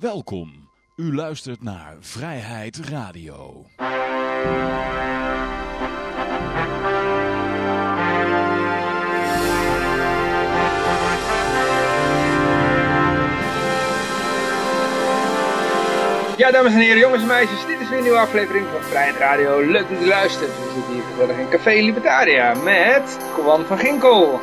Welkom. U luistert naar Vrijheid Radio. Ja, dames en heren, jongens en meisjes, dit is weer een nieuwe aflevering van Vrijheid Radio. Leuk dat u luistert. We zitten hier gezellig in Café Libertaria met Kowan van Ginkel.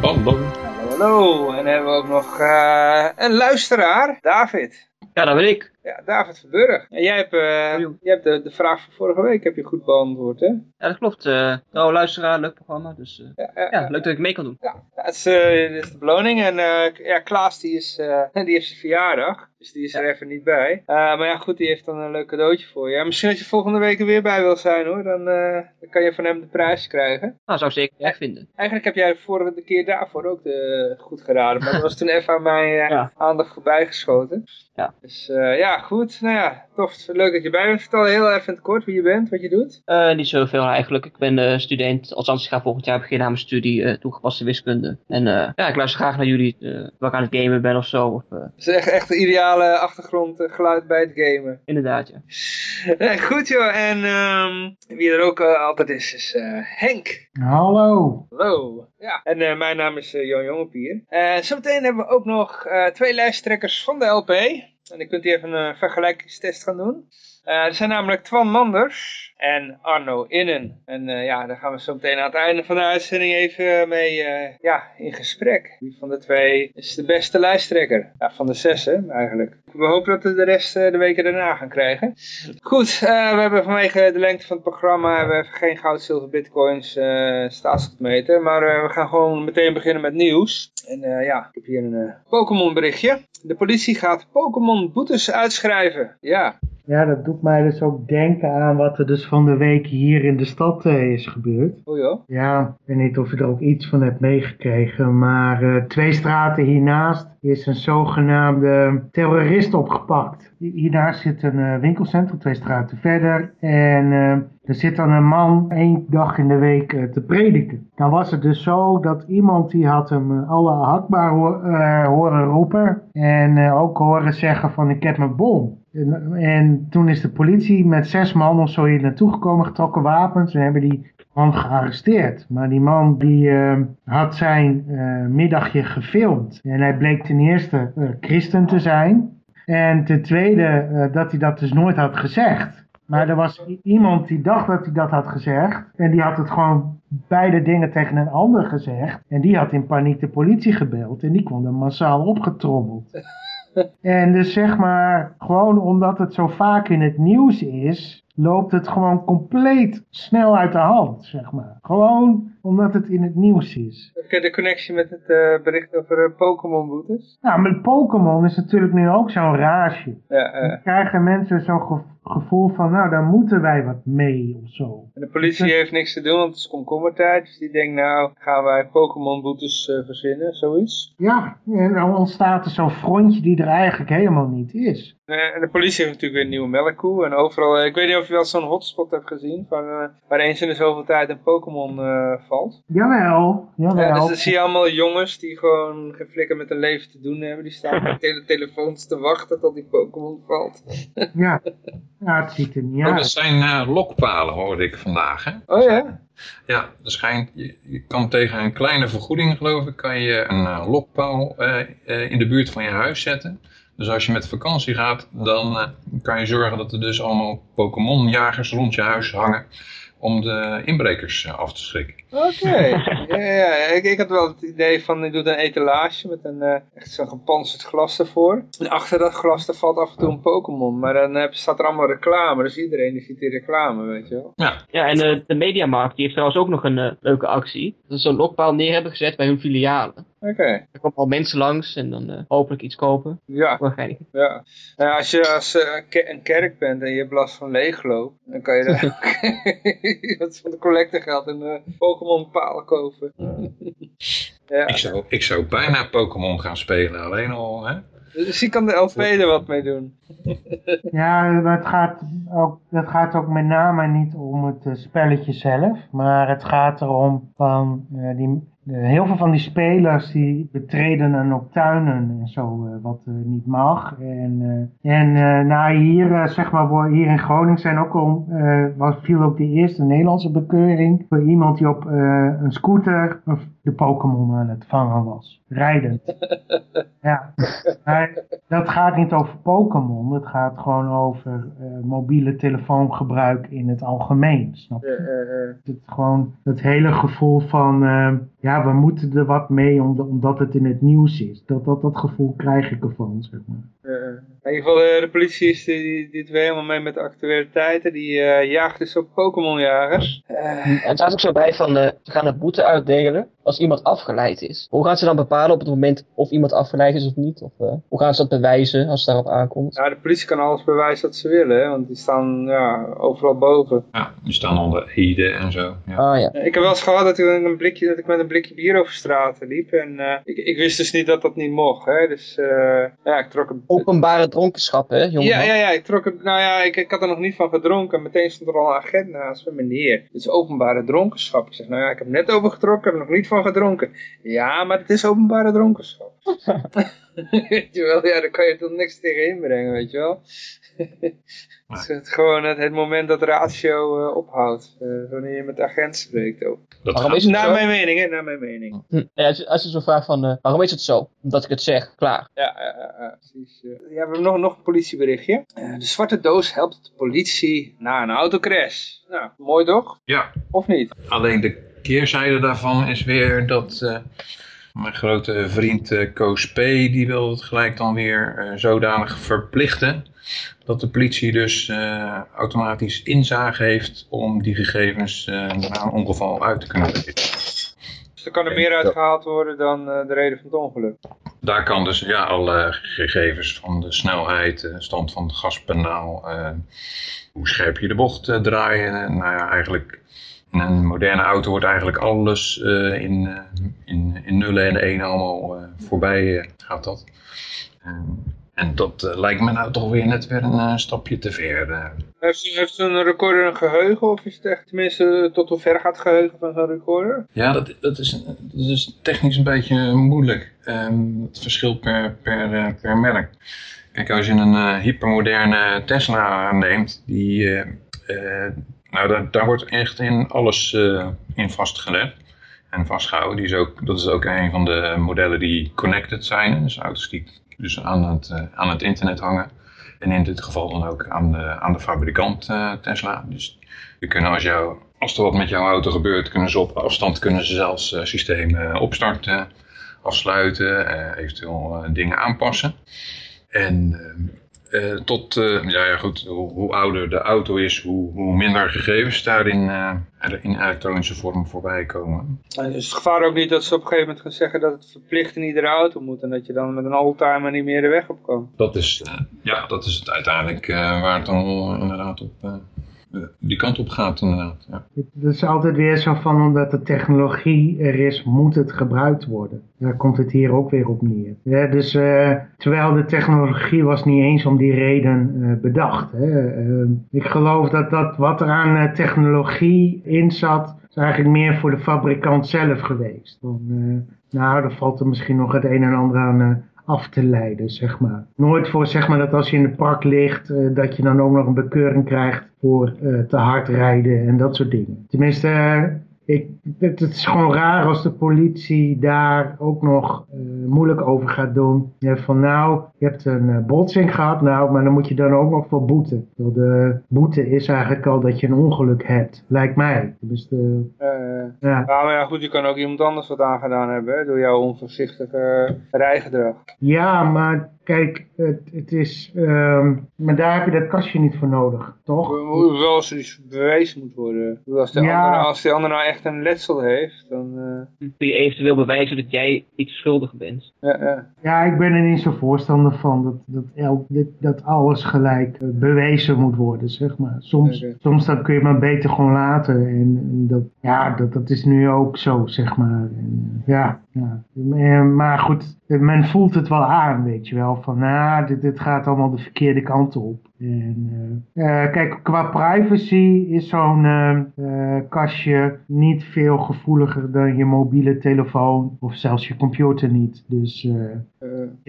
Bam, bam. Hallo. En dan hebben we ook nog eh, een luisteraar, David. Ja, dat ben ik. Ja, David Verburg. En jij hebt, eh, jij hebt de, de vraag van vorige week heb je goed beantwoord, hè? Ja, dat klopt. eh nou, luisteraar, leuk programma. Dus eh, Ja, ja, ja, leuk dat ik mee kan doen. Ja, dat is, dit is de beloning. En ja, Klaas die, is, die heeft zijn verjaardag. Dus die is er even niet bij. Maar ja, goed, die heeft dan een leuk cadeautje voor je. Ja, misschien als je volgende week er weer bij wil zijn hoor, dan, dan kan je van hem de prijs krijgen. Nou, zou ik zeker erg vinden. Eigenlijk heb jij de vorige keer daarvoor ook de, goed geraden. Maar dat was toen even aan mijn Ja. aandacht voorbij geschoten. Ja. Dus eh, ja, goed. Nou ja, tof. Leuk dat je bij bent. Vertel heel even in het kort wie je bent, wat je doet. Eh, niet zoveel eigenlijk. Ik ben eh, student, althans ik ga volgend jaar beginnen aan mijn studie eh, toegepaste wiskunde. En eh, ja, ik luister graag naar jullie, uh, waar ik aan het gamen ben of zo. Of, Het is echt, echt de ideale achtergrondgeluid bij het gamen. inderdaad, ja. Nee, goed joh, en ehm, wie er ook altijd is, is eh, Henk. Hallo. Hallo. Ja, en eh, mijn naam is uh, Jan Jongepier. En zometeen hebben we ook nog uh, twee lijsttrekkers van de LP. En dan kunt u even een vergelijkingstest gaan doen. Uh, er zijn namelijk Twan Manders en Arno Innen. En uh, ja, daar gaan we zo meteen aan het einde van de uitzending even mee uh, ja, in gesprek. Wie van de twee is de beste lijsttrekker? Ja, van de zes hè, eigenlijk. We hopen dat we de rest de weken daarna gaan krijgen. Goed, we hebben vanwege de lengte van het programma hebben we geen goud, zilver, bitcoins staatsgemeter. Maar we gaan gewoon meteen beginnen met nieuws. En ja, ik heb hier een Pokémon berichtje. De politie gaat Pokémon boetes uitschrijven. Ja, ja, dat doet mij dus ook denken aan wat er dus van de week hier in de stad uh, is gebeurd. Oh ja? Ja, ik weet niet of je er ook iets van hebt meegekregen, maar uh, twee straten hiernaast is een zogenaamde terrorist opgepakt. Hiernaast zit een uh, winkelcentrum, twee straten verder. En er zit dan een man één dag in de week te prediken. Dan was het dus zo dat iemand die had hem alle hakbaar ho horen roepen. En ook horen zeggen van ik heb mijn bom. En, en, toen is de politie met zes man of zo hier naartoe gekomen, getrokken wapens en hebben die man gearresteerd. Maar die man die uh, had zijn uh, middagje gefilmd. En hij bleek ten eerste uh, christen te zijn. En ten tweede dat hij dat dus nooit had gezegd. Maar er was iemand die dacht dat hij dat had gezegd. En die had het gewoon beide dingen tegen een ander gezegd. En die had in paniek de politie gebeld. En die kwam er massaal opgetrommeld. En dus zeg maar, gewoon omdat het zo vaak in het nieuws is, loopt het gewoon compleet snel uit de hand, zeg maar. Gewoon omdat het in het nieuws is. Oké, de connectie met het uh, bericht over uh, Pokémon boetes? Nou, met Pokémon is natuurlijk nu ook zo'n raasje. Ja, uh. Dan krijgen mensen zo'n ge gevoel van, nou, daar moeten wij wat mee of zo. En de politie dus... heeft niks te doen, want het is komkommertijd. Dus die denkt, nou, gaan wij Pokémon boetes verzinnen, zoiets? Ja, en dan ontstaat er zo'n frontje die er eigenlijk helemaal niet is. En de politie heeft natuurlijk weer een nieuwe melkkoe. En overal, ik weet niet of je wel zo'n hotspot hebt gezien, van, waar eens in de zoveel tijd een Pokémon valt. Jawel, jawel. Ja, dus dan zie je allemaal jongens die gewoon geen flikker met hun leven te doen hebben. Die staan met tele telefoons te wachten tot die Pokémon valt. ja. ja, het ziet er niet oh, uit. Dat zijn uh, lokpalen hoorde ik vandaag. Hè? Oh ja? Ja, er schijnt, je, je, kan tegen een kleine vergoeding geloof ik, kan je een uh, lokpaal uh, in de buurt van je huis zetten. Dus als je met vakantie gaat, dan kan je zorgen dat er dus allemaal Pokémon-jagers rond je huis hangen om de inbrekers af te schrikken. Oké, okay. ja, ja. Ik, ik, had wel het idee van, je doet een etalage met een uh, echt zo'n gepanzerd glas ervoor. En achter dat glas daar valt af en toe een Pokémon, maar dan uh, staat er allemaal reclame, dus iedereen die ziet die reclame, weet je wel. Ja, ja en uh, de Mediamarkt die heeft trouwens ook nog een leuke actie. Dat ze zo'n lokpaal neer hebben gezet bij hun filialen. Oké. Okay. Er komen al mensen langs en dan hopelijk iets kopen. Ja. ja. Nou, als je als een kerk bent en je hebt last van leegloop, dan kan je daar wat van de collectegeld en uh, Pokémon palen kopen. ja. ik, zou, ik zou bijna Pokémon gaan spelen, alleen al, hè? Dus kan de LP er wat mee doen. ja, maar het gaat, ook, het gaat ook met name niet om het uh, spelletje zelf. Maar het gaat erom van uh, die, heel veel van die spelers die betreden dan ook tuinen en zo, eh, wat eh, niet mag. En, eh, en nou, hier, zeg maar, hier in Groningen zijn ook al, eh, was, viel ook de eerste Nederlandse bekeuring voor iemand die op een scooter of de Pokémon aan het vangen was. Rijdend. ja, maar dat gaat niet over Pokémon, het gaat gewoon over eh, mobiele telefoongebruik in het algemeen, snap je? Het gewoon het hele gevoel van, ja, we moeten er wat mee om- omdat het in het nieuws is. Dat, dat, dat gevoel krijg ik ervan, zeg maar. Eh, eh. in ieder geval, eh, de politie is, die, die, die doet weer helemaal mee met de actualiteiten. Die eh, jaagt dus op Pokémonjagers. Eh, En het staat ook zo bij van, eh, ze gaan een boete uitdelen als iemand afgeleid is. Hoe gaan ze dan bepalen op het moment of iemand afgeleid is of niet? Of eh, hoe gaan ze dat bewijzen als het daarop aankomt? nou, de politie kan alles bewijzen wat ze willen, hè, want die staan ja, overal boven. Ja, die staan onder Ede en zo. Ja. Ah ja. Ik heb wel eens gehad dat ik, een blikje, dat ik met een blikje bier over straat liep. En eh, ik, ik wist dus niet dat dat niet mocht. Hè? Dus eh, ja, ik trok het. Openbare dronkenschap, hè, jongen? Ja, ja, ja, ik trok het. Nou ja, ik, ik had er nog niet van gedronken. Meteen stond er al een agent naast me. Meneer, dit is openbare dronkenschap. Ik zeg, nou ja, ik heb net overgetrokken, heb er nog niet van gedronken. Ja, maar het is openbare dronkenschap. weet je wel, ja, daar kan je toch niks tegen inbrengen, weet je wel. Het is gewoon het, het moment dat ratio eh, ophoudt. eh, wanneer je met de agent spreekt ook. Dat Waarom is het Naar zo? mijn mening, hè, naar mijn mening. Hm. Ja, als, je, als je zo vraagt van, eh, waarom is het zo? Omdat ik het zeg, klaar. Ja, ja, precies. Ja, we hebben nog, nog een politieberichtje. Eh, de zwarte doos helpt de politie na een autocrash. Nou, mooi toch? ja, Of niet? alleen de keerzijde daarvan is weer dat eh, mijn grote vriend eh, Koos P. die wil het gelijk dan weer eh, zodanig verplichten dat de politie dus eh, automatisch inzage heeft om die gegevens eh, na een ongeval uit te kunnen geven. Dus er kan er meer uitgehaald worden dan eh, de reden van het ongeluk. Daar kan dus ja, alle gegevens van de snelheid, de stand van het gaspedaal, eh, hoe scherp je de bocht eh, draaien. Nou ja, eigenlijk in een moderne auto wordt eigenlijk alles eh, in, eh, in, in nullen en enen allemaal eh, voorbij gaat dat. En- en dat lijkt me nou toch weer net weer een stapje te ver. Heeft, heeft zo'n recorder een geheugen? Of is het echt, tenminste, tot hoe ver gaat het geheugen van zo'n recorder? Ja, dat, dat, is, dat is technisch een beetje moeilijk. Ehm, het verschilt per, per, per merk. Kijk, als je een hypermoderne Tesla neemt, die, nou, daar, wordt echt in alles eh, in vastgelegd en vastgehouden. Die is ook, dat is ook een van de modellen die connected zijn. Dus auto's die dus aan het, eh, aan het internet hangen. En in dit geval dan ook aan de, aan de fabrikant eh, Tesla. Dus die kunnen als, als er wat met jouw auto gebeurt, kunnen ze op afstand kunnen ze zelfs systemen opstarten, afsluiten, eventueel dingen aanpassen. En eh, tot, eh, ja, ja goed, hoe, hoe ouder de auto is, hoe, hoe minder gegevens daarin eh, in elektronische vorm voorbij komen. En is het gevaar ook niet dat ze op een gegeven moment gaan zeggen dat het verplicht in iedere auto moet. En dat je dan met een oldtimer niet meer de weg op kan. Dat is, ja, dat is het uiteindelijk waar het dan inderdaad op, die kant op gaat inderdaad. Ja. Het is altijd weer zo van, omdat de technologie er is, moet het gebruikt worden. Daar komt het hier ook weer op neer. Dus eh, terwijl de technologie was niet eens om die reden eh, bedacht. Hè. Eh, ik geloof dat, dat wat er aan eh, technologie in zat, is eigenlijk meer voor de fabrikant zelf geweest. Eh, nou, er valt er misschien nog het een en ander aan eh, af te leiden, zeg maar. Nooit voor, zeg maar, dat als je in de park ligt, eh, dat je dan ook nog een bekeuring krijgt voor eh, te hard rijden en dat soort dingen. Tenminste, ik, het, het is gewoon raar als de politie daar ook nog eh, moeilijk over gaat doen. Ja, van nou, je hebt een eh, botsing gehad, nou, maar dan moet je dan ook nog voor boeten. De boete is eigenlijk al dat je een ongeluk hebt, lijkt mij. Tenminste, Eh, ja. ja, maar ja, goed, je kan ook iemand anders wat aangedaan hebben hè, door jouw onvoorzichtige rijgedrag. Ja, maar kijk, het, het is. ehm, maar daar heb je dat kastje niet voor nodig, toch? Hoewel als er iets bewezen moet worden. Als de, Ja. andere, als die ander nou echt een letsel heeft, dan... eh, Kun je eventueel bewijzen dat jij iets schuldig bent. ja, ja. Ja, ik ben er niet zo voorstander van dat, dat, el, dit, dat alles gelijk eh, bewezen moet worden, zeg maar. Soms, soms dan kun je maar beter gewoon laten. En, en dat, ja, dat, dat is nu ook zo, zeg maar. En, eh, ja, ja. Maar goed, men voelt het wel aan, weet je wel. Van, nou, dit, dit gaat allemaal de verkeerde kant op. En, kijk, qua privacy is zo'n eh, kastje niet veel gevoeliger dan je mobiele telefoon of zelfs je computer niet. Dus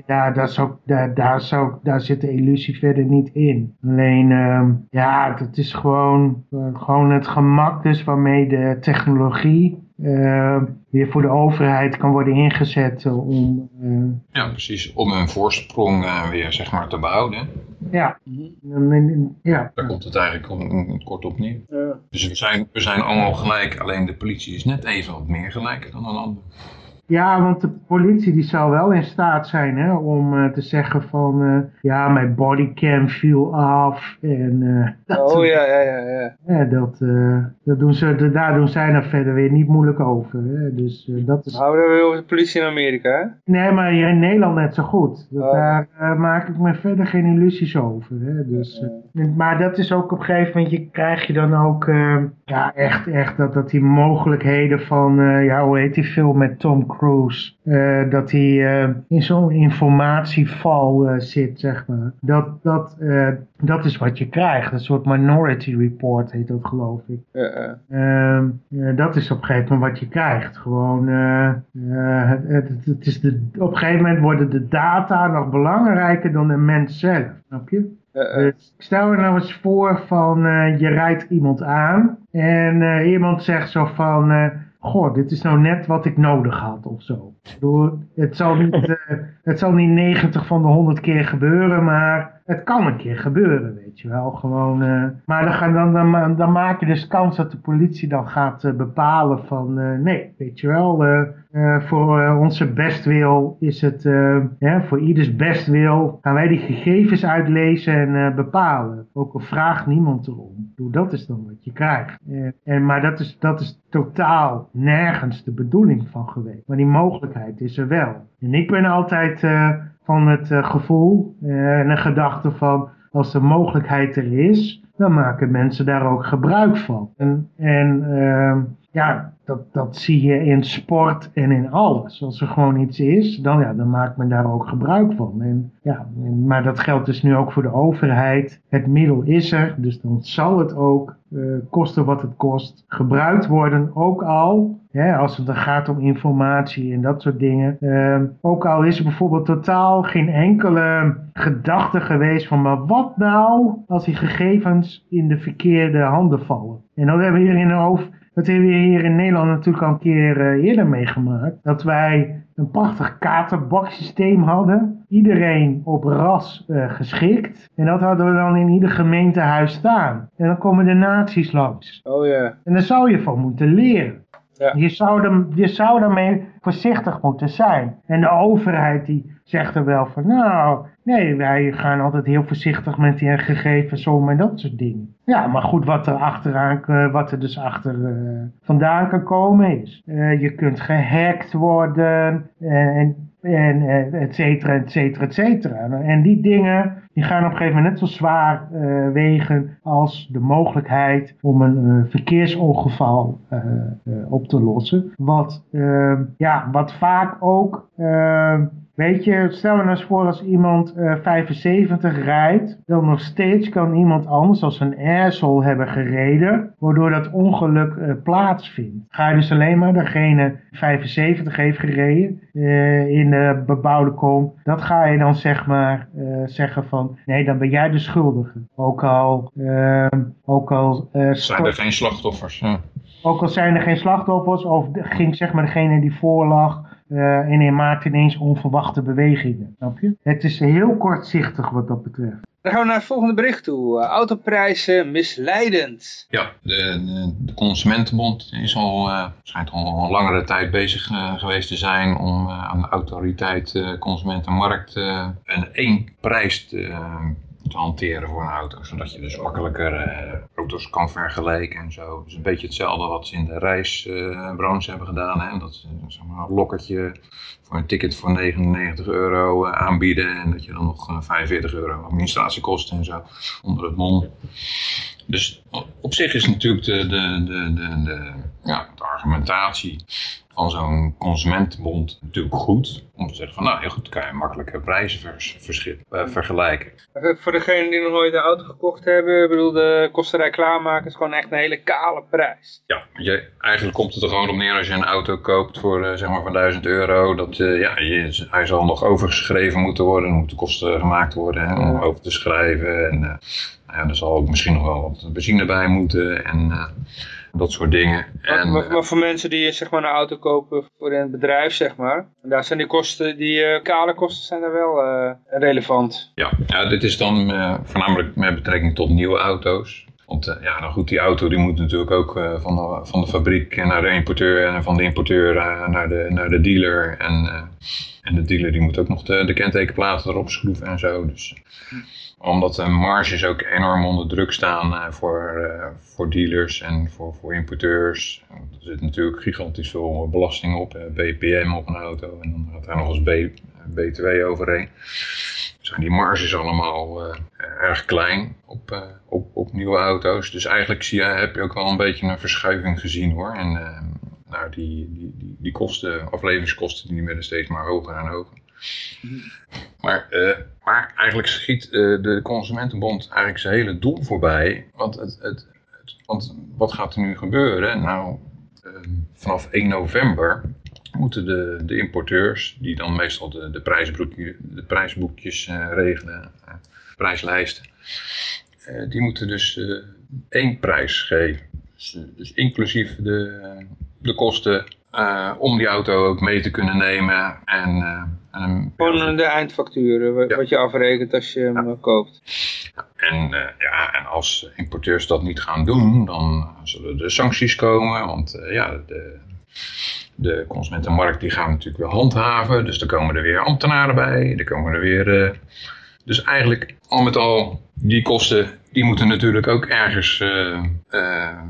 daar, daar, zou, daar, daar, zou, daar zit de illusie verder niet in. Alleen, ehm, ja, dat is gewoon, gewoon het gemak dus waarmee de technologie uh, weer voor de overheid kan worden ingezet om... Uh, ja, precies. Om een voorsprong uh, weer zeg maar te behouden. Ja. ja. Daar komt het eigenlijk om, kort op neer. Ja. Dus we zijn, we zijn allemaal gelijk, alleen de politie is net even wat meer gelijk dan een ander. Ja, want de politie die zou wel in staat zijn hè, om uh, te zeggen van uh, ja, mijn bodycam viel af. En, uh, oh ja, ja, ja. ja. ja dat, dat doen ze, daar doen zij dan verder weer niet moeilijk over. Hè. Dus, dat is... Houden we over de politie in Amerika hè? Nee, maar hier in Nederland net zo goed. Oh. Daar maak ik me verder geen illusies over. Hè. Dus, maar dat is ook op een gegeven moment, je krijg je dan ook ja, echt, echt dat, dat die mogelijkheden van, ja, hoe heet die film met Tom Cruise Cruise, uh, dat hij uh, in zo'n informatieval uh, zit, zeg maar. Dat, dat, dat is wat je krijgt. Een soort minority report heet dat, geloof ik. Ehm, dat is op een gegeven moment wat je krijgt. Gewoon, het, het, het, is de, op een gegeven moment worden de data nog belangrijker dan de mens zelf. Snap je? Dus stel je nou eens voor van je rijdt iemand aan en iemand zegt zo van goh, dit is nou net wat ik nodig had of zo. het, zal niet, uh, het zal niet 90 van de 100 keer gebeuren, maar het kan een keer gebeuren, weet je wel. Gewoon, uh, maar dan, dan, dan, maak je dus kans dat de politie dan gaat uh, bepalen van, nee, weet je wel, voor onze bestwil is het, voor ieders bestwil gaan wij die gegevens uitlezen en bepalen. Ook al vraagt niemand erom. Dat is dan wat je krijgt. en, maar dat is, dat is totaal nergens de bedoeling van geweest. Maar die mogelijkheid is er wel. En ik ben altijd van het uh, gevoel uh, en een gedachte van als de mogelijkheid er is, dan maken mensen daar ook gebruik van. En, en ehm, ja, dat, dat zie je in sport en in alles. Als er gewoon iets is, dan, ja, dan maakt men daar ook gebruik van. En, ja, maar dat geldt dus nu ook voor de overheid. Het middel is er, dus dan zal het ook, uh, kosten wat het kost, gebruikt worden. Ook al, hè, als het dan gaat om informatie en dat soort dingen. Uh, ook al is er bijvoorbeeld totaal geen enkele gedachte geweest van, maar wat nou als die gegevens in de verkeerde handen vallen? En dan hebben we hier in de hoofd dat hebben we hier in Nederland natuurlijk al een keer uh, eerder meegemaakt. Dat wij een prachtig katerbaksysteem hadden. Iedereen op ras uh, geschikt. En dat hadden we dan in ieder gemeentehuis staan. En dan komen de nazi's langs. Oh ja. En daar zou je van moeten leren. Je, zou er, je zou daarmee voorzichtig moeten zijn. En de overheid die zegt er wel van, nou, nee, wij gaan altijd heel voorzichtig met die gegevens om en dat soort dingen. Ja, maar goed, wat er achteraan, eh, wat er dus achter uh, vandaan kan komen is, uh, je kunt gehackt worden en en et cetera, et cetera, et cetera. En die dingen die gaan op een gegeven moment net zo zwaar uh, wegen als de mogelijkheid om een uh, verkeersongeval uh, op te lossen. Wat, ja, wat vaak ook Weet je, stel je nou eens voor als iemand uh, 75 rijdt, dan nog steeds kan iemand anders als een asshole hebben gereden, waardoor dat ongeluk uh, plaatsvindt. Ga je dus alleen maar degene 75 heeft gereden uh, in de bebouwde kom, dat ga je dan zeg maar zeggen van, nee, dan ben jij de schuldige. Ook al, ehm, ook al zijn er geen slachtoffers. Ja. Ook al zijn er geen slachtoffers, of ging zeg maar degene die voorlag uh, en hij maakt ineens onverwachte bewegingen. Snap je? Het is heel kortzichtig wat dat betreft. Dan gaan we naar het volgende bericht toe. Uh, autoprijzen misleidend. Ja, de, de, Consumentenbond is al, uh, schijnt al een langere tijd bezig uh, geweest te zijn om aan de autoriteit Consument en Markt een één prijs te te hanteren voor een auto. Zodat je dus makkelijker auto's kan vergelijken en zo. Dus een beetje hetzelfde wat ze in de reisbranche hebben gedaan. Hè? Dat ze zeg maar, een lokkertje voor een ticket voor 99 euro aanbieden. En dat je dan nog 45 euro administratiekosten en zo onder het mom. Dus op zich is natuurlijk de, de, de, de, ja, de argumentatie van zo'n consumentenbond natuurlijk goed. Om te zeggen van nou heel goed, kan je makkelijke prijzen vers, verschil, uh, vergelijken. Voor degenen die nog nooit een auto gekocht hebben, ik bedoel de kosterij klaarmaken is gewoon echt een hele kale prijs. Ja, je, eigenlijk komt het er gewoon op neer als je een auto koopt voor uh, zeg maar van 1000 euro. Dat uh, ja, je, hij zal nog overgeschreven moeten worden, er moeten kosten gemaakt worden hè, om over te schrijven. En nou ja, er zal ook misschien nog wel wat benzine bij moeten en dat soort dingen. En, maar, maar, voor mensen die zeg maar een auto kopen voor in het bedrijf, zeg maar. Daar zijn die kosten, die uh, kale kosten zijn er wel uh, relevant. Ja, ja, dit is dan uh, voornamelijk met betrekking tot nieuwe auto's. Want ja, nou goed, die auto die moet natuurlijk ook van, de, van de fabriek naar de importeur en van de importeur naar, de, naar de dealer. En, en de dealer die moet ook nog de, de kentekenplaten erop schroeven en zo. Dus omdat de marges ook enorm onder druk staan voor, voor dealers en voor, voor importeurs. Er zit natuurlijk gigantisch veel belasting op, BPM op een auto en dan gaat daar nog eens B, BTW overheen. Zijn die marges allemaal erg klein op, op, op nieuwe auto's. Dus eigenlijk zie heb je ook wel een beetje een verschuiving gezien hoor. En nou, die, die, die, die kosten, afleveringskosten die werden steeds maar hoger en hoger. Maar, maar eigenlijk schiet de Consumentenbond eigenlijk zijn hele doel voorbij. Want, het, het, want wat gaat er nu gebeuren? Nou, vanaf 1 november moeten de, de importeurs, die dan meestal de, de, prijsboekjes, de prijsboekjes regelen, prijslijsten, die moeten dus één prijs geven. Dus, dus inclusief de, de kosten om die auto ook mee te kunnen nemen. En, en Gewoon de eindfactuur, wat, ja. wat je afrekent als je hem koopt. En, uh, ja, en als importeurs dat niet gaan doen, dan zullen er sancties komen. Want ja, de, de consumentenmarkt die gaan natuurlijk weer handhaven. Dus er komen er weer ambtenaren bij. Er komen er weer... dus eigenlijk al met al, die kosten, die moeten natuurlijk ook ergens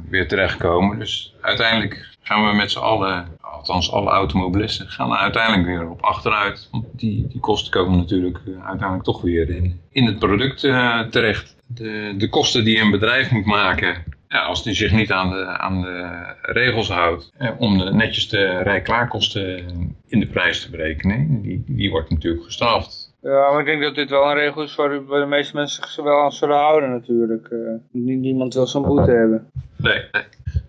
weer terechtkomen. Dus uiteindelijk gaan we met z'n allen, althans alle automobilisten, gaan er uiteindelijk weer op achteruit. Want die, die kosten komen natuurlijk uiteindelijk toch weer in, in het product terecht. De, de kosten die een bedrijf moet maken, ja, als die zich niet aan de, aan de regels houdt, eh, om de, netjes de rijklaarkosten in de prijs te berekenen, die, die wordt natuurlijk gestraft. Ja, maar ik denk dat dit wel een regel is waar de meeste mensen zich wel aan zullen houden natuurlijk. Uh, niemand wil zo'n boete hebben. Nee, nee.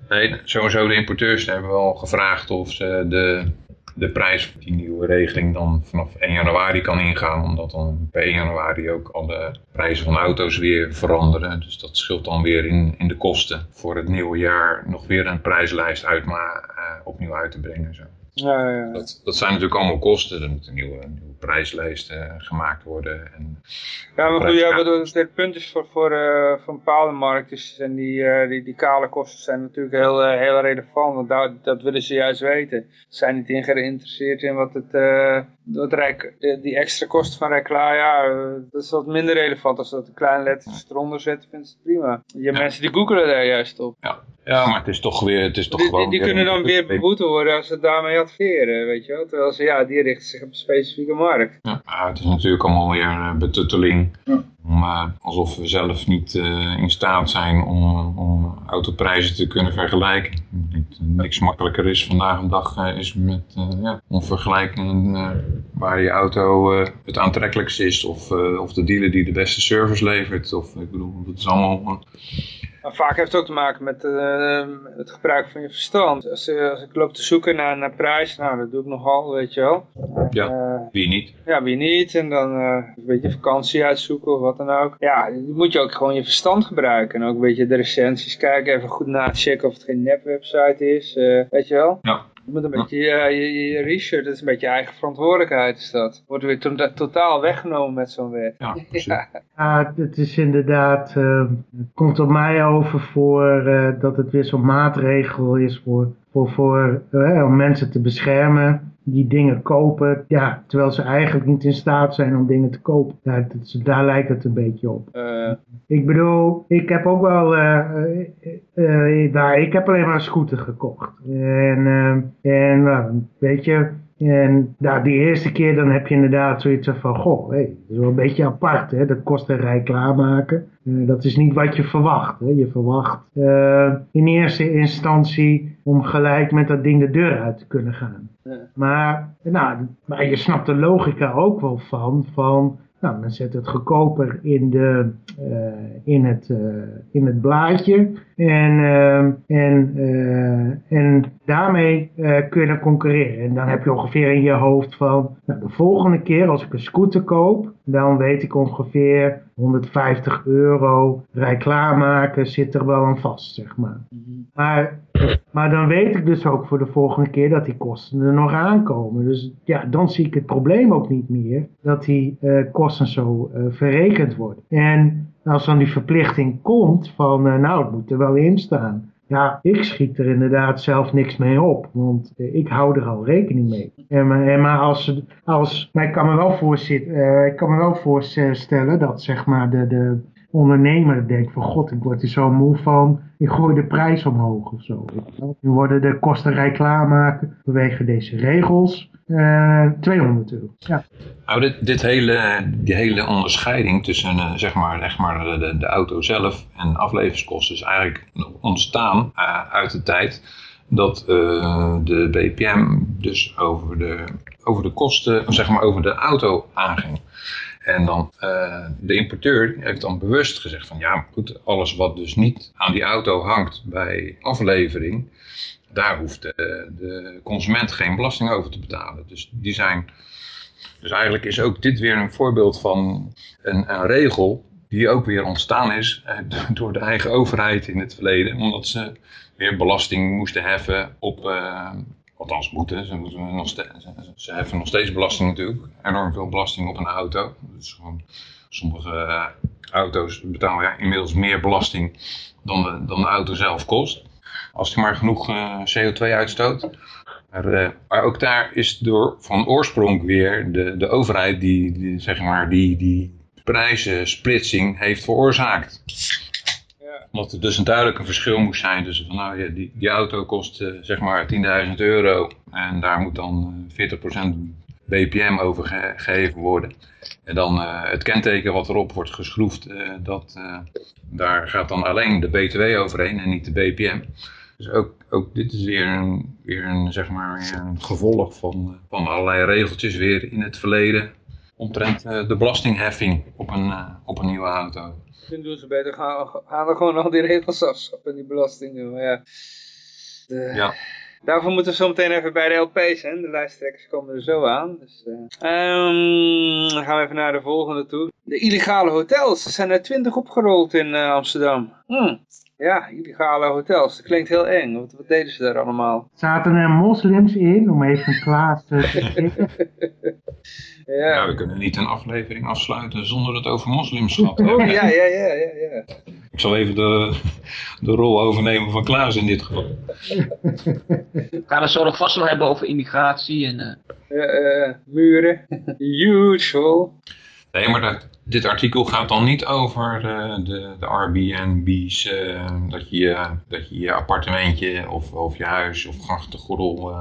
Nee, sowieso de importeurs hebben wel gevraagd of ze de, de prijs van die nieuwe regeling dan vanaf 1 januari kan ingaan. Omdat dan per 1 januari ook alle prijzen van auto's weer veranderen. Dus dat scheelt dan weer in, in de kosten voor het nieuwe jaar nog weer een prijslijst uit, maar, uh, opnieuw uit te brengen. Zo. Ja, ja. Dat, dat zijn natuurlijk allemaal kosten. Er moet een nieuwe, een nieuwe prijslijst uh, gemaakt worden. En ja, maar goed, ja, wat het punt is voor, voor, uh, voor bepaalde markten zijn die, uh, die, die kale kosten zijn natuurlijk heel, heel relevant. Want daar, dat willen ze juist weten. Ze zijn niet in geïnteresseerd in wat het, wat rijk, die extra kosten van reclame, ja, dat is wat minder relevant. Als dat een kleine letters eronder zetten, vinden ze het prima. Je ja. mensen die googelen daar juist op. Ja. Ja, maar het is toch weer, het is toch die, gewoon... Die, die kunnen dan weer beboete worden als ze daarmee adveren, weet je wel. Terwijl ze, ja, die richten zich op een specifieke markt. Ja, het is natuurlijk allemaal weer uh, betutteling. Ja. Om, uh, alsof we zelf niet uh, in staat zijn om, om autoprijzen te kunnen vergelijken. Niks makkelijker is vandaag de dag is met ja, om vergelijken waar je auto het aantrekkelijkste is. Of, of de dealer die de beste service levert. Of ik bedoel, dat is allemaal... Maar vaak heeft het ook te maken met uh, het gebruik van je verstand. Als, uh, als, ik loop te zoeken naar, naar prijs, nou dat doe ik nogal, weet je wel. Ja, uh, wie niet? Ja, wie niet. En dan een beetje vakantie uitzoeken of wat dan ook. Ja, dan moet je ook gewoon je verstand gebruiken. En ook een beetje de recensies kijken, even goed nachecken of het geen nepwebsite is, weet je wel. Ja. Je moet een beetje ja, je, je, research, dat is een beetje je eigen verantwoordelijkheid is dat. Wordt weer to totaal weggenomen met zo'n wet. Ja, ja. ja, het is inderdaad, uh, het komt op mij over voor uh, dat het weer zo'n maatregel is voor, voor, voor uh, om mensen te beschermen die dingen kopen, ja, terwijl ze eigenlijk niet in staat zijn om dingen te kopen. Ja, dat, daar lijkt het een beetje op. Uh. Ik bedoel, ik heb ook wel, uh, uh, daar, ik heb alleen maar een scooter gekocht. En, en nou, weet je, En nou, die eerste keer dan heb je inderdaad zoiets van, goh, hey, dat is wel een beetje apart, hè? dat kost een rij klaarmaken. Uh, dat is niet wat je verwacht. Hè? Je verwacht uh, in eerste instantie om gelijk met dat ding de deur uit te kunnen gaan. Maar, nou, maar je snapt de logica ook wel van, van nou, men zet het goedkoper in, de, uh, in, het, uh, in het blaadje. En, uh, en, en daarmee kun je dan concurreren. En dan heb je ongeveer in je hoofd van, nou, de volgende keer als ik een scooter koop, dan weet ik ongeveer 150 euro rij klaarmaken zit er wel aan vast, zeg maar. Maar, maar dan weet ik dus ook voor de volgende keer dat die kosten er nog aankomen. Dus ja, dan zie ik het probleem ook niet meer dat die uh, kosten zo uh, verrekend worden. En als dan die verplichting komt van, uh, nou, het moet er wel in staan. Ja, ik schiet er inderdaad zelf niks mee op, want uh, ik hou er al rekening mee. En, maar, maar als, als, ik kan me wel ik kan me wel voorstellen dat zeg maar de, de ondernemer denkt van god, ik word er zo moe van, ik gooi de prijs omhoog of zo. Nu worden de kosten rij klaarmaken vanwege deze regels. Uh, 200 euro. Ja. Nou, dit, dit hele, die hele onderscheiding tussen uh, zeg maar, zeg maar de, de, auto zelf en afleveringskosten is eigenlijk ontstaan uh, uit de tijd dat de BPM dus over de, over de kosten, zeg maar over de auto aanging. En dan uh, de importeur heeft dan bewust gezegd van ja, goed, alles wat dus niet aan die auto hangt bij aflevering, daar hoeft de, de consument geen belasting over te betalen. Dus die zijn, dus eigenlijk is ook dit weer een voorbeeld van een, een regel die ook weer ontstaan is door de eigen overheid in het verleden, omdat ze weer belasting moesten heffen op, uh, althans moeten, ze, moeten nog ze heffen nog steeds belasting natuurlijk, enorm veel belasting op een auto. Dus gewoon, sommige uh, auto's betalen ja, inmiddels meer belasting dan de, dan de auto zelf kost, als die maar genoeg uh, CO2 uitstoot. Maar, maar, ook daar is door van oorsprong weer de, de overheid die, die, zeg maar, die, die prijzensplitsing heeft veroorzaakt omdat er dus een duidelijk een verschil moest zijn tussen van nou die, die auto kost uh, zeg maar 10.000 euro en daar moet dan uh, 40% BPM over ge gegeven worden. En dan uh, het kenteken wat erop wordt geschroefd, dat, daar gaat dan alleen de BTW overheen en niet de BPM. Dus ook, ook dit is weer een, weer een, zeg maar, een gevolg van, van allerlei regeltjes weer in het verleden omtrent de belastingheffing op een, op een nieuwe auto. Misschien doen ze beter, gaan, gaan er gewoon al die regels afschaffen, die belastingen. Maar ja, de, ja. Daarvoor moeten we zo meteen even bij de LP's, hè. de lijsttrekkers komen er zo aan. Dus, uh, um, dan gaan we even naar de volgende toe. De illegale hotels, er zijn er twintig opgerold in uh, Amsterdam. Hm. Ja, illegale hotels, dat klinkt heel eng. Wat, wat deden ze daar allemaal? Zaten er moslims in, om even Klaas te spreken? Ja. ja. we kunnen niet een aflevering afsluiten zonder het over moslims gaat. Oh, ja, ja, ja, ja, ja. Ik zal even de, de rol overnemen van Klaas in dit geval. We gaan het zo nog vast wel hebben over immigratie en... Uh... Uh, uh, muren, usual. Nee, maar dit artikel gaat dan niet over de, de Airbnb's, dat, je, dat je je appartementje of, of je huis of grachtengordel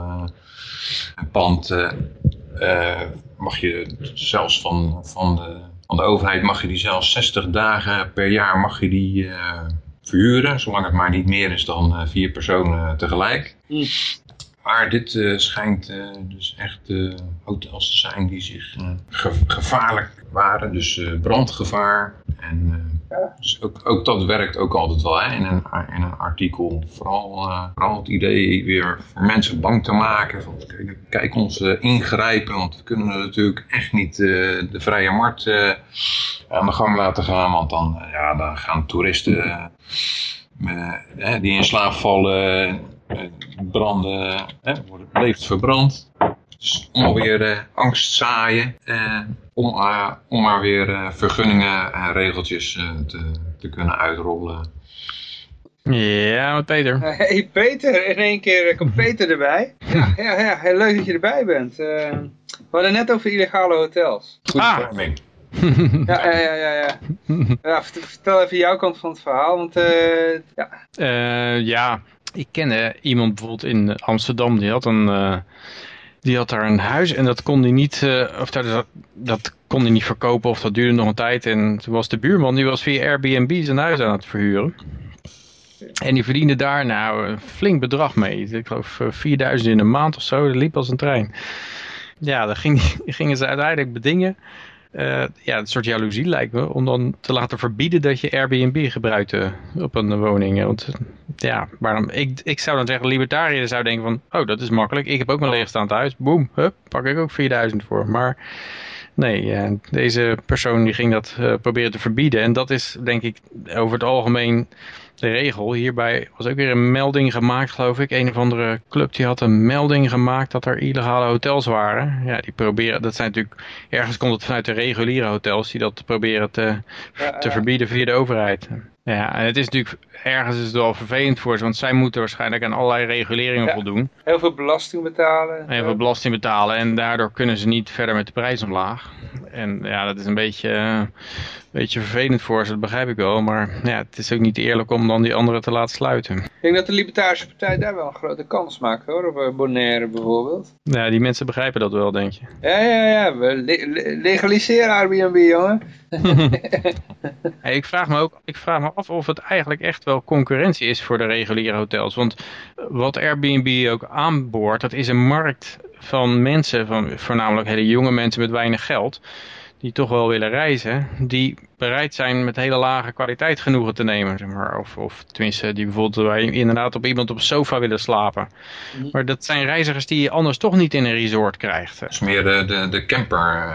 een pand uh, mag je zelfs van, van, de, van de overheid mag je die zelfs 60 dagen per jaar mag je die uh, verhuren, zolang het maar niet meer is dan uh, vier personen tegelijk. Mm. Maar dit uh, schijnt uh, dus echt uh, hotels te zijn die zich ge gevaarlijk waren. Dus brandgevaar. En dus ook, ook, dat werkt ook altijd wel hè, in, een, in een artikel. Vooral, vooral het idee weer voor mensen bang te maken. Van, kijk, kijk ons ingrijpen. Want we kunnen natuurlijk echt niet de vrije markt aan de gang laten gaan. Want dan, ja, dan gaan toeristen die in slaap vallen branden, hè, worden leeft verbrand. Dus om weer uh, angst zaaien, om, uh, om maar weer vergunningen en regeltjes te, te kunnen uitrollen. Ja, Peter. Hey Peter, in één keer komt Peter erbij. Ja, ja, ja, heel leuk dat je erbij bent. we hadden net over illegale hotels. Goede ah. vorming. ja, ja, ja, ja, ja. ja. Vertel even jouw kant van het verhaal, want ja. ja, ik kende iemand bijvoorbeeld in Amsterdam, die had een, uh, Die had daar een huis en dat kon hij niet, eh, of dat, dat kon hij niet verkopen of dat duurde nog een tijd. En toen was de buurman, die was via Airbnb zijn huis aan het verhuren. En die verdiende daar nou een flink bedrag mee. Ik geloof eh, 4000 in een maand of zo. Dat liep als een trein. Ja, ging, gingen ze uiteindelijk bedingen. Eh, ja, een soort jaloezie lijkt me. Om dan te laten verbieden dat je Airbnb gebruikt eh, op een woning. Want eh, ja, waarom, ik, ik zou dan zeggen, libertariër zou denken van... Oh, dat is makkelijk. Ik heb ook mijn leegstaand huis. Boom, hup, pak ik ook 4000 voor. Maar nee, deze persoon die ging dat proberen te verbieden. En dat is denk ik over het algemeen de regel. Hierbij was ook weer een melding gemaakt, geloof ik. Een of andere club die had een melding gemaakt dat er illegale hotels waren. Ja, die proberen, dat zijn natuurlijk, ergens komt het vanuit de reguliere hotels die dat proberen te, Ja, te ja. verbieden via de overheid. Ja, en het is natuurlijk, ergens is het wel vervelend voor ze, want zij moeten waarschijnlijk aan allerlei reguleringen Ja. voldoen. Heel veel belasting betalen. En veel belasting betalen en daardoor kunnen ze niet verder met de prijs omlaag. En ja, dat is een beetje, eh, beetje vervelend voor ze, dat begrijp ik wel. Maar ja, het is ook niet eerlijk om dan die anderen te laten sluiten. Ik denk dat de Libertarische Partij daar wel een grote kans maakt hoor. Op eh, Bonaire bijvoorbeeld. Ja, die mensen begrijpen dat wel, denk je. Ja, ja, ja. We le- le- legaliseren Airbnb, jongen. Hey, ik, vraag me ook, ik vraag me af of het eigenlijk echt wel concurrentie is voor de reguliere hotels. Want wat Airbnb ook aanboort, dat is een markt van mensen, van voornamelijk hele jonge mensen met weinig geld, die toch wel willen reizen, die bereid zijn met hele lage kwaliteit genoegen te nemen. Zeg maar. of, of tenminste, die bijvoorbeeld bij- inderdaad op iemand op een sofa willen slapen. Maar dat zijn reizigers die je anders toch niet in een resort krijgt. Dat is meer de, de, de camper,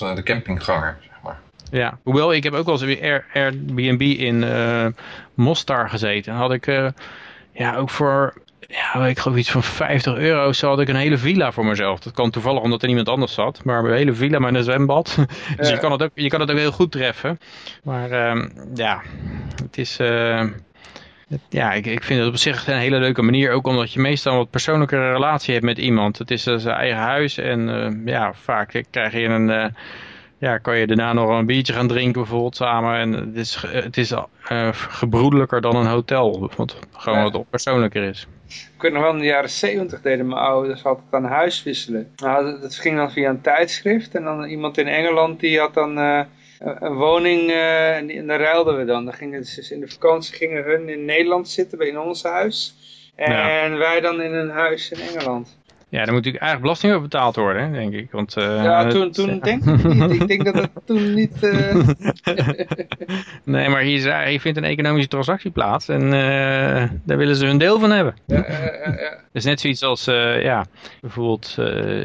eh, de campingganger, zeg maar. Ja, hoewel ik heb ook wel eens weer Airbnb in eh Mostar gezeten. Had ik eh, ja, ook voor, ja, ik geloof iets van 50 euro, zo had ik een hele villa voor mezelf. Dat kwam toevallig omdat er niemand anders zat, maar een hele villa met een zwembad. dus Ja. je, kan het ook, je kan het ook heel goed treffen. Maar ehm, ja, het is... eh, het- ja, ik, ik vind het op zich een hele leuke manier. Ook omdat je meestal een wat persoonlijke relatie hebt met iemand. Het is eh, zijn eigen huis. En eh, ja, vaak krijg je een... ja, kan je daarna nog een biertje gaan drinken bijvoorbeeld samen. En het is, het is gebroedelijker dan een hotel. Wat gewoon Ja. wat persoonlijker is. Ik weet nog wel in de jaren zeventig deden mijn ouders altijd aan huis wisselen. Nou, dat, ging dan via een tijdschrift. En dan iemand in Engeland die had dan eh, een woning eh, en, die, en daar ruilden we dan. Dan gingen ze dus in de vakantie gingen hun in Nederland zitten bij in ons huis. En wij dan in een huis in Engeland. Ja, daar moet natuurlijk eigenlijk belasting over betaald worden, denk ik. Want, eh, Ja, toen, toen denk ik niet. Ik denk dat het toen niet... eh, Nee, maar hier, vindt een economische transactie plaats. En eh, daar willen ze hun deel van hebben. ja, is net zoiets als, ja, bijvoorbeeld,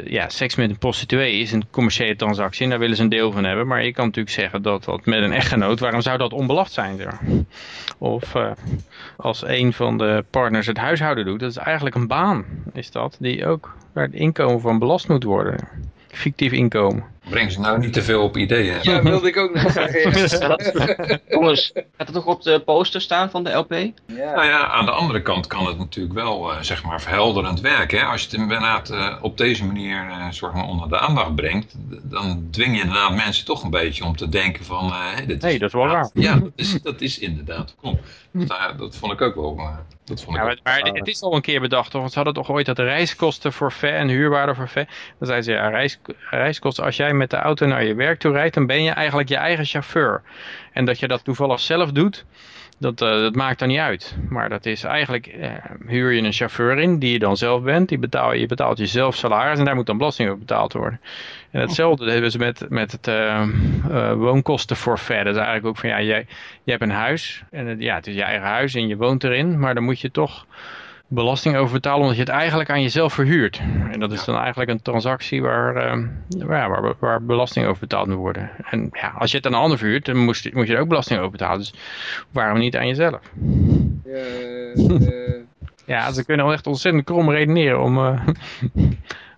ja, seks met een prostituee is een commerciële transactie en daar willen ze een deel van hebben. Maar je kan natuurlijk zeggen dat dat met een echtgenoot, waarom zou dat onbelast zijn? zeg? Of als een van de partners het huishouden doet, dat is eigenlijk een baan, is dat, die ook waar het inkomen van belast moet worden. Fictief inkomen. Breng ze nou niet te veel op ideeën. ja, wilde ik ook nog zeggen. Dat- jongens, gaat het toch op de poster staan van de LP? Ja. Nou ja, aan de andere kant kan het natuurlijk wel, eh, zeg maar, verhelderend werken. Hè? Als je het inderdaad eh, op deze manier eh, soort van onder de aandacht brengt, dan dwing je inderdaad mensen toch een beetje om te denken van... eh, hey, dit Nee, dat is wel waar. Ja, dat is, dat is inderdaad. Kom. Daar- dat vond ik ook wel... dat vond ik Ja, ook maar, maar het is al een keer bedacht, toch? Want ze hadden toch ooit dat reiskosten forfait en huurwaarde forfait. Dan zeiden ze, ja, reis, reiskosten, als jij met de auto naar je werk toe rijdt, dan ben je eigenlijk je eigen chauffeur. En dat je dat toevallig zelf doet, dat, eh, dat maakt dan niet uit. Maar dat is eigenlijk, eh, huur je een chauffeur in, die je dan zelf bent, die betaal, je betaalt jezelf salaris en daar moet dan belasting over betaald worden. En hetzelfde hebben ze met, met het eh eh, woonkostenforfait. Dat is eigenlijk ook van, ja, jij, je hebt een huis, en het, ja, het is je eigen huis en je woont erin, maar dan moet je toch belasting over betalen omdat je het eigenlijk aan jezelf verhuurt. En dat is dan eigenlijk een transactie waar, eh, ja, waar, waar belasting over betaald moet worden. En ja, als je het aan een ander verhuurt, dan moest, moet je er ook belasting over betalen. Dus waarom niet aan jezelf? Ja, eh, Ja, ze kunnen wel echt ontzettend krom redeneren om eh,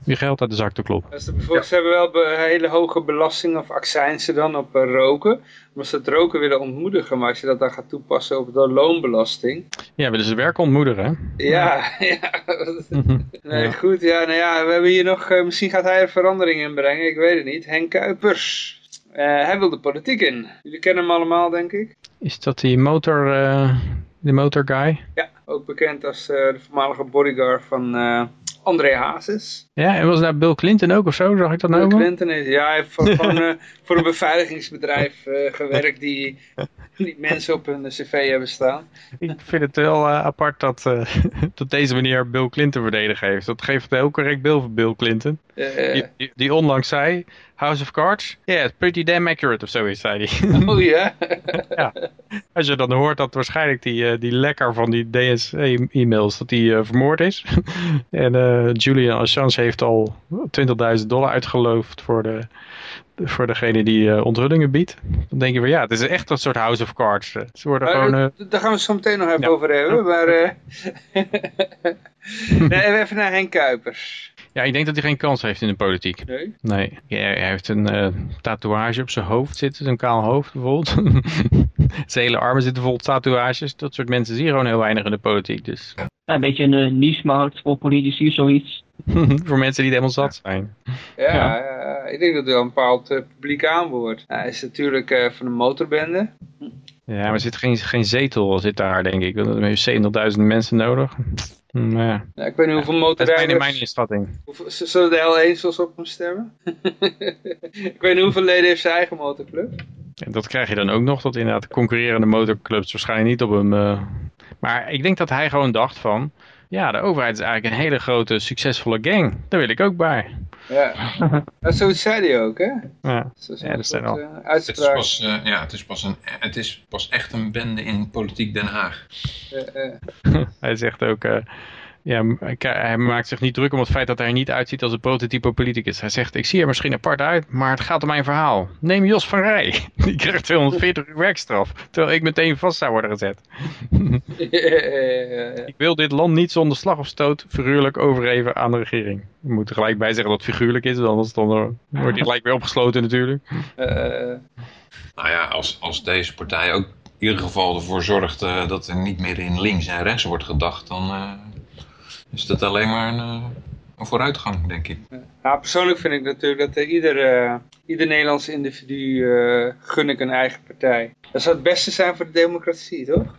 je geld uit de zak te kloppen. Er bijvoorbeeld, Ze hebben wel hele hoge belasting of accijnsen dan op eh, roken. Omdat ze het roken willen ontmoedigen. Maar als je dat dan gaat toepassen op de loonbelasting. Ja, willen ze werk ontmoedigen, hè? Ja, ja. Nee, Ja. goed. Ja, nou ja, we hebben hier nog... eh, misschien gaat hij er verandering in brengen. Ik weet het niet. Henk Kuipers. Eh, hij wil de politiek in. Jullie kennen hem allemaal, denk ik. Is dat die motor, die motor guy? Ja, ook bekend als de voormalige bodyguard van André Hazes. Ja, en was daar Bill Clinton ook of zo? Zag ik dat nou? Bill? Clinton is, ja, hij heeft voor, gewoon, eh, voor een beveiligingsbedrijf eh, gewerkt die, die mensen op hun cv hebben staan. Ik vind het wel eh, apart dat, eh, dat deze meneer Bill Clinton verdedigd heeft. Dat geeft een heel correct beeld van Bill Clinton. Eh, Die, die, die onlangs zei, House of Cards? Yeah, it's pretty damn accurate of zoiets, zei hij. oh ja. Als je dan hoort dat waarschijnlijk die, die lekker van die DSA-e-mails, dat die vermoord is. en Julian Assange heeft al 20.000 dollar uitgeloofd voor, de, voor degene die eh, onthullingen biedt. Dan denk je van ja, het is echt een soort House of Cards. Ze worden Maar, gewoon... eh, eh, daar gaan we het zo meteen nog even Ja. over hebben. Maar, eh, nee, even naar Henk Kuipers. ja, ik denk dat hij geen kans heeft in de politiek. Nee? Nee, ja, hij heeft een eh, tatoeage op zijn hoofd zitten, een kaal hoofd bijvoorbeeld. zijn hele armen zitten vol tatoeages. Dat soort mensen zie je gewoon heel weinig in de politiek. Dus Ja, een beetje een uh, niche-markt voor politici, zoiets. voor mensen die helemaal zat zijn. Ja, Ja. eh, ik denk dat hij wel een bepaald eh, publiek aanboort. hij is natuurlijk eh, van de motorbende. Ja, maar er zit geen, geen zetel zit daar, denk ik. Heb je 70.000 mensen nodig. Hm, Ja, Ja, ik weet niet hoeveel dat is bijna motorrijders... mijn inschatting. Zullen de L1's op hem stemmen? ik weet niet hoeveel leden heeft zijn eigen motorclub. En dat krijg je dan ook nog, dat inderdaad concurrerende motorclubs waarschijnlijk niet op hem... eh, Maar ik denk dat hij gewoon dacht van... Ja, de overheid is eigenlijk een hele grote, succesvolle gang. Daar wil ik ook bij. Ja, zoiets zei hij ook, hè? Ja, Dat Ja, dat zijn al- eh, Het is, pas, eh, ja, het, is pas een, het is pas echt een bende in politiek Den Haag. Eh, eh. hij zegt ook... eh, ja, hij- hij maakt zich niet druk om het feit dat hij er niet uitziet als een prototype politicus. Hij zegt, ik zie er misschien apart uit, maar het gaat om mijn verhaal. Neem Jos van Rij. Die krijgt 240 uur werkstraf, terwijl ik meteen vast zou worden gezet. Ik wil dit land niet zonder slag of stoot figuurlijk overgeven aan de regering. Je moet er gelijk bij zeggen dat het figuurlijk is, anders dan, eh, wordt hij gelijk weer opgesloten natuurlijk. Eh, Nou ja, als, als deze partij ook in ieder geval ervoor zorgt eh, dat er niet meer in links en rechts wordt gedacht, dan eh, is dat alleen maar een, eh, een vooruitgang, denk ik. nou, persoonlijk vind ik natuurlijk dat eh, ieder, ieder Nederlands individu eh, gun ik een eigen partij. Dat zou het beste zijn voor de democratie, toch?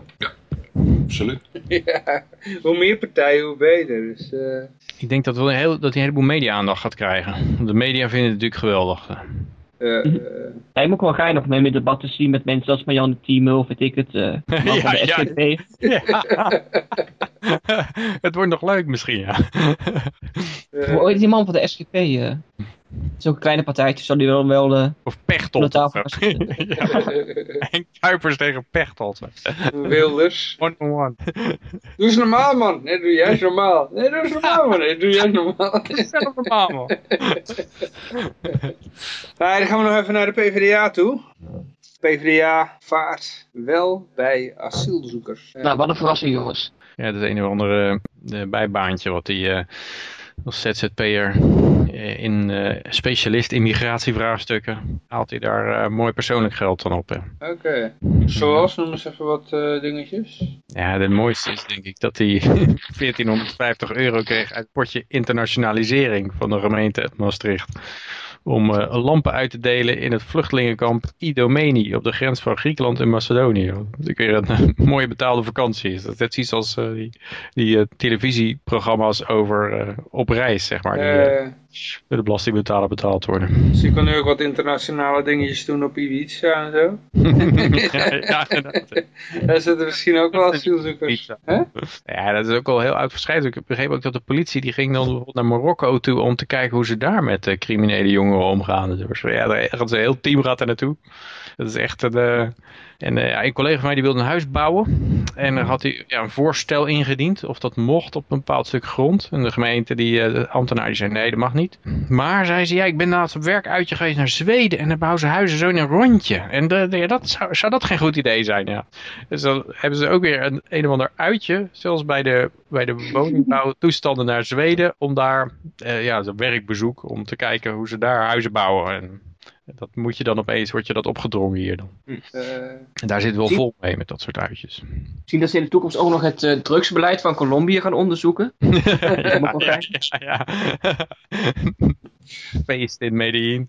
Absoluut. ja, hoe meer partijen, hoe beter. Dus, eh, Ik denk dat, wel een heel, dat hij een heleboel media-aandacht gaat krijgen. De media vinden het natuurlijk geweldig. Eh, eh, Hij moet wel geinig mee met debatten zien met mensen als Marianne Thieme of weet ik het. eh man van Ja, de ja. SGP. het wordt nog leuk misschien, ja. eh, Hoe heet die man van de SGP? eh Zo'n kleine partijtje zou die wel wel eh, Of de Pechtold. tafel of zitten. ja, en Kuipers tegen Pechtold. Wilders. One on one. Doe eens normaal, man. Nee, doe jij eens normaal. Nee, doe eens normaal, man. Nee, doe jij eens normaal. Zelf normaal, man. Nou, dan gaan we nog even naar de PvdA toe. PvdA vaart wel bij asielzoekers. Nou, wat een verrassing jongens. Ja, dat is een of andere eh, bijbaantje wat hij eh, als ZZP'er eh, in eh, specialist immigratievraagstukken haalt hij daar eh, mooi persoonlijk geld dan op. Oké. Zoals, noem eens even wat eh, dingetjes. Ja, het mooiste is denk ik dat hij 1450 euro kreeg uit het potje internationalisering van de gemeente Maastricht. Om eh, lampen uit te delen in het vluchtelingenkamp Idomeni op de grens van Griekenland en Macedonië. Wat natuurlijk weer een eh, mooie betaalde vakantie is. Dat is net iets als eh, die, die eh, televisieprogramma's over eh, op reis, zeg maar. Die eh, Eh, door de belastingbetaler betaald worden. dus je kan nu ook wat internationale dingetjes doen op Ibiza en zo. ja, ja, inderdaad. Daar zitten misschien ook wel asielzoekers. Ja, dat is ook wel heel uitverschrijdelijk. Ik begreep ook dat de politie die ging dan bijvoorbeeld naar Marokko toe om te kijken hoe ze daar met eh, criminele jongeren omgaan. Dus ja, daar gaat een heel team gaat daar naartoe. Dat is echt een... eh, en eh, een collega van mij die wilde een huis bouwen. En dan had hij ja, een voorstel ingediend of dat mocht op een bepaald stuk grond. En de gemeente, die, eh, de ambtenaar, die zei nee, dat mag niet. Maar zei ze, ja, ik ben laatst op werk uitje geweest naar Zweden. En daar bouwen ze huizen zo in een rondje. En ja, dat zou, zou dat geen goed idee zijn, ja. Dus dan hebben ze ook weer een, een of ander uitje, zelfs bij de, bij de woningbouwtoestanden naar Zweden, om daar, eh, ja, werkbezoek, om te kijken hoe ze daar huizen bouwen. En dat moet je dan opeens, wordt je dat opgedrongen hier dan. Eh, En daar zit wel vol mee met dat soort uitjes. Misschien dat ze in de toekomst ook nog het eh, drugsbeleid van Colombia gaan onderzoeken. Ja, ja, ja. Feest in Medellin.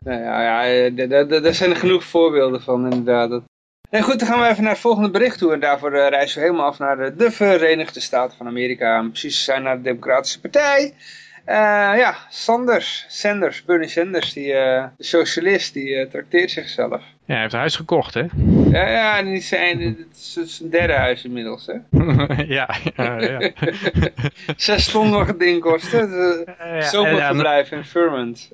nou ja, ja eh, daar zijn er genoeg voorbeelden van inderdaad. Dat Nee, goed, dan gaan we even naar het volgende bericht toe. En daarvoor eh, reizen we helemaal af naar de, de Verenigde Staten van Amerika. En precies zijn naar de Democratische Partij. Eh, ja, Sanders, Sanders, Bernie Sanders, die, eh, de socialist, die eh, trakteert zichzelf. Ja, hij heeft een huis gekocht, hè? Ja, ja, en die zijn, het is zijn derde huis inmiddels, hè. ja, ja, ja. Zes ton nog het ding kosten. Uh, en Zomerverblijf in Vermont.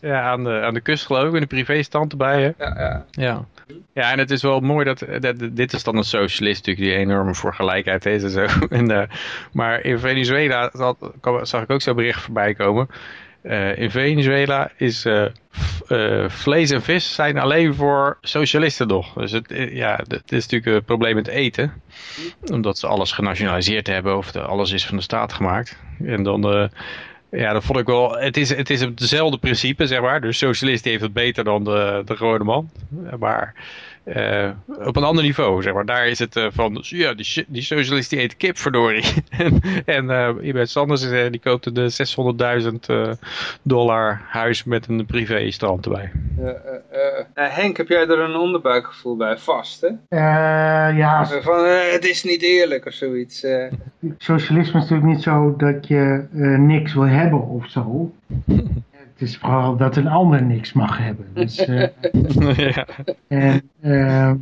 Ja, aan de, aan de kust geloof ik, in de privéstand erbij, hè? Ja, ja. Ja. Ja, en het is wel mooi dat, dat dit is dan een socialist natuurlijk die enorm voor gelijkheid is en zo. En, eh, maar in Venezuela kwam- zag ik ook zo'n bericht voorbij komen. Eh, in Venezuela is eh, eh, vlees en vis zijn alleen voor socialisten nog. Dus het, eh, ja, het is natuurlijk een probleem met eten. Omdat ze alles genationaliseerd hebben of alles is van de staat gemaakt. En dan... ja, dat vond ik wel. Het is, het is hetzelfde principe, zeg maar. De socialist heeft het beter dan de, de gewone man. Maar eh, op een ander niveau, zeg maar. Daar is het eh, van, ja, die, die socialist die eet kip, verdorie. en en eh iemand Sanders die koopt de 600.000 eh, dollar huis met een privé strand erbij. Henk, heb jij er een onderbuikgevoel bij? Vast, hè? Eh, ja, Van, het is niet eerlijk of zoiets. eh. socialisme is natuurlijk niet zo dat je niks wil hebben of zo. Het is vooral dat een ander niks mag hebben. Dus, eh, ja. en, eh,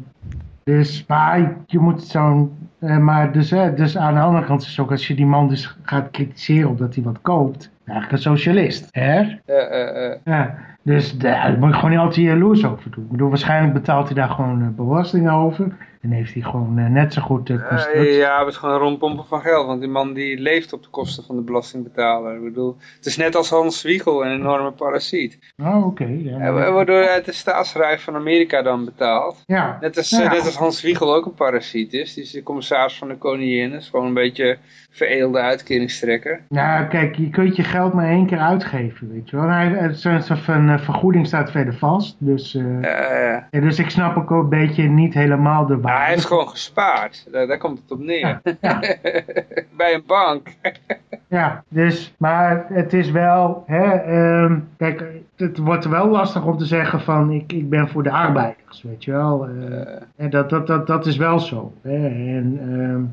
dus, maar je moet zo'n... eh, maar dus, dus aan de andere kant is het ook als je die man dus gaat kritiseren omdat hij wat koopt. Eigenlijk een socialist, hè? Eh, eh, eh. Ja, dus daar moet je gewoon niet altijd jaloers over doen. Ik bedoel, waarschijnlijk betaalt hij daar gewoon belasting over. En heeft hij gewoon eh, net zo goed de Eh, ja, het is gewoon rondpompen van geld. Want die man die leeft op de kosten van de belastingbetaler. Ik bedoel, het is net als Hans Wiegel, een enorme parasiet. Oh, oké. ja, maar- waardoor hij de staatsrijk van Amerika dan betaalt. ja. Net als, Ja. eh, net als Hans Wiegel ook een parasiet is. Die is de commissaris van de koningin. Dat is gewoon een beetje vereelde uitkeringstrekker. Nou, kijk, je kunt je geld maar één keer uitgeven, weet je wel. Hij, het- zijn zijn eh, vergoeding staat verder vast. Dus, eh, Eh, ja, dus ik snap ook een beetje niet helemaal de maar hij heeft gewoon gespaard. Daar, daar komt het op neer. Ja, ja. Bij een bank. Ja, dus, maar het is wel, hè, ehm, kijk, het wordt wel lastig om te zeggen van ik, ik ben voor de arbeiders, weet je wel. eh, en dat, dat, dat, dat is wel zo. Hè, en, ehm,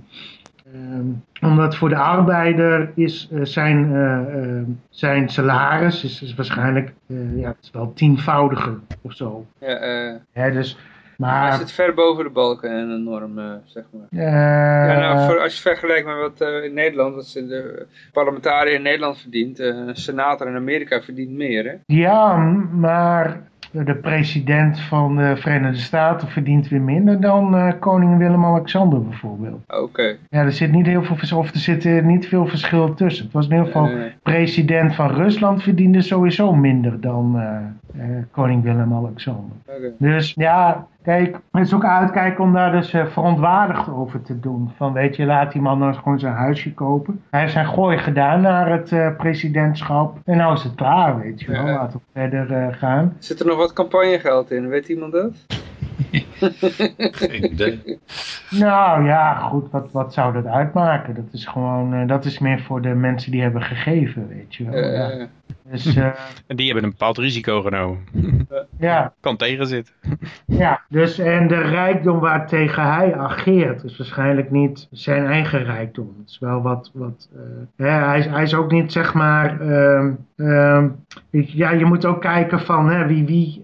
ehm, omdat voor de arbeider is eh, zijn, eh, zijn salaris is, is waarschijnlijk eh, ja, het is wel tienvoudiger of zo. Ja, eh, Hè, dus, hij maar, zit ver boven de balken en een norm, eh, zeg maar. eh, Ja, nou, voor, als je vergelijkt met wat eh, in Nederland, wat de parlementariër in Nederland verdient, eh, een senator in Amerika verdient meer, hè? Ja, maar de president van de Verenigde Staten verdient weer minder dan eh, koning Willem-Alexander bijvoorbeeld. Oké. Ja, er zit niet heel veel verschil, of er zit eh, niet veel verschil tussen. Het was in ieder geval, Eh, president van Rusland verdiende sowieso minder dan eh, eh, koning Willem-Alexander. Dus ja, kijk, het is ook uitkijken om daar dus eh, verontwaardigd over te doen. Van weet je, laat die man nou eens gewoon zijn huisje kopen. Hij heeft zijn gooi gedaan naar het eh, presidentschap. En nou is het klaar, weet je wel. Ja. Laten we verder eh, gaan. Zit er nog wat campagnegeld in? Weet iemand dat? Geen idee. Nou ja, goed, wat, wat zou dat uitmaken? Dat is gewoon, eh, dat is meer voor de mensen die hebben gegeven, weet je wel. Eh, ja. Dus eh, En die hebben een bepaald risico genomen. ja, Kan tegenzitten. ja, dus en de rijkdom waar tegen hij ageert is waarschijnlijk niet zijn eigen rijkdom. Het is wel wat, wat eh, hè, hij, is, hij is ook niet zeg maar, ehm, ehm, ik- ja, je moet ook kijken van hè, wie, wie,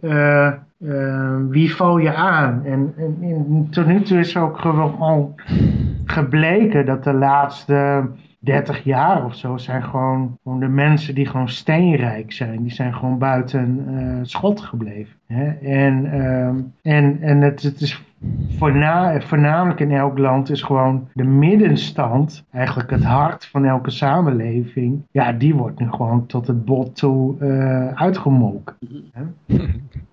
eh, ehm, wie val je aan. En, en, tot nu toe is ook gewoon gebleken dat de laatste 30 jaar of zo zijn gewoon, de mensen die gewoon steenrijk zijn. Die zijn gewoon buiten eh, schot gebleven. Hè? En, ehm, en, en het, het is voorna, voornamelijk in elk land is gewoon de middenstand, eigenlijk het hart van elke samenleving. Ja, die wordt nu gewoon tot het bot toe eh uitgemolken.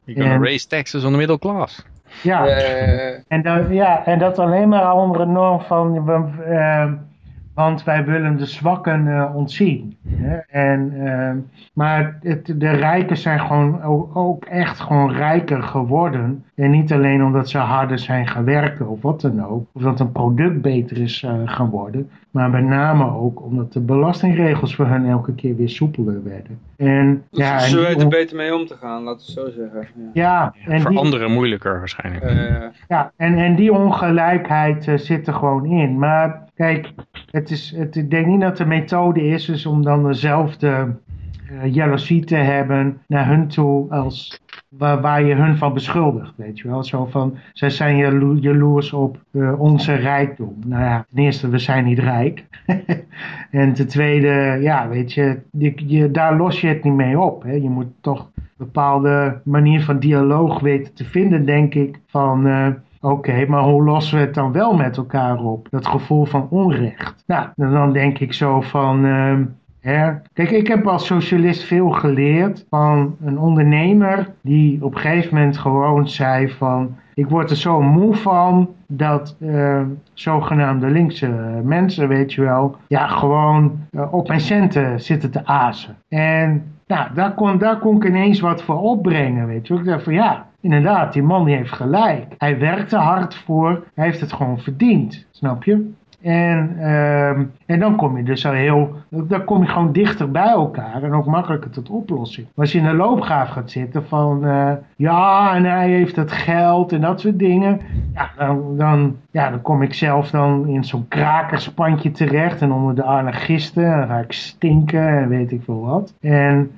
Je kan En- raise taxes on the middle class. Ja. eh, En, dan, ja, en dat alleen maar onder een norm van eh, want wij willen de zwakken eh, ontzien. Hè? En, ehm, maar het, de rijken zijn gewoon ook, ook echt gewoon rijker geworden. En niet alleen omdat ze harder zijn gaan werken of wat dan ook. Of dat een product beter is uh, gaan worden. Maar met name ook omdat de belastingregels voor hen elke keer weer soepeler werden. En, ja, ze en weten er beter mee om te gaan, laten we het zo zeggen. Ja. ja, en Voor die, anderen moeilijker waarschijnlijk. Eh, Ja, en, en die ongelijkheid eh, zit er gewoon in. Maar kijk, het is, het, ik denk niet dat de methode is dus om dan dezelfde eh jaloezie te hebben naar hun toe als waar, waar je hun van beschuldigt, weet je wel. Zo van, zij zijn jalo- jaloers op eh, onze rijkdom. Nou ja, ten eerste, we zijn niet rijk. en ten tweede, ja, weet je, je, je- daar los je het niet mee op. Hè. Je moet toch een bepaalde manier van dialoog weten te vinden, denk ik. Van, eh, oké, maar hoe lossen we het dan wel met elkaar op? Dat gevoel van onrecht. Nou, dan denk ik zo van... ehm, hè, Kijk, ik heb als socialist veel geleerd van een ondernemer die op een gegeven moment gewoon zei van... Ik word er zo moe van dat eh, zogenaamde linkse mensen, weet je wel, ja, gewoon eh, op mijn centen zitten te azen. En nou, daar kon, daar kon ik ineens wat voor opbrengen, weet je. Ik dacht van ja, inderdaad, die man die heeft gelijk. Hij werkte hard voor, hij heeft het gewoon verdiend, snap je? En, ehm, en dan kom je dus al heel, dan kom je gewoon dichter bij elkaar en ook makkelijker tot oplossing. Als je in een loopgraaf gaat zitten van, eh, ja, en hij heeft het geld en dat soort dingen, ja, dan, dan, ja, dan kom ik zelf dan in zo'n krakerspandje terecht en onder de anarchisten, en dan ga ik stinken en weet ik veel wat. En,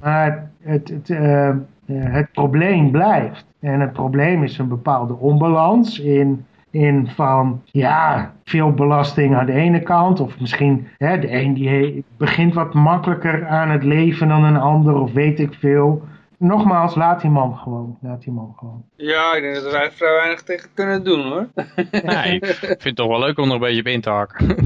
maar het, het, eh, het probleem blijft. En het probleem is een bepaalde onbalans in in van, ja, veel belasting aan de ene kant. Of misschien, hè, de een die begint wat makkelijker aan het leven dan een ander. Of weet ik veel. Nogmaals, laat die man gewoon. Laat die man gewoon. ja, ik denk dat wij er vrij weinig tegen kunnen doen hoor. Nee, ik vind het toch wel leuk om er een beetje op in te haken.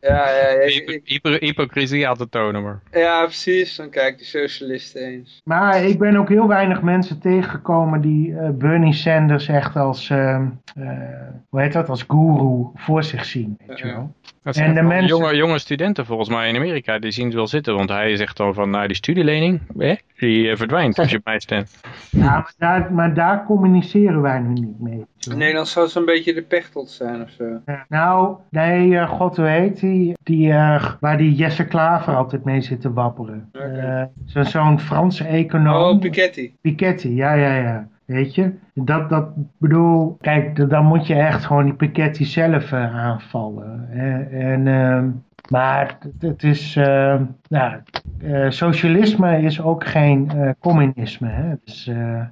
Ja, ja, ja, ik- hypocrisie aan te tonen, maar... ja, precies. Dan kijk die socialisten eens. Maar ik ben ook heel weinig mensen tegengekomen die eh, Bernie Sanders echt als, ehm, eh, hoe heet dat, als guru voor zich zien. Weet je wel. Dat En zijn de vooral mensen- jonge, jonge studenten volgens mij in Amerika, die zien het wel zitten. Want hij zegt dan van, nou die studielening, hè, die eh, verdwijnt als je mij. Ja, maar daar, maar daar communiceren wij nu niet mee. wel. In Nederland zou het zo'n beetje de pechtold zijn of zo. Ja. Nou, nee, eh, god hoe heet die? die eh, waar die Jesse Klaver altijd mee zit te wapperen. Eh, zo- Zo'n Franse econoom. Oh, Piketty. Piketty, ja, ja, ja. Weet je? Dat, dat bedoel, kijk, dan moet je echt gewoon die Piketty zelf aanvallen. hè. En, ehm, maar het- is, nou, socialisme is ook geen eh, communisme. Hè? Dus, eh,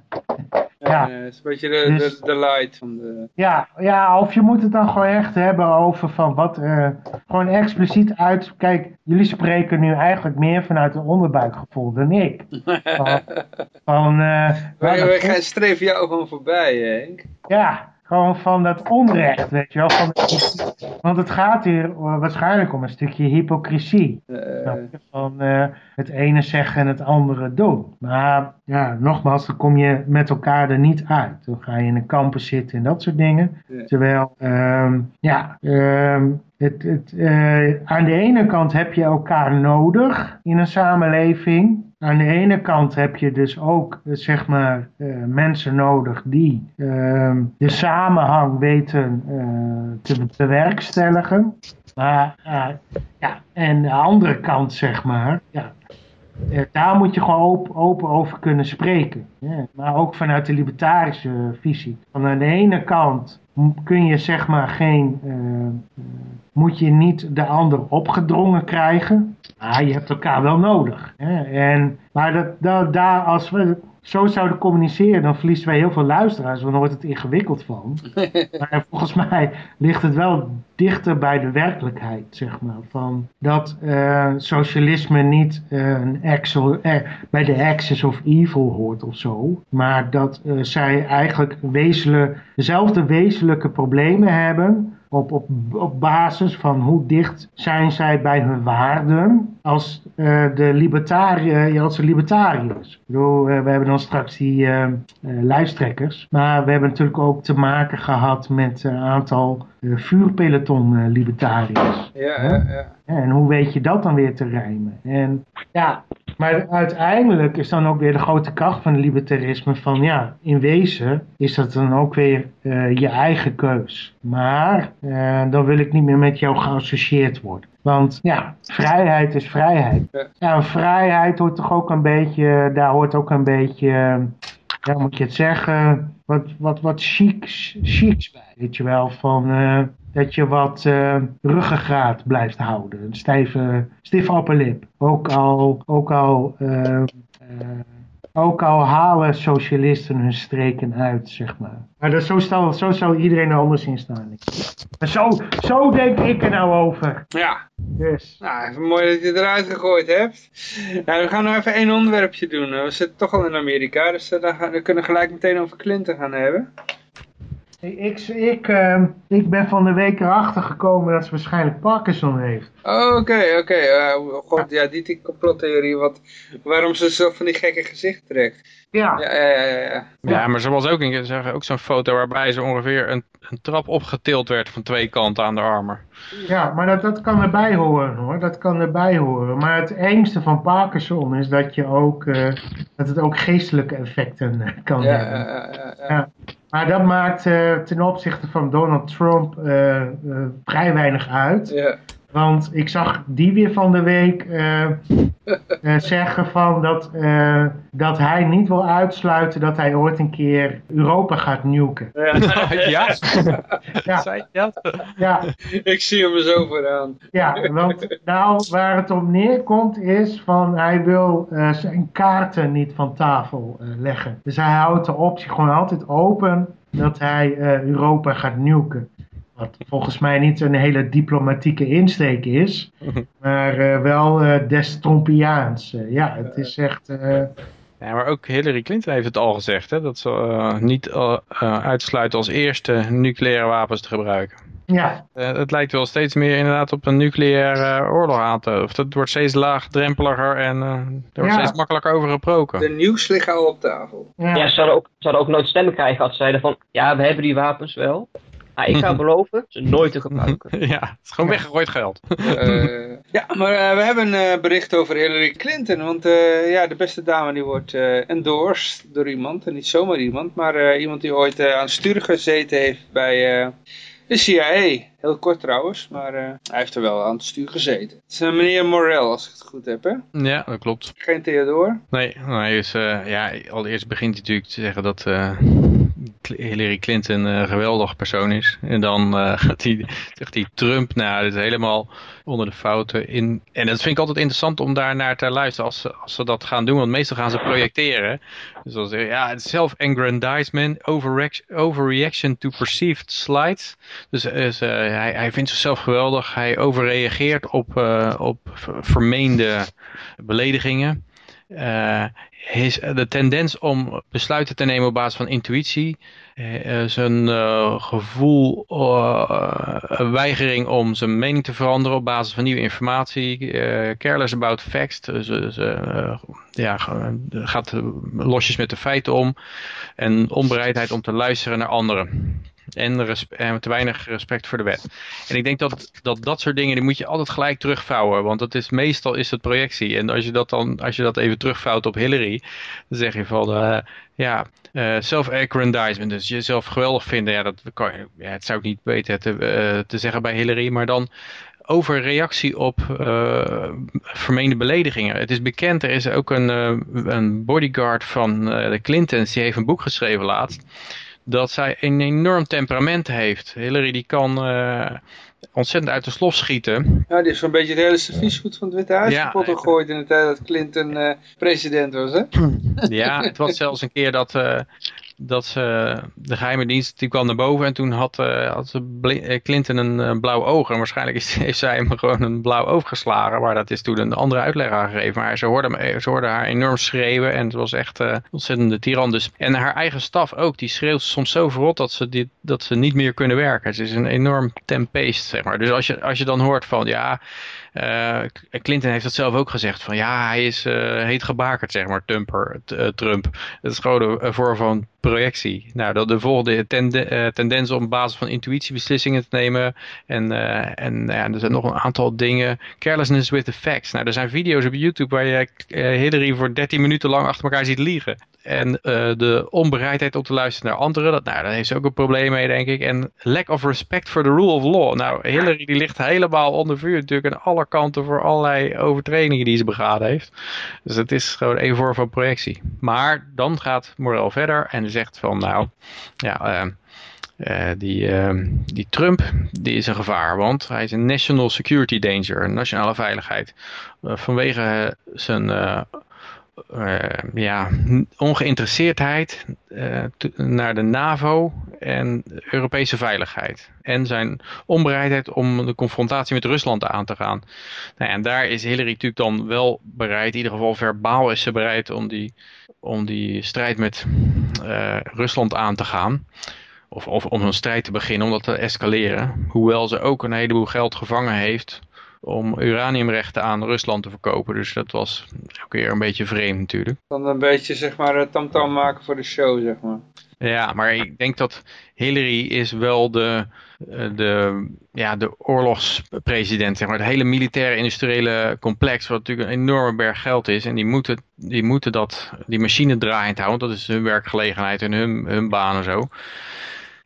Ja. Het is een beetje de, Dus- de, de light van de... Ja, ja, of je moet het dan gewoon echt hebben over van wat, gewoon expliciet uit, kijk, jullie spreken nu eigenlijk meer vanuit een onderbuikgevoel dan ik. Van, van Wij, wij dat- gaan streven jou gewoon voorbij, Henk. ja, gewoon van dat onrecht, weet je wel. Van, want het gaat hier waarschijnlijk om een stukje hypocrisie. Eh? Van eh, het ene zeggen en het andere doen. Maar ja, nogmaals, dan kom je met elkaar er niet uit. Dan ga je in een campus zitten en dat soort dingen. Terwijl, ehm, ja, ehm, het, het, eh, aan de ene kant heb je elkaar nodig in een samenleving. Aan de ene kant heb je dus ook, eh, zeg maar, eh, mensen nodig die ehm, de samenhang weten eh, te bewerkstelligen. Maar ja, en de andere kant, zeg maar, ja, daar moet je gewoon open, open over kunnen spreken. Maar ook vanuit de libertarische visie. Van aan de ene kant kun je zeg maar geen, eh, moet je niet de ander opgedrongen krijgen. Maar je hebt elkaar wel nodig. Hè? En, maar dat, daar, als we zo zouden communiceren, dan verliezen wij heel veel luisteraars, want dan wordt het ingewikkeld van. maar volgens mij ligt het wel dichter bij de werkelijkheid, zeg maar. Van dat eh, socialisme niet eh, een eh, bij de axis of evil hoort of zo. Maar dat zij eigenlijk wezenlijk, dezelfde wezenlijke problemen hebben op, op, op basis van hoe dicht zijn zij bij hun waarden als eh, de libertariër, als de libertariërs. Ik bedoel, eh, we hebben dan straks die eh, eh, lijsttrekkers, maar we hebben natuurlijk ook te maken gehad met een aantal eh, vuurpeloton eh, libertariërs. Ja. Ja, En hoe weet je dat dan weer te rijmen? En ja, maar uiteindelijk is dan ook weer de grote kracht van het libertarisme van ja, in wezen is dat dan ook weer eh, je eigen keus. Maar eh, dan wil ik niet meer met jou geassocieerd worden. Want ja, vrijheid is vrijheid. Ja. Vrijheid hoort toch ook een beetje, daar hoort ook een beetje, ja, moet je het zeggen, wat, wat, wat chics, chics bij. Weet je wel, van eh, dat je wat eh ruggengraat blijft houden. Een stijve, stiff upper lip. Ook al, ook al, eh, eh, ook al halen socialisten hun streken uit, zeg maar. Maar dat, zo, zal, zo zou iedereen er anders in staan. Maar zo, zo denk ik er nou over. Ja, Dus. nou, even mooi dat je het eruit gegooid hebt. Nou, we gaan nog even één onderwerpje doen. We zitten toch al in Amerika, dus eh, dan, gaan, dan kunnen we gelijk meteen over Clinton gaan hebben. Ik, ik, eh, ik ben van de week erachter gekomen dat ze waarschijnlijk Parkinson heeft. Oh, Oké, oké. eh, God, ja, die, die complottheorie, wat, waarom ze zo van die gekke gezicht trekt. Ja, Ja, ja, ja, ja, ja. Maar ze was ook, zeggen ook zo'n foto waarbij ze ongeveer een, een trap opgetild werd van twee kanten aan de armen. ja maar dat, dat kan erbij horen hoor. Dat kan erbij horen. Maar het engste van Parkinson is dat, je ook, eh, dat het ook geestelijke effecten eh, kan Ja, hebben. ja, ja, ja. Maar dat maakt eh, ten opzichte van Donald Trump eh, eh, vrij weinig uit. ja. Want ik zag die weer van de week eh, eh, zeggen van dat, eh, dat hij niet wil uitsluiten dat hij ooit een keer Europa gaat nuken. Ja. ja? Ja. Dat? Ja, Ik zie hem er zo vooraan. ja, want nou waar het op neerkomt is van hij wil eh, zijn kaarten niet van tafel eh, leggen. Dus hij houdt de optie gewoon altijd open dat hij eh, Europa gaat nuken. Wat volgens mij niet een hele diplomatieke insteek is, maar eh, wel eh des Trumpiaans. Eh, ja, het is echt... eh, Ja, maar ook Hillary Clinton heeft het al gezegd, hè, dat ze niet uitsluiten als eerste nucleaire wapens te gebruiken. ja, Eh, het lijkt wel steeds meer inderdaad op een nucleaire oorlog aan te... Of het wordt steeds laagdrempeliger en eh, er wordt Ja. steeds makkelijker over gesproken. De nieuws liggen al op tafel. ja, Ja, ze zouden ook, ze zouden ook nooit stemmen krijgen als ze zeiden van, ja, we hebben die wapens wel. Maar ik ga beloven ze nooit te gebruiken. ja, het is gewoon weggegooid geld. Eh, ja, maar eh, we hebben een eh, bericht over Hillary Clinton. Want eh, ja, de beste dame die wordt eh, endorsed door iemand. En niet zomaar iemand, maar eh, iemand die ooit aan het stuur gezeten heeft bij eh, de CIA. Heel kort trouwens, maar eh, hij heeft er wel aan het stuur gezeten. Het is een meneer Morel, als ik het goed heb, hè? Ja, dat klopt. Geen Theodore. Nee, nou, hij is, eh, ja, allereerst begint hij natuurlijk te zeggen dat eh, Hillary Clinton een geweldig persoon is. En dan eh, gaat hij, zegt hij Trump, nou, dit helemaal onder de fouten in. En dat vind ik altijd interessant om daar naar te luisteren als ze, als ze dat gaan doen. Want meestal gaan ze projecteren. Dus dan zeggen ja, self-aggrandizement, overreaction, to perceived slights. Dus, eh, hij, hij vindt zichzelf geweldig. Hij overreageert op, eh, op ver- vermeende beledigingen. Eh, his, de tendens om besluiten te nemen op basis van intuïtie. eh, eh, zijn eh, gevoel, eh, weigering om zijn mening te veranderen op basis van nieuwe informatie. eh, careless about facts. Dus, dus, eh, ja, gaat losjes met de feiten om. En onbereidheid om te luisteren naar anderen. En, en te weinig respect voor de wet. En ik denk dat, dat dat soort dingen, die moet je altijd gelijk terugvouwen. Want dat is, meestal is het projectie. En als je dat dan, als je dat even terugvouwt op Hillary, dan zeg je van, eh, ja, eh, self-aggrandizement. Dus jezelf geweldig vinden, ja, dat kan ja, het zou ik niet weten te, eh, te zeggen bij Hillary. Maar dan overreactie op eh vermeende beledigingen. Het is bekend, er is ook een, eh, een bodyguard van eh, de Clintons, die heeft een boek geschreven laatst dat zij een enorm temperament heeft. Hillary die kan eh, ontzettend uit de slof schieten. Ja, die is zo'n beetje het hele serviesgoed van het Witte Huis Ja, kapot gegooid in de tijd dat Clinton eh, president was, hè? Ja, het was zelfs een keer dat, eh, dat ze, de geheime dienst die kwam naar boven en toen had, uh, had Clinton een blauw oog. En waarschijnlijk is, heeft zij hem gewoon een blauw oog geslagen. Maar dat is toen een andere uitleg aangegeven. Maar ze hoorde, ze hoorde haar enorm schreeuwen en het was echt uh, ontzettende tiran. Dus, en haar eigen staf ook, die schreeuwt soms zo verrot dat ze, dit, dat ze niet meer kunnen werken. Het is een enorm tempest, zeg maar. Dus als je, als je dan hoort van, ja... Uh, Clinton heeft dat zelf ook gezegd. Van ja, hij is uh, heet gebakerd, zeg maar, Tumper, uh, Trump. Dat is gewoon een vorm van projectie. Nou, dat de volgende tende, tendens om op basis van intuïtie beslissingen te nemen. En, en ja, er zijn nog een aantal dingen. Carelessness with the facts. Nou, er zijn video's op YouTube waar je Hillary voor 13 minuten lang achter elkaar ziet liegen. En de onbereidheid om te luisteren naar anderen, dat, nou, daar heeft ze ook een probleem mee, denk ik. En lack of respect for the rule of law. Nou, Hillary die ligt helemaal onder vuur natuurlijk en alle kanten voor allerlei overtredingen die ze begaan heeft. Dus het is gewoon een vorm van projectie. Maar dan gaat Morel verder en zegt van nou, ja... Uh, uh, die, die Trump die is een gevaar, want hij is een national security danger, een nationale veiligheid. Vanwege zijn ja, ongeïnteresseerdheid uh, naar de NAVO en Europese veiligheid. En zijn onbereidheid om de confrontatie met Rusland aan te gaan. Nou en daar is Hillary natuurlijk dan wel bereid, in ieder geval verbaal is ze bereid om die, om die strijd met uh, Rusland aan te gaan. Of, of om een strijd te beginnen, om dat te escaleren. Hoewel ze ook een heleboel geld gevangen heeft om uraniumrechten aan Rusland te verkopen. Dus dat was ook weer een beetje vreemd natuurlijk. Dan een beetje zeg maar tamtam -tam maken voor de show zeg maar. Ja, maar ik denk dat Hillary is wel de, de, ja, de oorlogspresident, zeg maar. Het hele militaire industriële complex, wat natuurlijk een enorme berg geld is. En die moeten, die moeten dat, die machine draaiend houden, dat is hun werkgelegenheid en hun, hun baan en zo.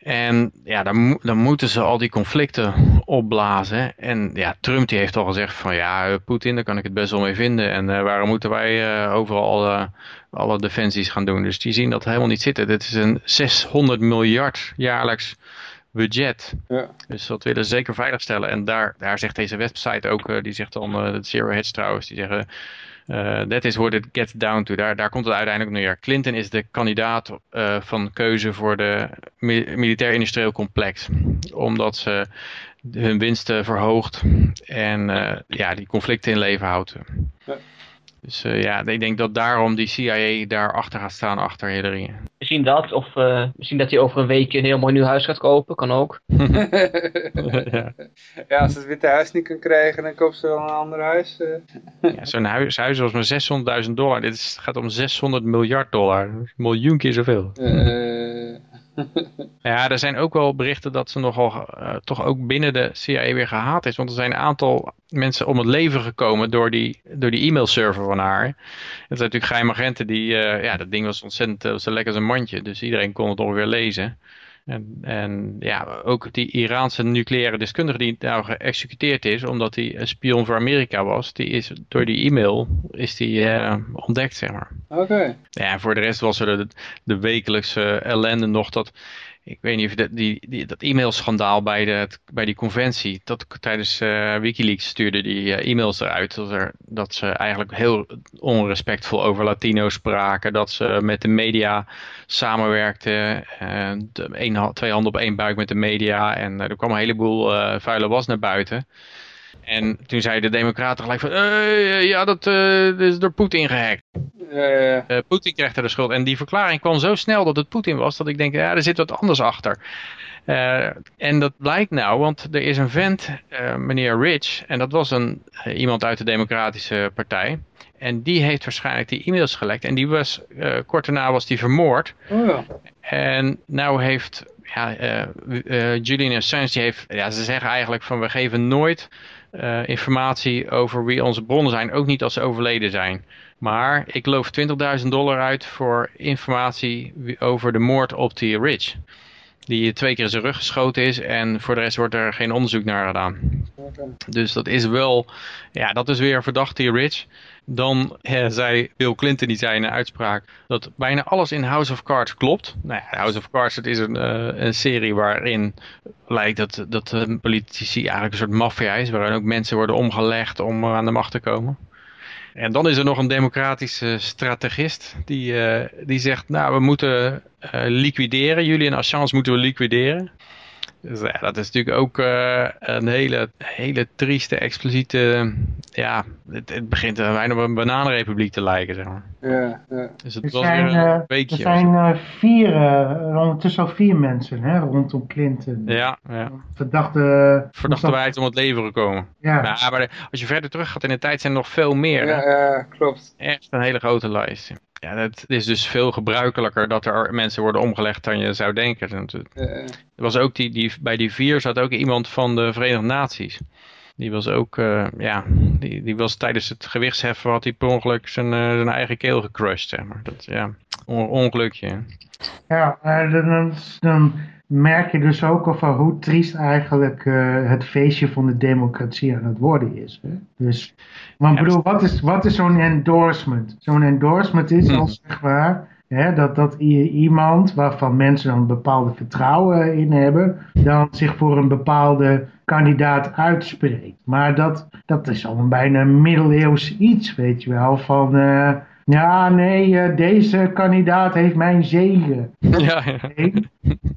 En ja, dan, dan moeten ze al die conflicten opblazen. En ja, Trump die heeft al gezegd van ja, eh, Poetin, daar kan ik het best wel mee vinden. En uh, waarom moeten wij uh, overal uh, alle defensies gaan doen? Dus die zien dat helemaal niet zitten. Dit is een 600 miljard jaarlijks budget. Ja. Dus dat willen ze zeker veiligstellen. En daar, daar zegt deze website ook, die zegt dan, Zero Hedge trouwens, die zeggen... Uh, that is what it gets down to. Daar, daar komt het uiteindelijk neer. Clinton is de kandidaat uh, van keuze voor de militair-industrieel complex. Omdat ze hun winsten verhoogt en uh, ja, die conflicten in leven houdt. Dus uh, ja, ik denk dat daarom die CIA daar achter gaat staan, achter Hillary. Misschien dat, of uh, misschien dat hij over een week een heel mooi nieuw huis gaat kopen, kan ook. ja. ja, als het Witte Huis niet kan krijgen, dan koopt ze wel een ander huis. Uh. ja, Zo'n huis, huis was maar 600.000 dollar, dit is, gaat om 600 miljard dollar, een miljoen keer zoveel. ja, er zijn ook wel berichten dat ze nogal uh, toch ook binnen de CIA weer gehaat is. Want er zijn een aantal mensen om het leven gekomen door die, door die e-mailserver van haar. Het zijn natuurlijk geheime agenten die, uh, ja, dat ding was ontzettend uh, zo lekker als een mandje. Dus iedereen kon het ongeveer lezen. En, en ja, ook die Iraanse nucleaire deskundige die nou geëxecuteerd is, omdat hij een spion voor Amerika was, die is door die e-mail is die uh, ontdekt, zeg maar. Oké. Okay. Ja, en voor de rest was er de, de wekelijkse ellende nog dat ik weet niet of dat, die, die, dat e-mailschandaal bij, de, bij die conventie, dat tijdens uh, Wikileaks stuurde die uh, e-mails eruit, dat, er, dat ze eigenlijk heel onrespectvol over Latino spraken, dat ze met de media samenwerkten, de, een, twee handen op één buik met de media en er kwam een heleboel vuile was naar buiten. En toen zeiden de democraten gelijk van, uh, ja, dat, uh, is door Poetin gehackt. Uh, Poetin kreeg er de schuld. En die verklaring kwam zo snel dat het Poetin was, dat ik denk, ja, er zit wat anders achter. en dat blijkt nou, want er is een vent, meneer Rich, en dat was een, iemand uit de Democratische Partij. En die heeft waarschijnlijk die e-mails gelekt. En die was, kort daarna was die vermoord. Oh ja. En nou heeft ja, Julian Assange, die heeft, ja, ze zeggen eigenlijk van we geven nooit uh, informatie over wie onze bronnen zijn. Ook niet als ze overleden zijn. Maar ik loof 20.000 dollar uit voor informatie over de moord op T. Rich. Die twee keer in zijn rug geschoten is en voor de rest wordt er geen onderzoek naar gedaan. Dus dat is wel, ja dat is weer verdacht T. Rich. Dan eh, zei Bill Clinton, die zei in een uitspraak, dat bijna alles in House of Cards klopt. Nou ja, House of Cards, het is een, uh, een serie waarin lijkt dat, dat politici eigenlijk een soort maffia is, waarin ook mensen worden omgelegd om aan de macht te komen. En dan is er nog een democratische strategist die, eh, die zegt, nou we moeten eh, liquideren, jullie en Assange moeten we liquideren. Dus ja, dat is natuurlijk ook eh, een hele, hele trieste, expliciete, ja, het, het begint er bijna op een bananenrepubliek te lijken, zeg maar. Ja, ja. Dus Er het was zijn, weer eh, een er weekje. zijn eh, vier, eh, ondertussen al vier mensen hè, rondom Clinton. ja, ja. Verdachte... Verdachte wijs om het leven gekomen. Ja, Ja, maar de- als je verder terug gaat in de tijd zijn er nog veel meer. ja, ja, klopt. Echt een hele grote lijst. Ja, het is dus veel gebruikelijker dat er mensen worden omgelegd dan je zou denken. Er was ook die, die, bij die vier zat ook iemand van de Verenigde Naties. Die was ook, eh, ja, die, die was tijdens het gewichtsheffen had hij per ongeluk zijn, eh, zijn eigen keel gecrushed, zeg maar. Dat, ja, on- ongelukje. ja eh, dan, dan merk je dus ook al van hoe triest eigenlijk eh, het feestje van de democratie aan het worden is. Hè? Dus, want Ja, bedoel, wat is, wat is zo'n endorsement? Zo'n endorsement is Hm. als zeg maar... Hè, dat, dat iemand waarvan mensen dan een bepaalde vertrouwen in hebben, dan zich voor een bepaalde kandidaat uitspreekt. Maar dat, dat is al een bijna middeleeuws iets, weet je wel. Van, eh, ja, nee, eh, deze kandidaat heeft mijn zegen. Ja, ja. Nee,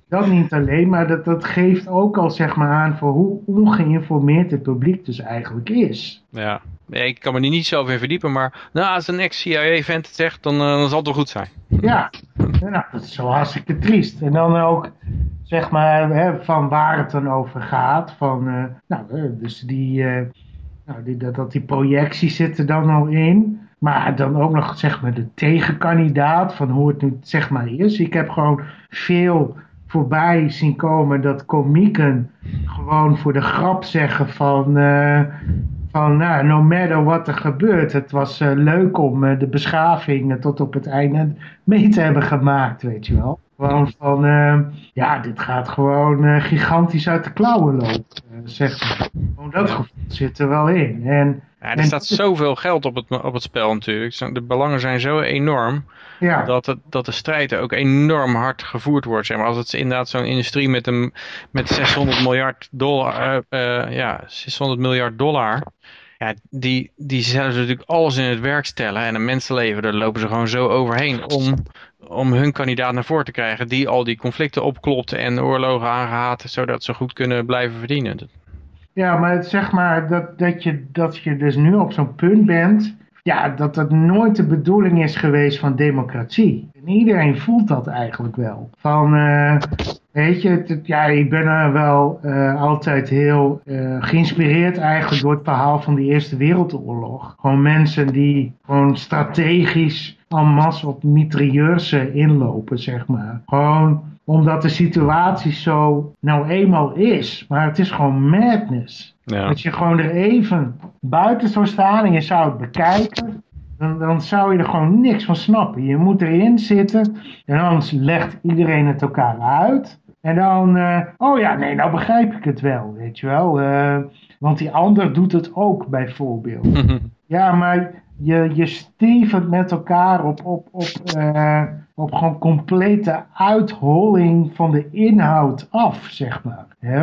dat niet alleen, maar dat, dat geeft ook al zeg maar aan voor hoe ongeïnformeerd het publiek dus eigenlijk is. ja. Ik kan me er niet zo in verdiepen, maar nou, als een ex-CIA-vent het zegt, dan, eh, dan zal het wel goed zijn. Ja, nou, dat is zo hartstikke triest. En dan ook, zeg maar, hè, van waar het dan over gaat. Van, eh, nou, dus die, eh, nou, die, dat, dat die projecties zitten dan al in. Maar dan ook nog, zeg maar, de tegenkandidaat van hoe het nu, zeg maar, is. Ik heb gewoon veel voorbij zien komen dat komieken gewoon voor de grap zeggen van... eh, van nou, no matter what er gebeurt, het was eh, leuk om eh, de beschaving tot op het einde mee te hebben gemaakt, weet je wel. Gewoon van, ja, dit gaat gewoon gigantisch uit de klauwen lopen, zeg. Gewoon dat gevoel zit er wel in. En Ja, er staat zoveel geld op het, op het spel natuurlijk. De belangen zijn zo enorm. ja, dat, het, dat de strijd ook enorm hard gevoerd wordt. Zeg maar. Als het inderdaad zo'n industrie met, een, met 600 miljard dollar, eh, ja, 600 miljard dollar, ja, die, die zullen ze natuurlijk alles in het werk stellen. En een mensenleven, daar lopen ze gewoon zo overheen om, om hun kandidaat naar voren te krijgen. Die al die conflicten opklopt en oorlogen aangehaat, zodat ze goed kunnen blijven verdienen. Ja, maar het, zeg maar dat, dat, je, dat je dus nu op zo'n punt bent. Ja, dat dat nooit de bedoeling is geweest van democratie. En iedereen voelt dat eigenlijk wel. Van, eh, weet je, ja, ik ben er wel eh, altijd heel eh, geïnspireerd eigenlijk door het verhaal van de Eerste Wereldoorlog. Gewoon mensen die gewoon strategisch en masse op mitrailleurs eh, inlopen, zeg maar. Gewoon omdat de situatie zo nou eenmaal is. Maar het is gewoon madness. Ja. Als je gewoon er even buiten zou staan en je zou het bekijken, dan, dan zou je er gewoon niks van snappen. Je moet erin zitten en dan legt iedereen het elkaar uit. En dan, eh, oh ja, nee, nou begrijp ik het wel, weet je wel. Eh, want die ander doet het ook bijvoorbeeld. Ja, maar je, je stevend met elkaar op, op, op, eh, op gewoon complete uitholling van de inhoud af, zeg maar. Hè?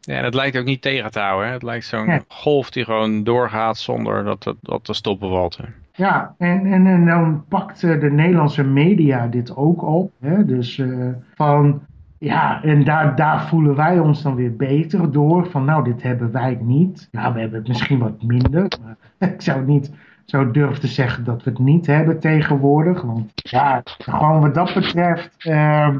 Ja, en het lijkt ook niet tegen te houden. Hè? Het lijkt zo'n Ja. golf die gewoon doorgaat zonder dat het dat te stoppen valt. hè. Ja, en, en, en dan pakt eh, de Nederlandse media dit ook op. Hè? Dus eh, van, ja, en daar, daar voelen wij ons dan weer beter door. Van, nou, dit hebben wij niet. Ja, we hebben het misschien wat minder. Maar ik zou niet zo durven te zeggen dat we het niet hebben tegenwoordig. Want ja, gewoon wat dat betreft... ehm,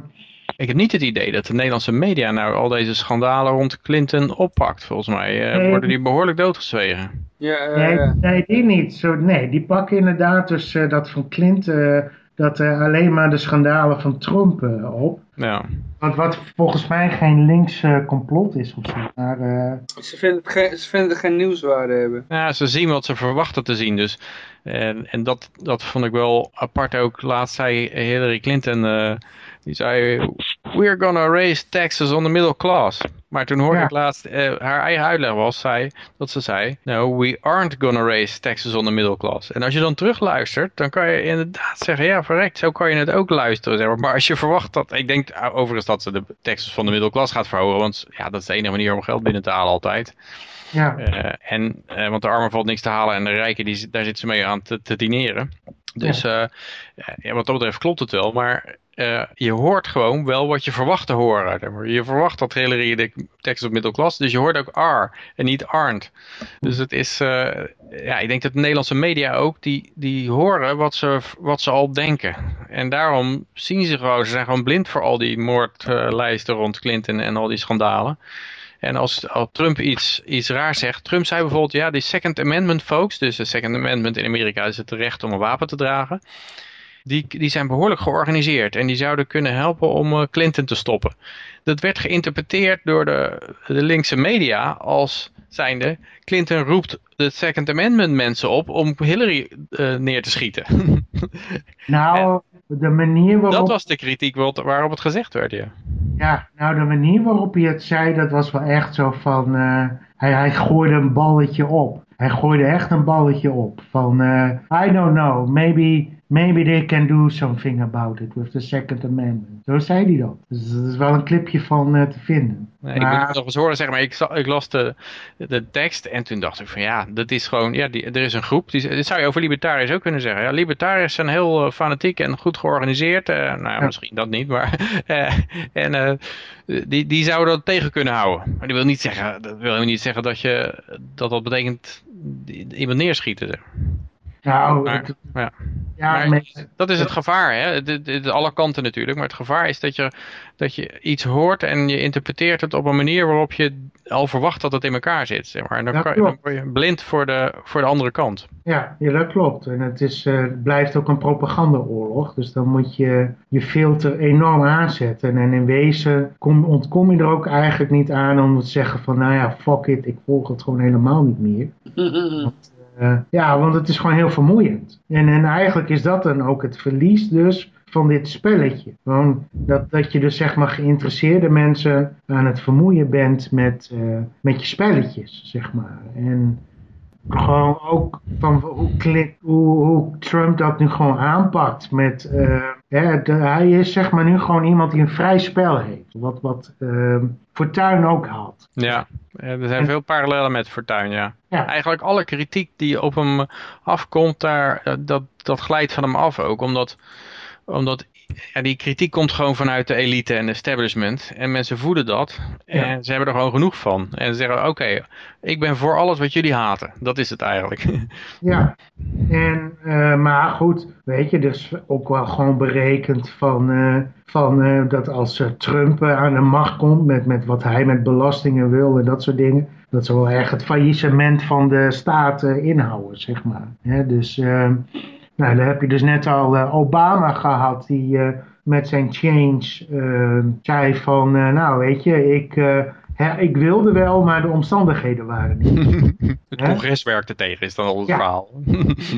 Ik heb niet het idee dat de Nederlandse media nou al deze schandalen rond Clinton oppakt. Volgens mij eh, Nee. worden die behoorlijk doodgezwegen. Ja, eh, Nee, die niet. Zo, nee, die pakken inderdaad dus eh, dat van Clinton, dat eh, alleen maar de schandalen van Trump eh, op. Ja. Wat, wat volgens mij geen links eh, complot is of zo. Maar eh, Ze, vinden het geen, ze vinden het geen nieuwswaarde hebben. ja, ze zien wat ze verwachten te zien. Dus. En, en dat, dat vond ik wel apart ook. Laatst zei Hillary Clinton, eh, die zei, we're gonna raise taxes on the middle class. Maar toen hoorde Ja. ik laatst, eh, haar eigen uitleg was zij, dat ze zei, no, we aren't gonna raise taxes on the middle class. En als je dan terugluistert, dan kan je inderdaad zeggen, ja verrekt, zo kan je het ook luisteren. Zeg maar. maar als je verwacht dat, ik denk uh, overigens dat ze de taxes van de middelklas gaat verhogen, want ja, dat is de enige manier om geld binnen te halen altijd. Ja, Eh, en, eh, want de armen valt niks te halen en de rijken, die, daar zitten ze mee aan te, te dineren. Dus eh, ja, wat dat betreft klopt het wel, maar eh, je hoort gewoon wel wat je verwacht te horen. Je verwacht dat Hillary de tekst op middelklas, dus je hoort ook R en niet aren't. Dus het is, eh, ja, ik denk dat de Nederlandse media ook, die, die horen wat ze, wat ze al denken. En daarom zien ze gewoon, ze zijn gewoon blind voor al die moordlijsten rond Clinton en al die schandalen. En als, Trump iets, iets raars zegt, Trump zei bijvoorbeeld, ja, die Second Amendment folks, dus de Second Amendment in Amerika is het recht om een wapen te dragen, die, die zijn behoorlijk georganiseerd en die zouden kunnen helpen om eh, Clinton te stoppen. Dat werd geïnterpreteerd door de, de linkse media als zijnde, Clinton roept de Second Amendment mensen op om Hillary eh, neer te schieten. nou, de manier waarop... Dat was de kritiek waarop het gezegd werd, ja. Ja, nou de manier waarop hij het zei, dat was wel echt zo van, eh, hij, hij gooide een balletje op. Hij gooide echt een balletje op van, I don't know, maybe, maybe they can do something about it with the Second Amendment. Zo zei hij dat. Dus er is wel een clipje van eh, te vinden. Nee, ik Maar- moet het nog eens horen zeggen, maar ik, ik las de, de tekst en toen dacht ik van ja, dat is gewoon, ja, die, er is een groep, die, dit zou je over libertariërs ook kunnen zeggen. Ja, libertariërs zijn heel eh, fanatiek en goed georganiseerd, eh, nou ja, misschien dat niet, maar en die, die zouden dat tegen kunnen houden. Maar die wil niet zeggen, dat wil niet zeggen dat je, dat dat betekent iemand neerschieten. zeg. Nou, Maar, het- ja. ja, Maar dat is het gevaar, hè? Het, het, het- alle kanten natuurlijk. Maar het gevaar is dat je, dat je iets hoort en je interpreteert het op een manier waarop je al verwacht dat het in elkaar zit. Zeg maar. En dan, kan, dan word je blind voor de, voor de andere kant. Ja, ja, dat klopt. En het is, eh, blijft ook een propagandaoorlog. Dus dan moet je je filter enorm aanzetten. En in wezen kom, ontkom je er ook eigenlijk niet aan om te zeggen van... Nou ja, fuck it, ik volg het gewoon helemaal niet meer. Eh, ja, want het is gewoon heel vermoeiend. En, en eigenlijk is dat dan ook het verlies dus van dit spelletje. Gewoon dat, dat je dus zeg maar geïnteresseerde mensen aan het vermoeien bent met, eh, met je spelletjes, zeg maar. En gewoon ook van hoe, hoe, hoe Trump dat nu gewoon aanpakt met... eh, de- hij is zeg maar nu gewoon iemand die een vrij spel heeft. Wat, wat eh, Fortuyn ook had. Ja, eh, er zijn veel parallellen met Fortuyn, ja. Ja. Eigenlijk alle kritiek die op hem afkomt, daar, eh, dat, dat glijdt van hem af ook. Omdat, omdat ja, die kritiek komt gewoon vanuit de elite en establishment. En mensen voeden dat. En Ja. ze hebben er gewoon genoeg van. En ze zeggen, oké, ik ben voor alles wat jullie haten. Dat is het eigenlijk. Ja, en, eh, maar goed, weet je, dus ook wel gewoon berekend van, eh, van eh, dat als Trump aan de macht komt met, met wat hij met belastingen wil en dat soort dingen, dat ze wel erg het faillissement van de staat inhouden, zeg maar. Hè, dus, nou, daar heb je dus net al eh, Obama gehad, die eh, met zijn change eh, zei van, eh, nou weet je, ik, eh, hè, ik wilde wel, maar de omstandigheden waren niet. het Hè? congres werkte tegen, is dan al het Ja. verhaal.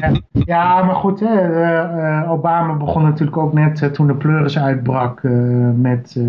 Ja, ja, maar goed, hè, eh, eh, Obama begon natuurlijk ook net toen de pleuris uitbrak eh, met, eh,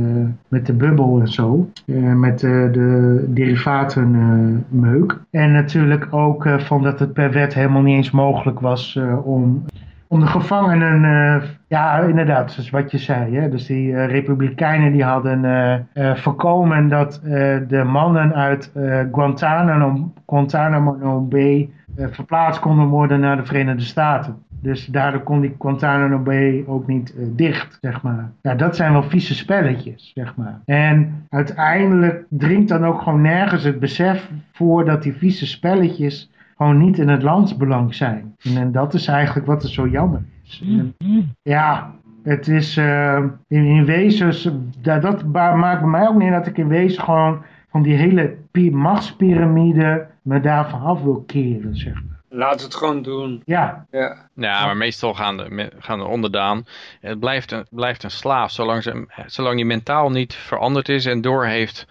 met de bubbel en zo. Eh, met eh, de derivatenmeuk. en natuurlijk ook eh, van dat het per wet helemaal niet eens mogelijk was eh, om, om de gevangenen... eh, ja, inderdaad, zoals wat je zei. Hè? Dus die eh, republikeinen die hadden eh, voorkomen dat de mannen uit Guantanamo, Guantanamo Bay verplaatst konden worden naar de Verenigde Staten. Dus daardoor kon die Guantanamo Bay ook niet dicht, zeg maar. Ja, dat zijn wel vieze spelletjes, zeg maar. En uiteindelijk dringt dan ook gewoon nergens het besef voor dat die vieze spelletjes gewoon niet in het landsbelang zijn. En, en dat is eigenlijk wat er zo jammer is. En, ja, het is eh, in, in wezen, dat, dat maakt bij mij ook niet dat ik in wezen gewoon van die hele machtspyramide me daarvan af wil keren, zeg maar. Laat het gewoon doen. Ja, Ja. Ja, maar meestal gaan de, gaan de onderdaan. Het blijft een, blijft een slaaf. Zolang, ze, zolang die mentaal niet veranderd is en doorheeft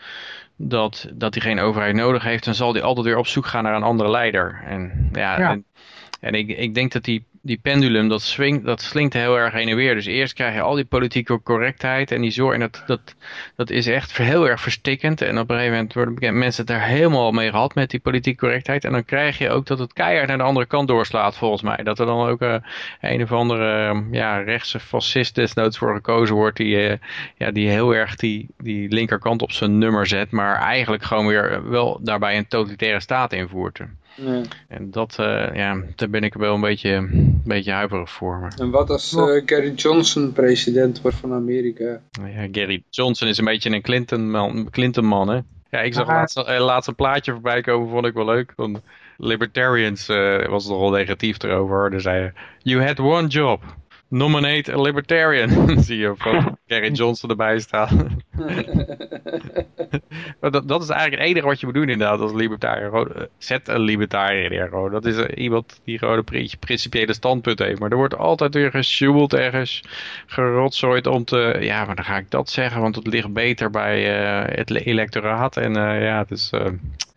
dat, dat hij geen overheid nodig heeft, dan zal hij altijd weer op zoek gaan naar een andere leider. En, ja, Ja. En, en ik, ik denk dat die, die pendulum, dat, swing, dat slinkt heel erg heen en weer. Dus eerst krijg je al die politieke correctheid en die zorg. En dat, dat, dat is echt heel erg verstikkend. En op een gegeven moment worden mensen het daar helemaal mee gehad met die politieke correctheid. En dan krijg je ook dat het keihard naar de andere kant doorslaat, volgens mij. Dat er dan ook uh, een of andere uh, ja, rechtse fascist desnoods voor gekozen wordt. Die, uh, ja, die heel erg die, die linkerkant op zijn nummer zet. Maar eigenlijk gewoon weer wel daarbij een totalitaire staat invoert. En dat, uh, ja, daar ben ik wel een beetje, een beetje huiverig voor. Maar... En wat als uh, Gary Johnson president wordt van Amerika? Ja, Gary Johnson is een beetje een Clinton-man, Clinton hè? Ja, ik zag laatst, uh, laatst een plaatje voorbij komen, vond ik wel leuk. Van Libertarians uh, was nogal negatief erover. Dus zei you had one job. Nominate a libertarian. Zie je van Gary Johnson erbij staan. dat, dat is eigenlijk het enige wat je moet doen inderdaad als libertariër. Zet een libertariër. Dat is iemand die gewoon een principiële standpunt heeft. Maar er wordt altijd weer gesjoeld ergens, gerotzooid om te... Ja, maar dan ga ik dat zeggen, want het ligt beter bij uh, het electoraat. En uh, ja, het is... Uh,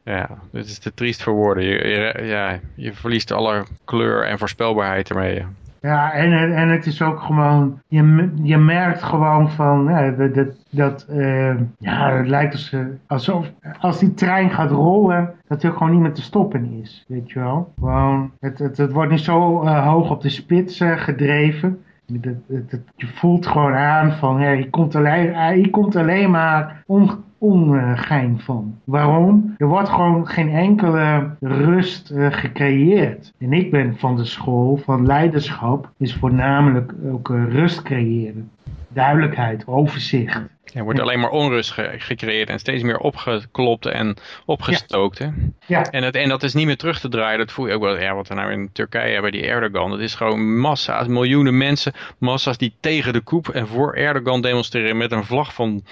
ja, het is te triest voor woorden. Je, je, ja, je verliest alle kleur en voorspelbaarheid ermee. Ja, en, en het is ook gewoon, je, je merkt gewoon van, ja, dat, dat, dat uh, ja, het lijkt uh, alsof, als die trein gaat rollen, dat er gewoon niet meer te stoppen is, weet je wel. Gewoon, het, het, het wordt niet zo uh, hoog op de spits gedreven. Het, het, je voelt gewoon aan van, je komt alleen, je komt alleen maar om, ongein van. Waarom? Er wordt gewoon geen enkele rust uh, gecreëerd. En ik ben van de school van leiderschap is voornamelijk ook uh, rust creëren. Duidelijkheid, overzicht. Er wordt alleen maar onrust ge gecreëerd en steeds meer opgeklopt en opgestookt. Ja. Hè? Ja. En, het, en dat is niet meer terug te draaien. Dat voel je ook wel. Ja, wat we nou in Turkije hebben, die Erdogan. Dat is gewoon massa's, miljoenen mensen. Massa's die tegen de koep en voor Erdogan demonstreren met een vlag van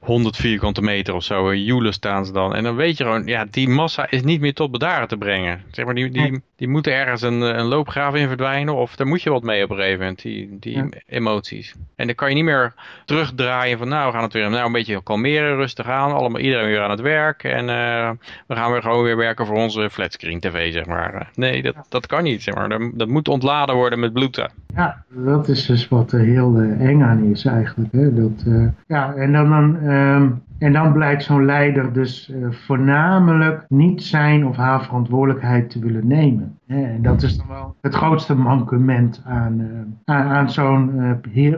100 vierkante meter of zo. In Joelen staan ze dan. En dan weet je gewoon, ja, die massa is niet meer tot bedaren te brengen. Zeg maar, die, die, die moeten ergens een, een loopgraaf in verdwijnen. Of daar moet je wat mee op een gegeven moment, die, die ja. emoties. En dan kan je niet meer terugdraaien van, nou, we gaan het weer nou, een beetje kalmeren, rustig aan. Allemaal, iedereen weer aan het werk. En uh, we gaan weer gewoon weer werken voor onze flatscreen tv, zeg maar. Nee, dat, dat kan niet, zeg maar. Dat, dat moet ontladen worden met bloed. Ja, dat is dus wat er heel eng aan is eigenlijk. Hè? Dat, uh, ja, en dan... dan Um, en dan blijkt zo'n leider dus uh, voornamelijk niet zijn of haar verantwoordelijkheid te willen nemen. En dat is dan wel het grootste mankement aan, uh, aan, zo'n uh,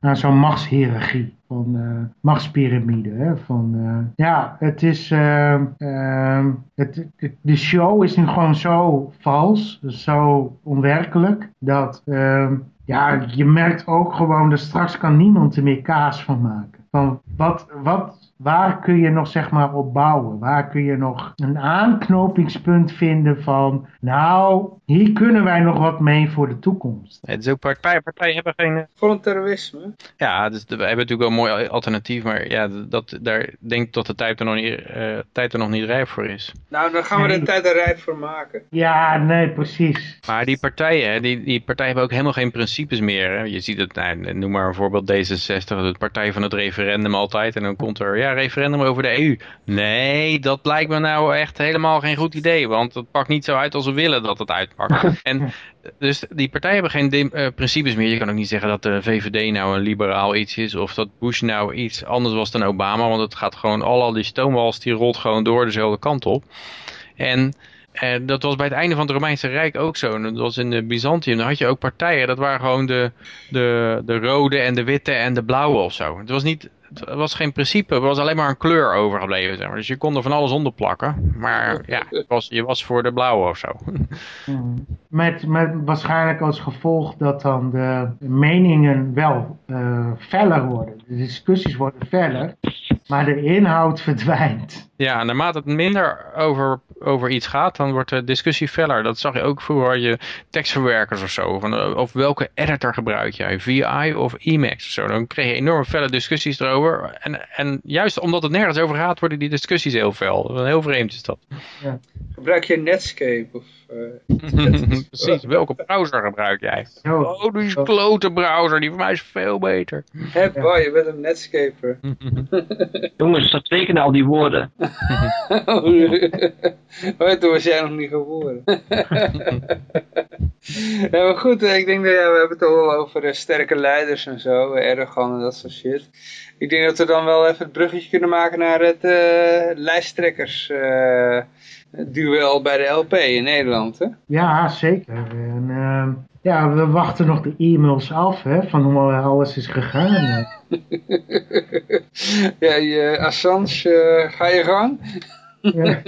aan zo'n machtshierarchie. Van machtspyramide. Hè? Van, ja, het is. ehm, het, het, de show is nu gewoon zo vals, zo onwerkelijk, dat. ehm, ja, je merkt ook gewoon dat straks kan niemand er meer kaas van maken. Van wat, wat, waar kun je nog zeg maar op bouwen? Waar kun je nog een aanknopingspunt vinden van, nou, hier kunnen wij nog wat mee voor de toekomst. Het is ook partij, partijen hebben geen... Voluntarisme. Ja, dus we hebben natuurlijk wel een mooi alternatief, maar ja, dat, daar denk ik dat de tijd er nog niet, uh, tijd er nog niet rijp voor is. Nou, dan gaan we de tijd er rijp voor maken. Ja, nee, precies. Maar die partijen, die, die partijen hebben ook helemaal geen principes meer. Hè? Je ziet het, nou, noem maar een voorbeeld D66, de partij van het referendum altijd. En dan komt er, ja, referendum over de EU. Nee, dat lijkt me nou echt helemaal geen goed idee, want het pakt niet zo uit als we willen dat het uitpakt. En dus die partijen hebben geen uh, principes meer. Je kan ook niet zeggen dat de VVD nou een liberaal iets is. Of dat Bush nou iets anders was dan Obama. Want het gaat gewoon, al, al die stoomwals die rolt gewoon door dezelfde kant op. En en dat was bij het einde van het Romeinse Rijk ook zo. En dat was in de Byzantium. Dan had je ook partijen. Dat waren gewoon de, de, de rode en de witte en de blauwe of zo. Het was niet... Het was geen principe, er was alleen maar een kleur overgebleven. Zeg maar. Dus je kon er van alles onder plakken. Maar ja, was, je was voor de blauwe of zo. Met, met waarschijnlijk als gevolg dat dan de meningen wel uh, feller worden. De discussies worden feller, maar de inhoud verdwijnt. Ja, naarmate het minder over, over iets gaat, dan wordt de discussie feller. Dat zag je ook vroeger je tekstverwerkers of zo. Van, of welke editor gebruik jij, VI of Emacs of zo. Dan kreeg je enorme felle discussies erover. En, en juist omdat het nergens over gaat, worden die discussies heel fel. Heel vreemd is dat. Ja. Gebruik je Netscape of... Uh, Precies, welke browser gebruik jij? Oh, oh die klote browser, die van mij is veel beter. Hé, boy, je bent een Netscaper. Jongens, dat tekenen al die woorden. Oh, toen was jij nog niet geboren. ja, maar goed, eh, ik denk dat ja, we hebben het al over uh, sterke leiders en zo, Erdogan en dat soort shit. Ik denk dat we dan wel even het bruggetje kunnen maken naar het uh, lijsttrekkers duel bij de LP in Nederland, hè? Ja, zeker. En, uh, ja, we wachten nog de e-mails af, hè, van hoe alles is gegaan. ja, je, Assange, ga je gang? Ja,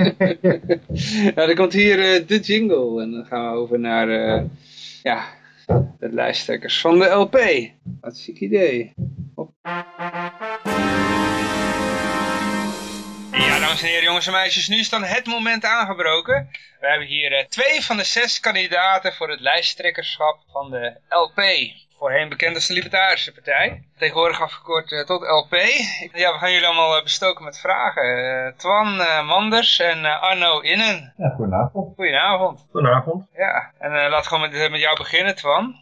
dan komt hier uh, de jingle en dan gaan we over naar uh, ja, de lijsttrekkers van de LP. Wat ziek idee. Ja, dames en heren, jongens en meisjes, nu is dan het moment aangebroken. We hebben hier uh, twee van de zes kandidaten voor het lijsttrekkerschap van de LP voorheen bekend als de Libertarische Partij. Tegenwoordig afgekort uh, tot LP. Ja, we gaan jullie allemaal uh, bestoken met vragen. Uh, Twan Manders en Arno Innen. Ja, goedenavond. Goedenavond. Goedenavond. Ja, en laten we gewoon met, met jou beginnen, Twan.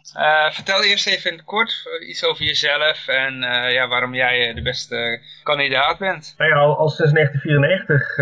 vertel eerst even in het kort iets over jezelf en ja, waarom jij de beste kandidaat bent. Nou ja, al, al sinds 1994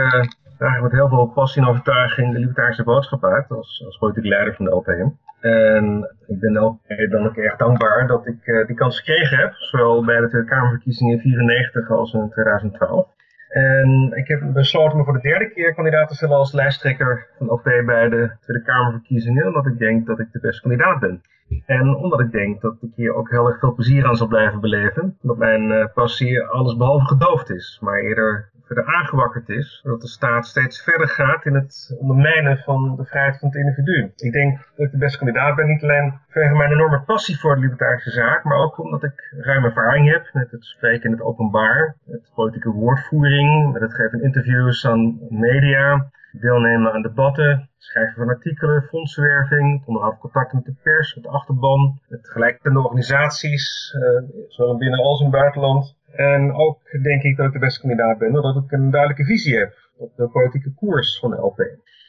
draag ik met heel veel passie en overtuiging de Libertarische boodschap uit als, als politiek leider van de LPM. En ik ben ook, dan ook erg dankbaar dat ik uh, die kans gekregen heb, zowel bij de Tweede Kamerverkiezingen in 1994 als in 2012. En ik heb besloten me voor de derde keer kandidaat te stellen als lijsttrekker van OP bij de Tweede Kamerverkiezingen, omdat ik denk dat ik de beste kandidaat ben. En omdat ik denk dat ik hier ook heel erg veel plezier aan zal blijven beleven. Omdat mijn uh, passie alles behalve gedoofd is, maar eerder verder aangewakkerd is. Zodat de staat steeds verder gaat in het ondermijnen van de vrijheid van het individu. Ik denk dat ik de beste kandidaat ben, niet alleen vanwege mijn enorme passie voor de libertarische zaak, maar ook omdat ik ruim ervaring heb met het spreken in het openbaar, met politieke woordvoering, met het geven van interviews aan media, deelnemen aan debatten, schrijven van artikelen, fondsenwerving, het onderhouden contacten met de pers, met de achterban, met gelijkende organisaties, uh, zowel binnen als in het buitenland. En ook denk ik dat ik de beste kandidaat ben, doordat ik een duidelijke visie heb op de politieke koers van de LP.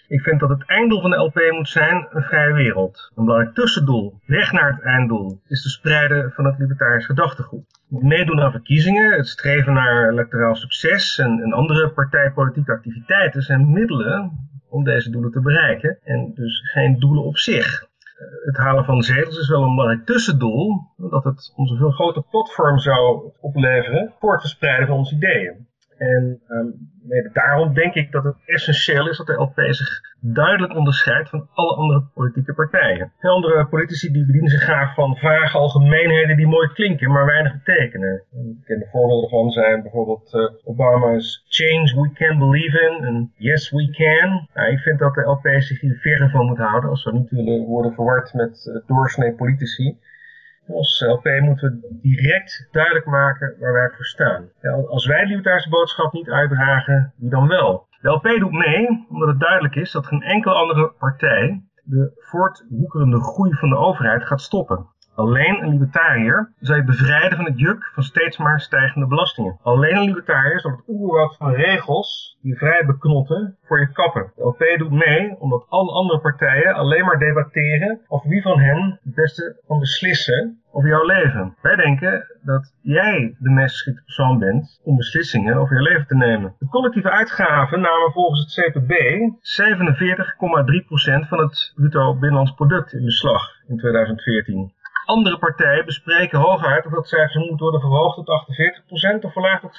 Ik vind dat het einddoel van de LP moet zijn een vrije wereld. Een belangrijk tussendoel, weg naar het einddoel, is het spreiden van het libertarisch gedachtegoed. Meedoen aan verkiezingen, het streven naar electoraal succes en, en andere partijpolitieke activiteiten zijn middelen om deze doelen te bereiken en dus geen doelen op zich het halen van zetels is wel een belangrijk tussendoel, dat het ons een veel groter platform zou opleveren voor het verspreiden van onze ideeën. En um, daarom denk ik dat het essentieel is dat de LP zich duidelijk onderscheidt van alle andere politieke partijen. Andere politici die bedienen zich graag van vage algemeenheden die mooi klinken, maar weinig betekenen. Bekende voorbeelden ervan zijn bijvoorbeeld uh, Obama's Change We Can Believe In en Yes We Can. Nou, ik vind dat de LP zich hier verre van moet houden als ze niet willen worden verward met uh, doorsnee politici. Als LP moeten we direct duidelijk maken waar wij voor staan. als wij de libertarische boodschap niet uitdragen, wie dan wel? De LP doet mee omdat het duidelijk is dat geen enkele andere partij de voortwoekerende groei van de overheid gaat stoppen. Alleen een libertariër zal je bevrijden van het juk van steeds maar stijgende belastingen. Alleen een libertariër zal het oerwoud van regels die vrij beknotten voor je kappen. De LP doet mee omdat alle andere partijen alleen maar debatteren over wie van hen het beste kan beslissen over jouw leven. Wij denken dat jij de meest geschikte persoon bent om beslissingen over je leven te nemen. De collectieve uitgaven namen volgens het CPB 47,3% van het bruto binnenlands product in beslag in 2014 andere partijen bespreken hooguit of dat cijfer moet worden verhoogd tot 48% of verlaagd tot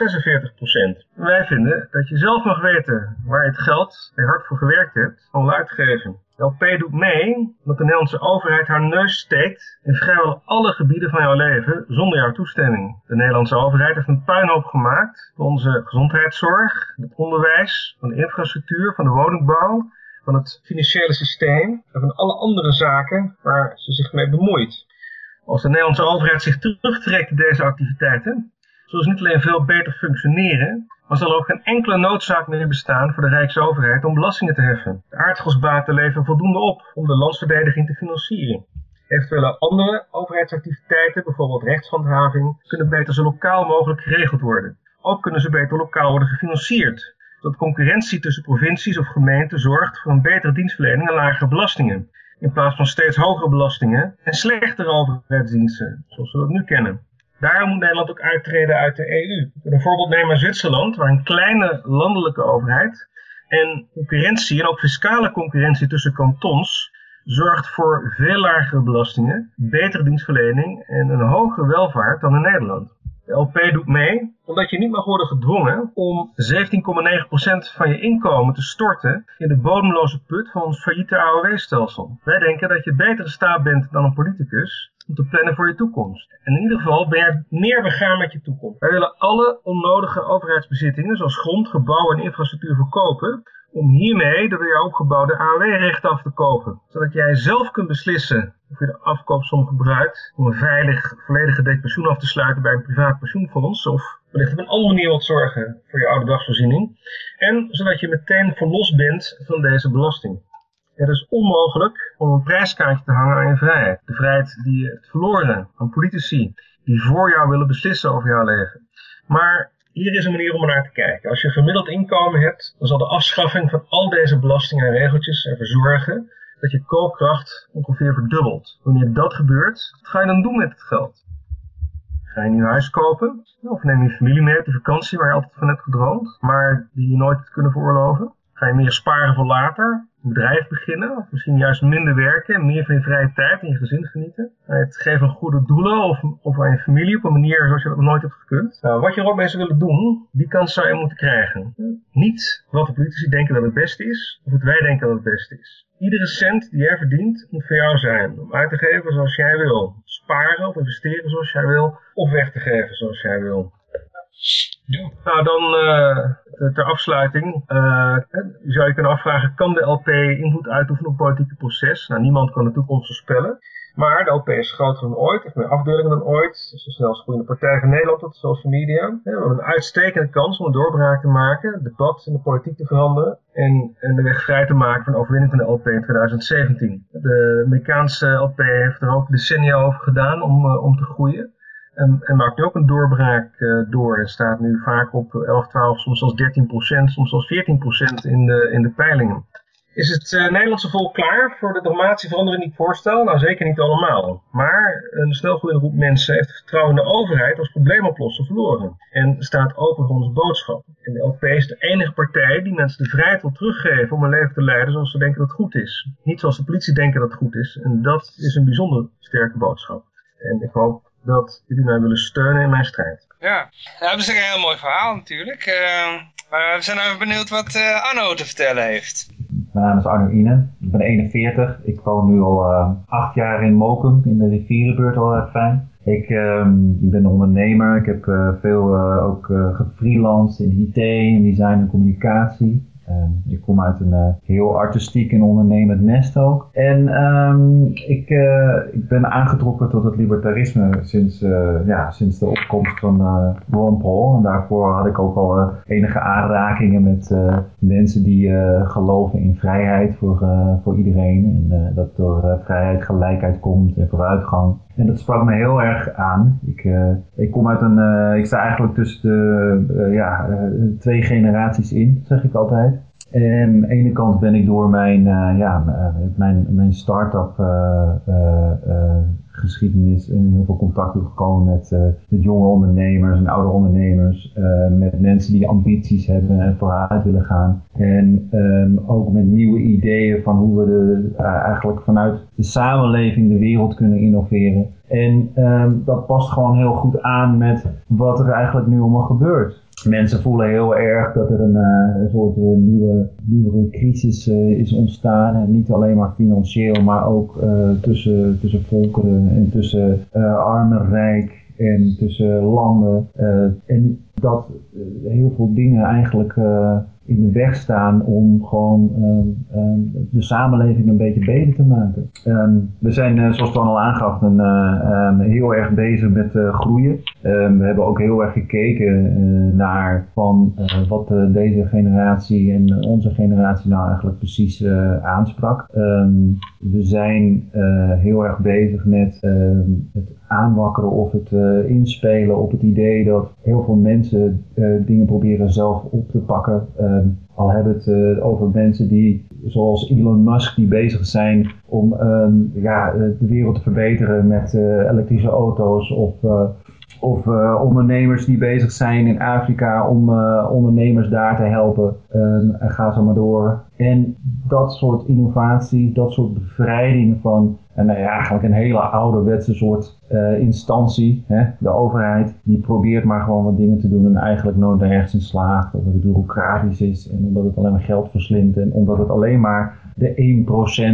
46%. Wij vinden dat je zelf mag weten waar je het geld waar je hard voor gewerkt hebt, al uitgeven. De LP doet mee omdat de Nederlandse overheid haar neus steekt in vrijwel alle gebieden van jouw leven zonder jouw toestemming. De Nederlandse overheid heeft een puinhoop gemaakt van onze gezondheidszorg, het onderwijs, van de infrastructuur, van de woningbouw, van het financiële systeem en van alle andere zaken waar ze zich mee bemoeit. Als de Nederlandse overheid zich terugtrekt deze activiteiten, zullen ze niet alleen veel beter functioneren, maar zal er ook geen enkele noodzaak meer bestaan voor de Rijksoverheid om belastingen te heffen. De aardgasbaten leveren voldoende op om de landsverdediging te financieren. Eventuele andere overheidsactiviteiten, bijvoorbeeld rechtshandhaving, kunnen beter zo lokaal mogelijk geregeld worden. Ook kunnen ze beter lokaal worden gefinancierd, zodat concurrentie tussen provincies of gemeenten zorgt voor een betere dienstverlening en lagere belastingen in plaats van steeds hogere belastingen en slechtere overheidsdiensten, zoals we dat nu kennen. Daarom moet Nederland ook uittreden uit de EU. Een voorbeeld nemen Zwitserland, waar een kleine landelijke overheid En concurrentie en ook fiscale concurrentie tussen kantons zorgt voor veel lagere belastingen, betere dienstverlening en een hogere welvaart dan in Nederland. LP doet mee omdat je niet mag worden gedwongen om 17,9% van je inkomen te storten in de bodemloze put van ons failliete AOW-stelsel. Wij denken dat je beter in staat bent dan een politicus om te plannen voor je toekomst. En in ieder geval ben je meer begaan met je toekomst. Wij willen alle onnodige overheidsbezittingen, zoals grond, gebouwen en infrastructuur verkopen, om hiermee de jou opgebouwde AOW-rechten af te kopen. Zodat jij zelf kunt beslissen of je de afkoopsom gebruikt om een veilig, volledig gedekt pensioen af te sluiten bij een privaat pensioenfonds. Of wellicht op een andere manier wilt zorgen voor je oude dagsvoorziening. En zodat je meteen verlost bent van deze belasting. Het is onmogelijk om een prijskaartje te hangen aan je vrijheid. De vrijheid die je hebt verloren aan politici die voor jou willen beslissen over jouw leven. Maar hier is een manier om naar te kijken. Als je gemiddeld inkomen hebt, dan zal de afschaffing van al deze belastingen en regeltjes ervoor zorgen dat je koopkracht ongeveer verdubbelt. Wanneer dat gebeurt, wat ga je dan doen met het geld? Ga je een nieuw huis kopen? Of neem je familie mee op de vakantie waar je altijd van hebt gedroomd, maar die je nooit hebt kunnen veroorloven? Ga je meer sparen voor later? Bedrijf beginnen? Of misschien juist minder werken en meer van je vrije tijd en je gezin genieten? Het geven aan goede doelen of, of aan je familie op een manier zoals je dat nog nooit hebt gekund? Nou, wat je ook mee zou willen doen, die kans zou je moeten krijgen. Niet wat de politici denken dat het beste is, of wat wij denken dat het beste is. Iedere cent die jij verdient moet voor jou zijn. Om uit te geven zoals jij wil. Sparen of investeren zoals jij wil. Of weg te geven zoals jij wil. Nou, dan uh, ter afsluiting uh, zou je kunnen afvragen, kan de LP invloed uitoefenen op het politieke proces? Nou, niemand kan de toekomst voorspellen. Maar de LP is groter dan ooit, heeft meer afdelingen dan ooit. Is de snelst groeiende partij van Nederland de social media. we hebben een uitstekende kans om een doorbraak te maken, het debat in de politiek te veranderen en, en de weg vrij te maken voor een overwinning van de LP in 2017. De Amerikaanse LP heeft er ook decennia over gedaan om, om te groeien. En, en, maakt ook een doorbraak uh, door. Het staat nu vaak op 11, 12, soms zelfs 13 procent, soms zelfs 14 procent in de, in de peilingen. Is het uh, Nederlandse volk klaar voor de dramatische verandering die ik voorstel? Nou, zeker niet allemaal. Maar een snelgroeiende groep mensen heeft vertrouwen in de overheid als probleemoplossen verloren. En staat open voor onze boodschap. En de LP is de enige partij die mensen de vrijheid wil teruggeven om een leven te leiden zoals ze denken dat het goed is. Niet zoals de politie denken dat het goed is. En dat is een bijzonder sterke boodschap. En ik hoop dat jullie mij willen steunen in mijn strijd. Ja, dat is een heel mooi verhaal natuurlijk. Uh, maar we zijn even benieuwd wat uh, Arno te vertellen heeft. Mijn naam is Arno Ine, ik ben 41. Ik woon nu al uh, acht jaar in Mokum, in de rivierenbuurt, al erg fijn. Ik, um, ik ben ondernemer, ik heb veel ook gefreelanced in IT, in design en communicatie. Um, ik kom uit een uh, heel artistiek en ondernemend nest ook. En um, ik, uh, ik ben aangetrokken tot het libertarisme sinds, uh, ja, sinds de opkomst van Ron Paul. En daarvoor had ik ook al enige aanrakingen met mensen die geloven in vrijheid voor, voor iedereen. En dat door vrijheid gelijkheid komt en vooruitgang. En dat sprak me heel erg aan. Ik, uh, ik kom uit een, uh, ik sta eigenlijk tussen de uh, ja, twee generaties in, zeg ik altijd. En aan de ene kant ben ik door mijn, ja, mijn, mijn start-up geschiedenis in heel veel contact gekomen met, met jonge ondernemers en oude ondernemers. met mensen die ambities hebben en vooruit willen gaan. En um, ook met nieuwe ideeën van hoe we de, eigenlijk vanuit de samenleving de wereld kunnen innoveren. En um, dat past gewoon heel goed aan met wat er eigenlijk nu allemaal gebeurt. Mensen voelen heel erg dat er een, uh, een soort uh, nieuwe, nieuwe crisis uh, is ontstaan. En niet alleen maar financieel, maar ook tussen, tussen volkeren en tussen arm en rijk en tussen landen. en dat heel veel dingen eigenlijk in de weg staan om gewoon uh, uh, de samenleving een beetje beter te maken. Ehm, we zijn, uh, zoals Ton al aangaf, een, heel erg bezig met groeien. we hebben ook heel erg gekeken naar van wat deze generatie en onze generatie nou eigenlijk precies aansprak. we zijn heel erg bezig met het aanwakkeren of het inspelen op het idee dat heel veel mensen dingen proberen zelf op te pakken. Um, al hebben het uh, over mensen die, zoals Elon Musk, die bezig zijn om um, ja, de wereld te verbeteren met elektrische auto's of, of eh, ondernemers die bezig zijn in Afrika om eh, ondernemers daar te helpen. Um, ga zo maar door. En dat soort innovatie, dat soort bevrijding van en ja, eigenlijk een hele ouderwetse soort uh, instantie, hè, de overheid, die probeert maar gewoon wat dingen te doen en eigenlijk nooit nergens in slaagt. Omdat het bureaucratisch is en omdat het alleen maar geld verslindt en omdat het alleen maar de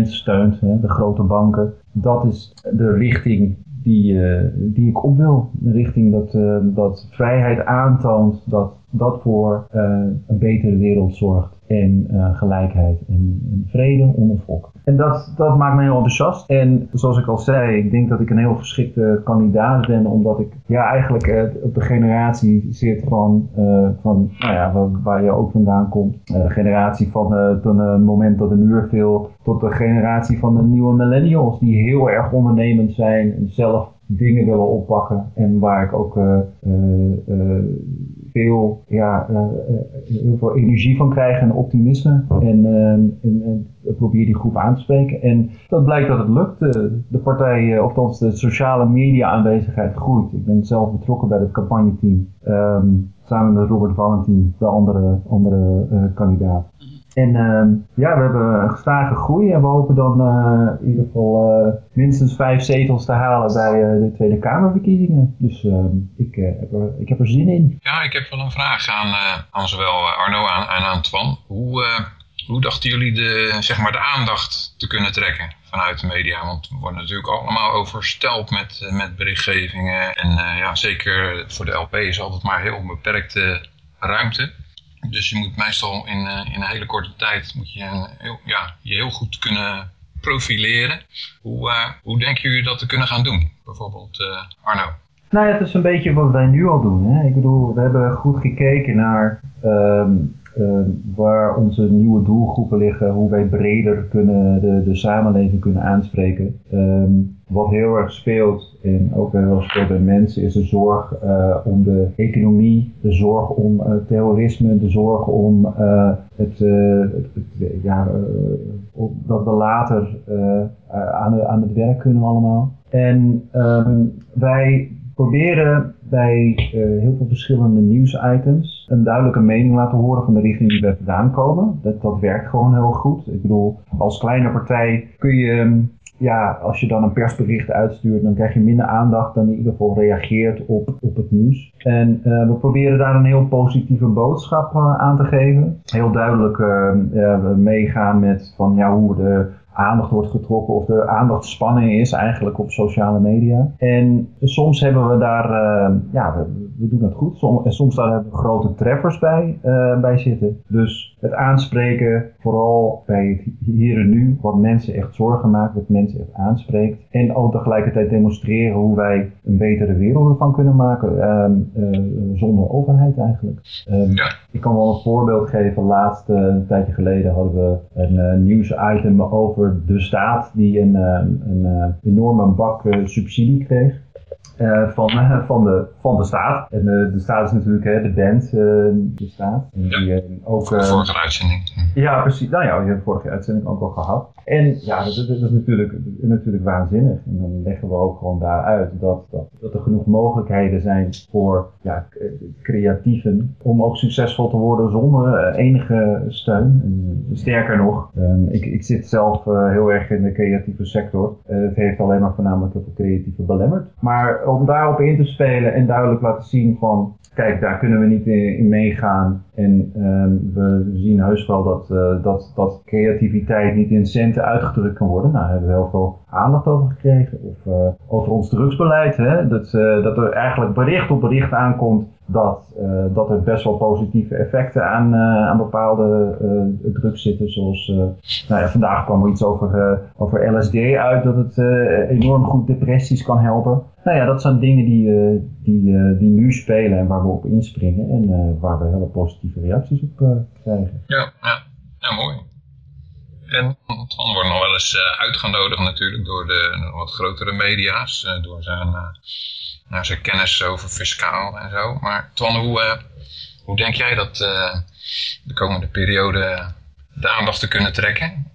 1% steunt, hè, de grote banken. Dat is de richting die, uh, die ik op wil. Richting dat, uh, dat vrijheid aantoont, dat dat voor een betere wereld zorgt en gelijkheid en, vrede onder volk. En dat, dat maakt me heel enthousiast. En zoals ik al zei, ik denk dat ik een heel geschikte kandidaat ben, omdat ik ja, eigenlijk uh, op de generatie zit van, uh, van nou ja, waar, je ook vandaan komt. De generatie van het moment dat de muur viel, tot de generatie van de nieuwe millennials, die heel erg ondernemend zijn en zelf dingen willen oppakken. En waar ik ook veel, ja, heel veel energie van krijg en optimisme. En, en, en probeer die groep aan te spreken. En dat blijkt dat het lukt. De, de partij, of althans de sociale media aanwezigheid groeit. Ik ben zelf betrokken bij het campagneteam. Um, samen met Robert Valentin, de andere, andere kandidaat. En uh, ja, we hebben een gestage groei en we hopen dan uh, in ieder geval uh, minstens vijf zetels te halen bij de Tweede Kamerverkiezingen. Dus ehm, ik, heb er, ik heb zin in. Ja, ik heb wel een vraag aan, aan zowel Arno en aan Antoine. Hoe, hoe dachten jullie de, zeg maar de aandacht te kunnen trekken vanuit de media? Want we worden natuurlijk allemaal oversteld met, met berichtgevingen. En ja, zeker voor de LP is altijd maar heel beperkte ruimte. Dus je moet meestal in, uh, in een hele korte tijd moet je, een, heel, ja, je heel goed kunnen profileren. Hoe, uh, hoe denken jullie dat te kunnen gaan doen? Bijvoorbeeld Arno. Nou ja, het is een beetje wat wij nu al doen. Hè? Ik bedoel, we hebben goed gekeken naar um, uh, waar onze nieuwe doelgroepen liggen, hoe wij breder kunnen de, de samenleving kunnen aanspreken. Um, wat heel erg speelt en ook heel erg speelt bij mensen is de zorg uh, om de economie, de zorg om uh, terrorisme, de zorg om het, het, ja, dat we later aan, aan het werk kunnen allemaal. En um, wij proberen bij uh, heel veel verschillende nieuwsitems een duidelijke mening laten horen van de richting die we vandaan komen. Dat, dat werkt gewoon heel goed. Ik bedoel, als kleine partij kun je, ja, als je dan een persbericht uitstuurt, dan krijg je minder aandacht dan in ieder geval reageert op, op het nieuws. En uh, we proberen daar een heel positieve boodschap uh, aan te geven. Heel duidelijk meegaan met van ja, hoe de aandacht wordt getrokken of de aandachtspanning is eigenlijk op sociale media. En soms hebben we daar, uh, ja, we, we, doen het goed. Som, en soms daar hebben we grote treffers bij, uh, bij zitten. Dus het aanspreken, vooral bij het hier en nu, wat mensen echt zorgen maakt, wat mensen echt aanspreekt. En ook tegelijkertijd demonstreren hoe wij een betere wereld ervan kunnen maken, uh, zonder overheid eigenlijk. Um, ja. Ik kan wel een voorbeeld geven. Laatst, een tijdje geleden, hadden we een nieuwsitem over de staat die een, een, een enorme bak subsidie kreeg. Uh, van, uh, van, de, van de staat. En uh, de staat is natuurlijk de band, de staat. En ja, die, ook, de vorige uitzending. Ja, precies. Nou ja, hebben de vorige uitzending ook al gehad. En ja, dat, dat, dat is natuurlijk, natuurlijk waanzinnig. En dan leggen we ook gewoon daar uit dat, dat, dat er genoeg mogelijkheden zijn voor ja, creatieven om ook succesvol te worden zonder enige steun. En, sterker nog, um, ik, ik zit zelf heel erg in de creatieve sector. het heeft alleen maar voornamelijk heel veel creatieve belemmerd. Maar om daarop in te spelen en duidelijk laten zien van, kijk, daar kunnen we niet in, in meegaan. En um, we zien heus wel dat, uh, dat, dat creativiteit niet in centen uitgedrukt kan worden. Nou, daar hebben we heel veel aandacht over gekregen. Of uh, over ons drugsbeleid. Hè? Dat, uh, dat er eigenlijk bericht op bericht aankomt dat, dat er best wel positieve effecten aan, aan bepaalde drugs zitten. Zoals, nou ja, vandaag kwam er iets over, over LSD uit, dat het enorm goed depressies kan helpen. Nou ja, dat zijn dingen die, die, die nu spelen en waar we op inspringen en waar we hele positieve reacties op krijgen. Ja, ja, ja, mooi. En Twan wordt nog wel eens uitgenodigd natuurlijk door de wat grotere media's, door zijn naar zijn kennis over fiscaal en zo. Maar Twan, hoe, uh, hoe denk jij dat uh, de komende periode de aandacht te kunnen trekken?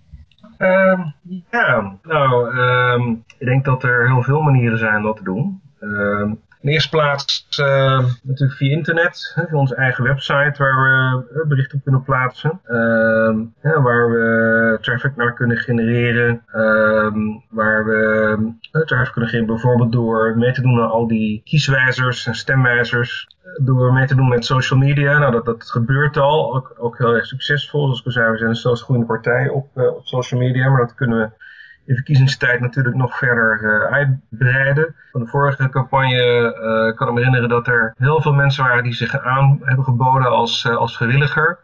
Um, ja, nou, um, ik denk dat er heel veel manieren zijn om dat te doen. Um, In de eerste plaats uh, natuurlijk via internet, hè, via onze eigen website waar we berichten op kunnen plaatsen. Uh, waar we traffic naar kunnen genereren. Ehm, waar we traffic kunnen genereren bijvoorbeeld door mee te doen aan al die kieswijzers en stemwijzers door mee te doen met social media. Nou, dat, dat gebeurt al. Ook, ook heel erg succesvol. Zoals ik al zei, we zijn een zelfs groeiende partij op, op social media. Maar dat kunnen we in verkiezingstijd natuurlijk nog verder uh, uitbreiden. Van de vorige campagne uh, kan ik me herinneren dat er heel veel mensen waren die zich aan hebben geboden als, als vrijwilliger.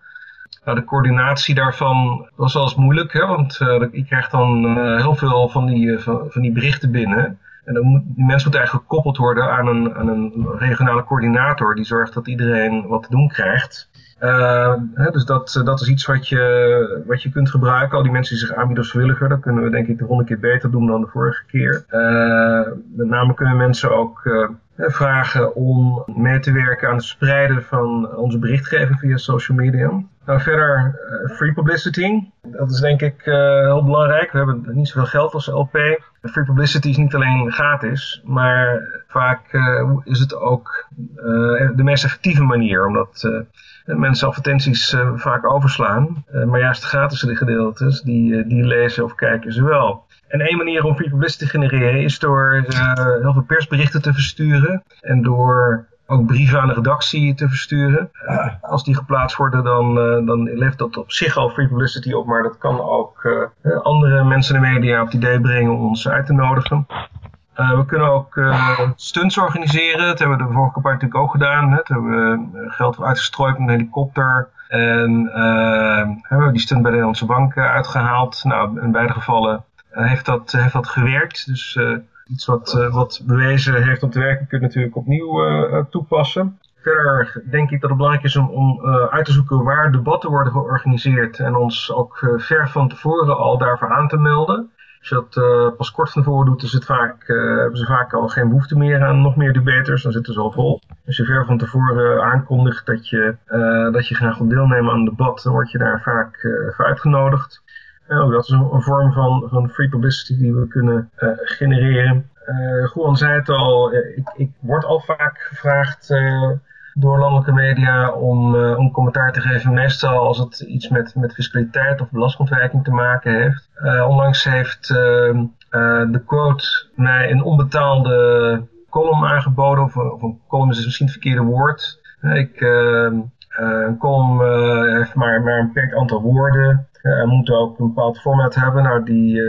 Nou, de coördinatie daarvan was wel eens moeilijk, hè, want je krijgt dan heel veel van die, van, van die berichten binnen. En dan moet, die mensen moeten eigenlijk gekoppeld worden aan een, aan een regionale coördinator die zorgt dat iedereen wat te doen krijgt. Hè, dus dat, dat is iets wat je, wat je kunt gebruiken. Al die mensen die zich aanbieden als vrijwilliger, dat kunnen we denk ik de volgende keer beter doen dan de vorige keer. Uh, met name kunnen mensen ook uh, vragen om mee te werken aan het spreiden van onze berichtgeving via social media. Nou, verder free publicity. Dat is denk ik heel belangrijk. We hebben niet zoveel geld als LP. Free publicity is niet alleen gratis, maar vaak is het ook de meest effectieve manier. Omdat mensen advertenties uh, vaak overslaan. Uh, maar juist de gratis gedeeltes, die, die lezen of kijken ze wel. En één manier om free publicity te genereren is door heel veel persberichten te versturen. En door ook brieven aan de redactie te versturen. als die geplaatst worden, dan, dan levert dat op zich al free publicity op. Maar dat kan ook andere mensen in de media op het idee brengen om ons uit te nodigen. Uh, we kunnen ook uh, stunts organiseren. Dat hebben we de vorige campagne natuurlijk ook gedaan. Hè. hebben we uh, geld uitgestrooid met een helikopter. En hebben we die stunt bij de Nederlandse Bank uitgehaald. Nou, in beide gevallen heeft, dat, heeft dat gewerkt. Dus iets wat, wat bewezen heeft om te werken kun je natuurlijk opnieuw toepassen. Verder denk ik dat het belangrijk is om, om uit te zoeken waar debatten worden georganiseerd. En ons ook ver van tevoren al daarvoor aan te melden. Als je dat uh, pas kort van tevoren doet, is het vaak, uh, hebben ze vaak al geen behoefte meer aan nog meer debaters. Dan zitten ze al vol. Als je ver van tevoren aankondigt dat je, uh, dat je graag wil deelnemen aan een debat, dan word je daar vaak voor uitgenodigd. dat is een, vorm van, van free publicity die we kunnen genereren. Uh, zei het al, ik, ik word al vaak gevraagd door landelijke media om, uh, om commentaar te geven. Meestal als het iets met, met fiscaliteit of belastingontwijking te maken heeft. Uh, onlangs heeft uh, de quote mij een onbetaalde column aangeboden. Of, een column is misschien het verkeerde woord. ik, een column heeft maar, maar een beperkt aantal woorden. Uh, moet ook een bepaald format hebben. Nou, die,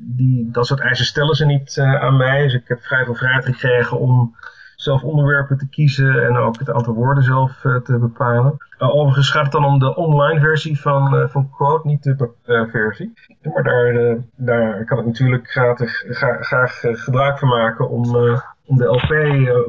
die, dat soort eisen stellen ze niet aan mij. Dus ik heb vrij veel vrijheid gekregen om zelf onderwerpen te kiezen en ook het aantal woorden zelf uh, te bepalen. Uh, overigens gaat het dan om de online versie van, uh, van Quote, niet de versie. Maar daar, daar kan ik natuurlijk graag, graag gebruik van maken om, om de LP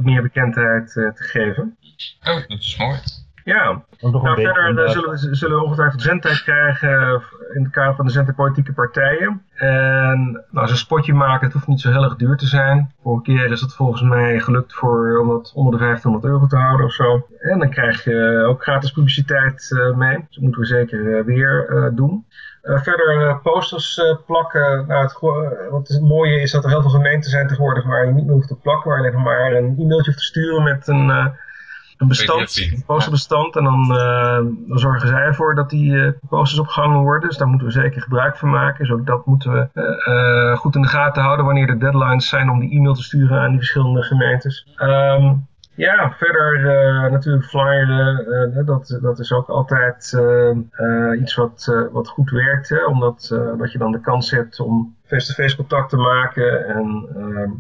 meer bekendheid te geven. Oh, dat is mooi. Ja, nou, verder zullen, we, zullen we ongetwijfeld zendtijd krijgen in het kader van de zendtijd partijen. En nou, zo'n spotje maken, het hoeft niet zo heel erg duur te zijn. Vorige keer is het volgens mij gelukt voor om dat onder de 1500 euro te houden of zo. En dan krijg je ook gratis publiciteit mee. Dus dat moeten we zeker weer uh, doen. verder posters plakken. Nou, het, wat het mooie is dat er heel veel gemeenten zijn tegenwoordig waar je niet meer hoeft te plakken. Waar je alleen maar een e-mailtje hoeft te sturen met een een bestand, een posterbestand. En dan, uh, dan, zorgen zij ervoor dat die uh, posters opgehangen worden. Dus daar moeten we zeker gebruik van maken. Dus ook dat moeten we uh, goed in de gaten houden wanneer de deadlines zijn om die e-mail te sturen aan die verschillende gemeentes. Um, ja, verder natuurlijk flyeren, dat, dat is ook altijd iets wat, wat goed werkt. Hè, omdat dat je dan de kans hebt om face-to-face contact te maken. En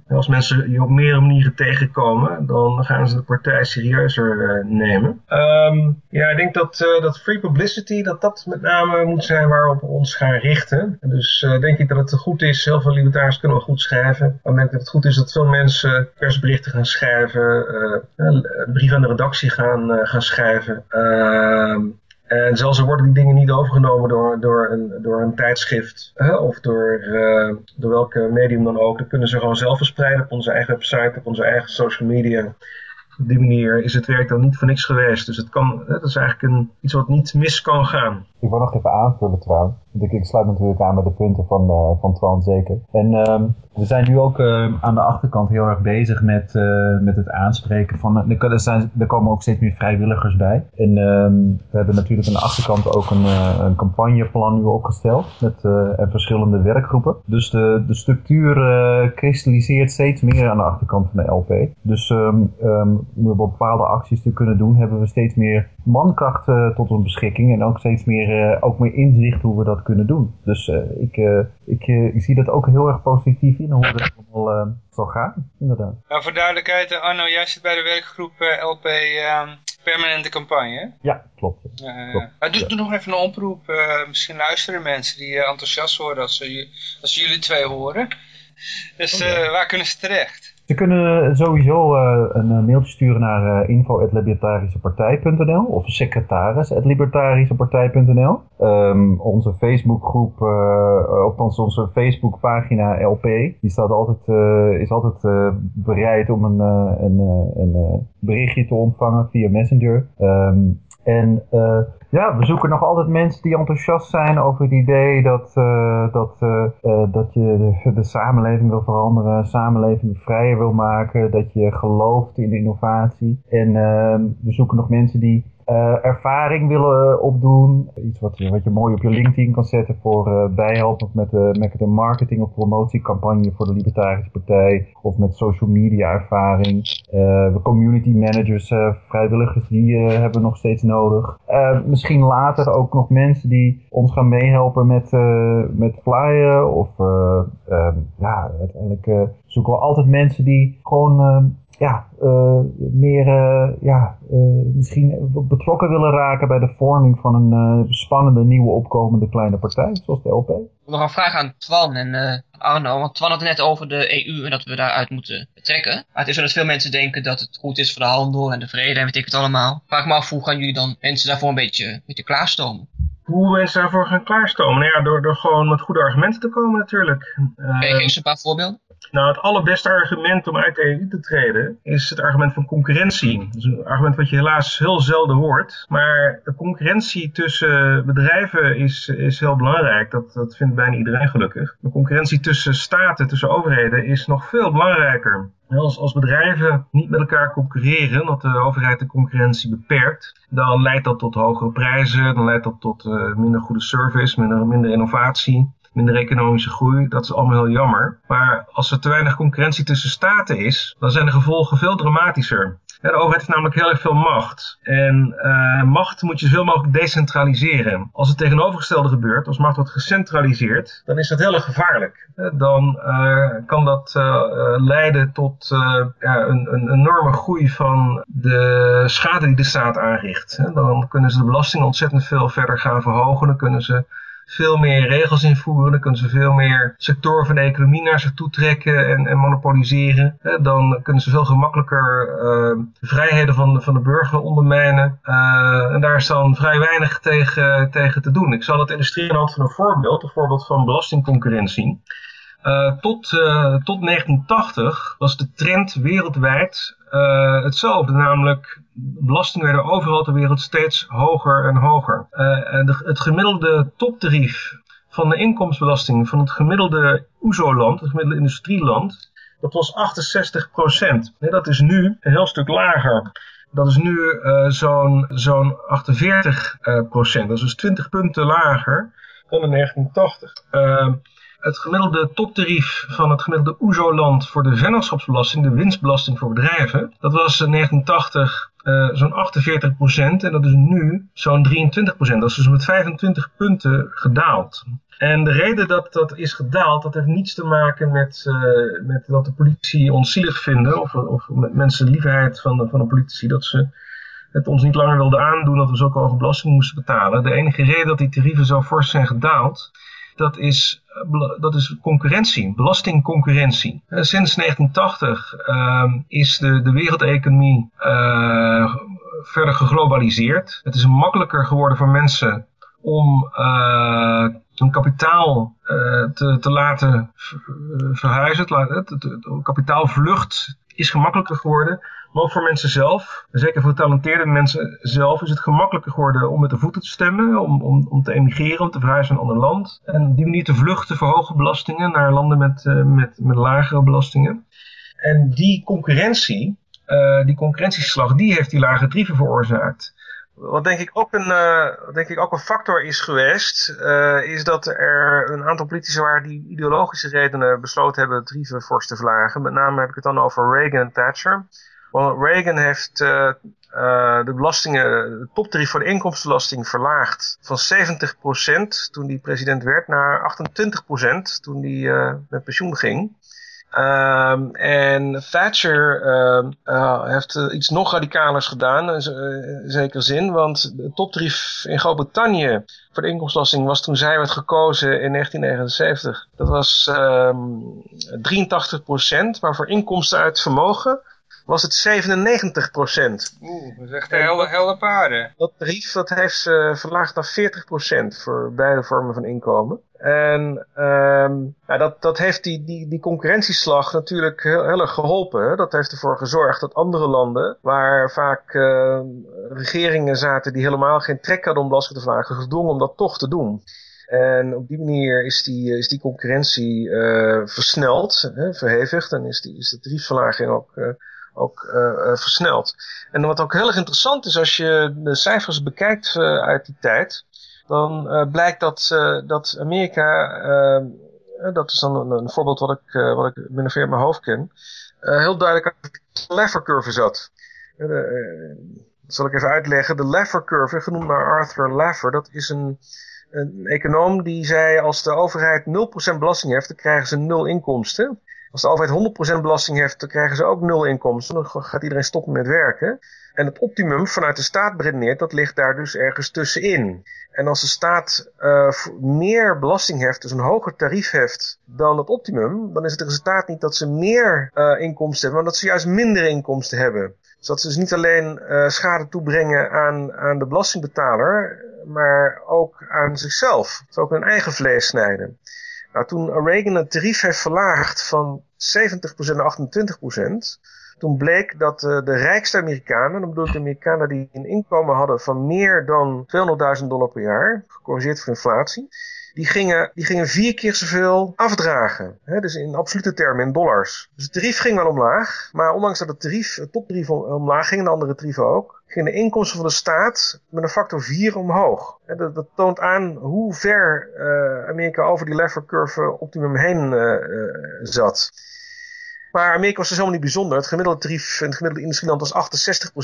uh, als mensen je op meerdere manieren tegenkomen, dan gaan ze de partij serieuzer uh, nemen. Um, ja, ik denk dat, uh, dat free publicity, dat dat met name moet zijn waarop we ons gaan richten. Dus uh, denk ik dat het goed is, heel veel libertariërs kunnen goed schrijven. Dan denk ik dat het goed is dat veel mensen persberichten gaan schrijven, brieven aan de redactie gaan, gaan schrijven. En zelfs er worden die dingen niet overgenomen door, door, een, door een tijdschrift hè, of door, uh, door welke medium dan ook. Dan kunnen ze gewoon zelf verspreiden op onze eigen website, op onze eigen social media. Op die manier is het werk dan niet voor niks geweest. Dus het kan, dat is eigenlijk een, iets wat niet mis kan gaan. Ik wil nog even aanvullen trouwens. Ik, ik sluit natuurlijk aan bij de punten van, uh, van Twan, zeker. En ehm, we zijn nu ook uh, aan de achterkant heel erg bezig met, uh, met het aanspreken van... Er, zijn, er komen ook steeds meer vrijwilligers bij. En ehm, we hebben natuurlijk aan de achterkant ook een, een campagneplan nu opgesteld. Met en verschillende werkgroepen. Dus de, de structuur kristalliseert steeds meer aan de achterkant van de LP. Dus om bepaalde acties te kunnen doen, hebben we steeds meer mankracht tot onze beschikking. En ook steeds meer, ook meer inzicht hoe we dat kunnen doen. Dus ik, ik, ik zie dat ook heel erg positief in hoe dat allemaal zal gaan, inderdaad. Nou, voor duidelijkheid, Arno, jij zit bij de werkgroep LP Permanente Campagne, Ja, klopt. klopt. doe, doe, nog even een oproep. misschien luisteren mensen die enthousiast worden als ze, als jullie twee horen. Dus oh, waar kunnen ze terecht? Ze kunnen sowieso uh, een eh, mailtje sturen naar uh, info.libertarischepartij.nl of secretaris.libertarischepartij.nl um, Onze Facebookgroep, uh, althans onze Facebookpagina LP, die staat altijd, is altijd bereid om een, een, een berichtje te ontvangen via Messenger. Um, en ja, we zoeken nog altijd mensen die enthousiast zijn over het idee dat, uh, dat, uh, dat je de, de, samenleving wil veranderen, samenleving vrijer wil maken, dat je gelooft in innovatie. En we zoeken nog mensen die uh, ervaring willen opdoen. Iets wat je, wat je mooi op je LinkedIn kan zetten voor uh, bijhelpen met, de, met marketing of promotiecampagne voor de Libertarische Partij. Of met social media ervaring. Community managers, vrijwilligers, die hebben we nog steeds nodig. misschien later ook nog mensen die ons gaan meehelpen met, met flyen. Of ja, uiteindelijk zoeken we altijd mensen die gewoon ja, uh, meer uh, ja, uh, misschien betrokken willen raken bij de vorming van een spannende nieuwe opkomende kleine partij, zoals de LP. Nog een vraag aan Twan en Arno, want Twan had het net over de EU en dat we daaruit moeten betrekken. Maar het is zo dat veel mensen denken dat het goed is voor de handel en de vrede en weet ik het allemaal. Vraag me af, hoe gaan jullie dan mensen daarvoor een beetje, een beetje klaarstomen? Hoe mensen daarvoor gaan klaarstomen? Nou ja, door, door gewoon met goede argumenten te komen natuurlijk. Uh, geef eens een paar voorbeelden. Nou, het allerbeste argument om uit de EU te treden is het argument van concurrentie. Dat is een argument wat je helaas heel zelden hoort. Maar de concurrentie tussen bedrijven is, is heel belangrijk. Dat, dat vindt bijna iedereen gelukkig. De concurrentie tussen staten, tussen overheden is nog veel belangrijker. Als, als bedrijven niet met elkaar concurreren, dat de overheid de concurrentie beperkt, dan leidt dat tot hogere prijzen, dan leidt dat tot uh, minder goede service, minder, minder innovatie minder economische groei. Dat is allemaal heel jammer. Maar als er te weinig concurrentie tussen staten is, dan zijn de gevolgen veel dramatischer. De overheid heeft namelijk heel erg veel macht. En uh, macht moet je zoveel mogelijk decentraliseren. Als het tegenovergestelde gebeurt, als macht wordt gecentraliseerd, dan is dat heel erg gevaarlijk. Dan uh, kan dat uh, leiden tot ja, een, een, enorme groei van de schade die de staat aanricht. Dan kunnen ze de belasting ontzettend veel verder gaan verhogen. Dan kunnen ze veel meer regels invoeren. Dan kunnen ze veel meer sectoren van de economie naar zich toe trekken en, en monopoliseren. Dan kunnen ze veel gemakkelijker uh, vrijheden van de, van de burger ondermijnen. Uh, en daar is dan vrij weinig tegen, tegen te doen. Ik zal dat illustreren aan de hand van een voorbeeld. Een voorbeeld van belastingconcurrentie. Uh, tot, uh, tot 1980 was de trend wereldwijd uh, hetzelfde, namelijk belastingen werden overal ter wereld steeds hoger en hoger. het gemiddelde toptarief van de inkomstenbelasting van het gemiddelde OESO-land, het gemiddelde industrieland, dat was 68 procent. Nee, dat is nu een heel stuk lager. Dat is nu zo'n zo'n 48 procent. Dat is dus 20 punten lager dan in 1980 het gemiddelde toptarief van het gemiddelde OESO-land voor de vennootschapsbelasting, de winstbelasting voor bedrijven, dat was in 1980 uh, zo'n 48 procent en dat is nu zo'n 23 procent. Dat is dus met 25 punten gedaald. En de reden dat dat is gedaald, dat heeft niets te maken met, uh, met dat de politie ons zielig vinden of, of met mensenliefheid van de, van de politici, dat ze het ons niet langer wilden aandoen dat we zulke hoge belasting moesten betalen. De enige reden dat die tarieven zo fors zijn gedaald, dat is, eh, dat is concurrentie, belastingconcurrentie. Eh, sinds 1980 uh, is de, de wereldeconomie uh, verder geglobaliseerd. Het is makkelijker geworden voor mensen om uh, hun kapitaal te, te laten verhuizen. Te de kapitaalvlucht is gemakkelijker geworden Maar ook voor mensen zelf, zeker voor getalenteerde mensen zelf, is het gemakkelijker geworden om met de voeten te stemmen, om, om, om te emigreren, om te verhuizen naar een ander land. En op die manier te vluchten voor hoge belastingen naar landen met, uh, met, met lagere belastingen. En die concurrentie, uh, die concurrentieslag, die heeft die lage tarieven veroorzaakt. Wat denk ik ook een, uh, denk ik ook een factor is geweest, is dat er een aantal politici waren die ideologische redenen besloten hebben tarieven fors te verlagen. Met name heb ik het dan over Reagan en Thatcher. Want Reagan heeft uh, de belastingen, de toptarief voor de inkomstenbelasting verlaagd van 70% toen hij president werd naar 28% toen hij met pensioen ging. Um, en Thatcher uh, heeft iets nog radicalers gedaan, in zekere zin. Want de toptarief in Groot-Brittannië voor de inkomstenbelasting was toen zij werd gekozen in 1979. Dat was um, 83%, maar voor inkomsten uit vermogen was het 97 procent. Oeh, dat is echt een hele, hele paarden. Dat tarief dat heeft ze verlaagd naar 40 procent voor beide vormen van inkomen. En um, ja, dat, dat heeft die, die, die concurrentieslag natuurlijk heel, heel erg geholpen. Dat heeft ervoor gezorgd dat andere landen, waar vaak uh, regeringen zaten die helemaal geen trek hadden om belasting te vragen, gedwongen om dat toch te doen. En op die manier is die, is die concurrentie uh, versneld, hè, verhevigd. En is, die, is de tariefverlaging ook, uh, ook uh, versneld. En wat ook heel erg interessant is als je de cijfers bekijkt uit die tijd dan blijkt dat, dat Amerika, dat is dan een, een voorbeeld wat ik, wat ik min of meer in mijn hoofd ken, heel duidelijk aan de Laffer curve zat. dat zal ik even uitleggen. De Laffer curve, genoemd naar Arthur Laffer, dat is een, een econoom die zei als de overheid 0% belasting heeft, dan krijgen ze nul inkomsten. Als de overheid 100% belasting heeft, dan krijgen ze ook nul inkomsten. Dan gaat iedereen stoppen met werken. En het optimum vanuit de staat beredeneerd, dat ligt daar dus ergens tussenin. En als de staat uh, meer belasting heft, dus een hoger tarief heeft dan het optimum, dan is het resultaat niet dat ze meer uh, inkomsten hebben, maar dat ze juist minder inkomsten hebben. Dus dat ze dus niet alleen uh, schade toebrengen aan, aan de belastingbetaler, maar ook aan zichzelf. Dus ook hun eigen vlees snijden. Nou, toen Reagan het tarief heeft verlaagd van 70% naar 28%, toen bleek dat uh, de rijkste Amerikanen, dan bedoel ik de Amerikanen die een inkomen hadden van meer dan 200.000 dollar per jaar, gecorrigeerd voor inflatie, die gingen, die gingen vier keer zoveel afdragen. Hè, dus in absolute termen, in dollars. Dus het tarief ging wel omlaag, maar ondanks dat het tarief, het toptarief omlaag ging, de andere tarieven ook, gingen de inkomsten van de staat met een factor 4 omhoog. Dat toont aan hoe ver uh, Amerika over die lever curve optimum heen uh, zat. Maar Amerika was dus helemaal niet bijzonder. Het gemiddelde tarief in het gemiddelde industrieland was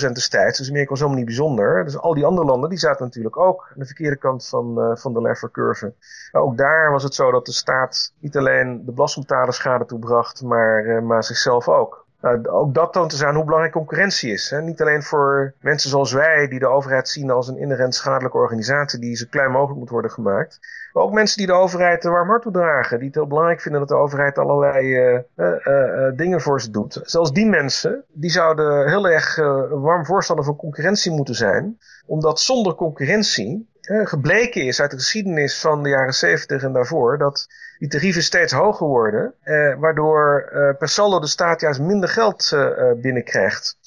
68% destijds. Dus Amerika was helemaal niet bijzonder. Dus al die andere landen die zaten natuurlijk ook aan de verkeerde kant van, uh, van de Laffer curve. Maar ook daar was het zo dat de staat niet alleen de belastingbetaler schade toebracht, maar, uh, maar zichzelf ook. Nou, ook dat toont dus aan hoe belangrijk concurrentie is. Hè? Niet alleen voor mensen zoals wij, die de overheid zien als een inherent schadelijke organisatie die zo klein mogelijk moet worden gemaakt. Maar ook mensen die de overheid warm hart toedragen. Die het heel belangrijk vinden dat de overheid allerlei uh, uh, uh, dingen voor ze doet. Zelfs die mensen, die zouden heel erg warm voorstander van concurrentie moeten zijn. Omdat zonder concurrentie gebleken is uit de geschiedenis van de jaren 70 en daarvoor dat die tarieven steeds hoger worden, eh, waardoor eh, per saldo de staat juist minder geld eh, binnenkrijgt.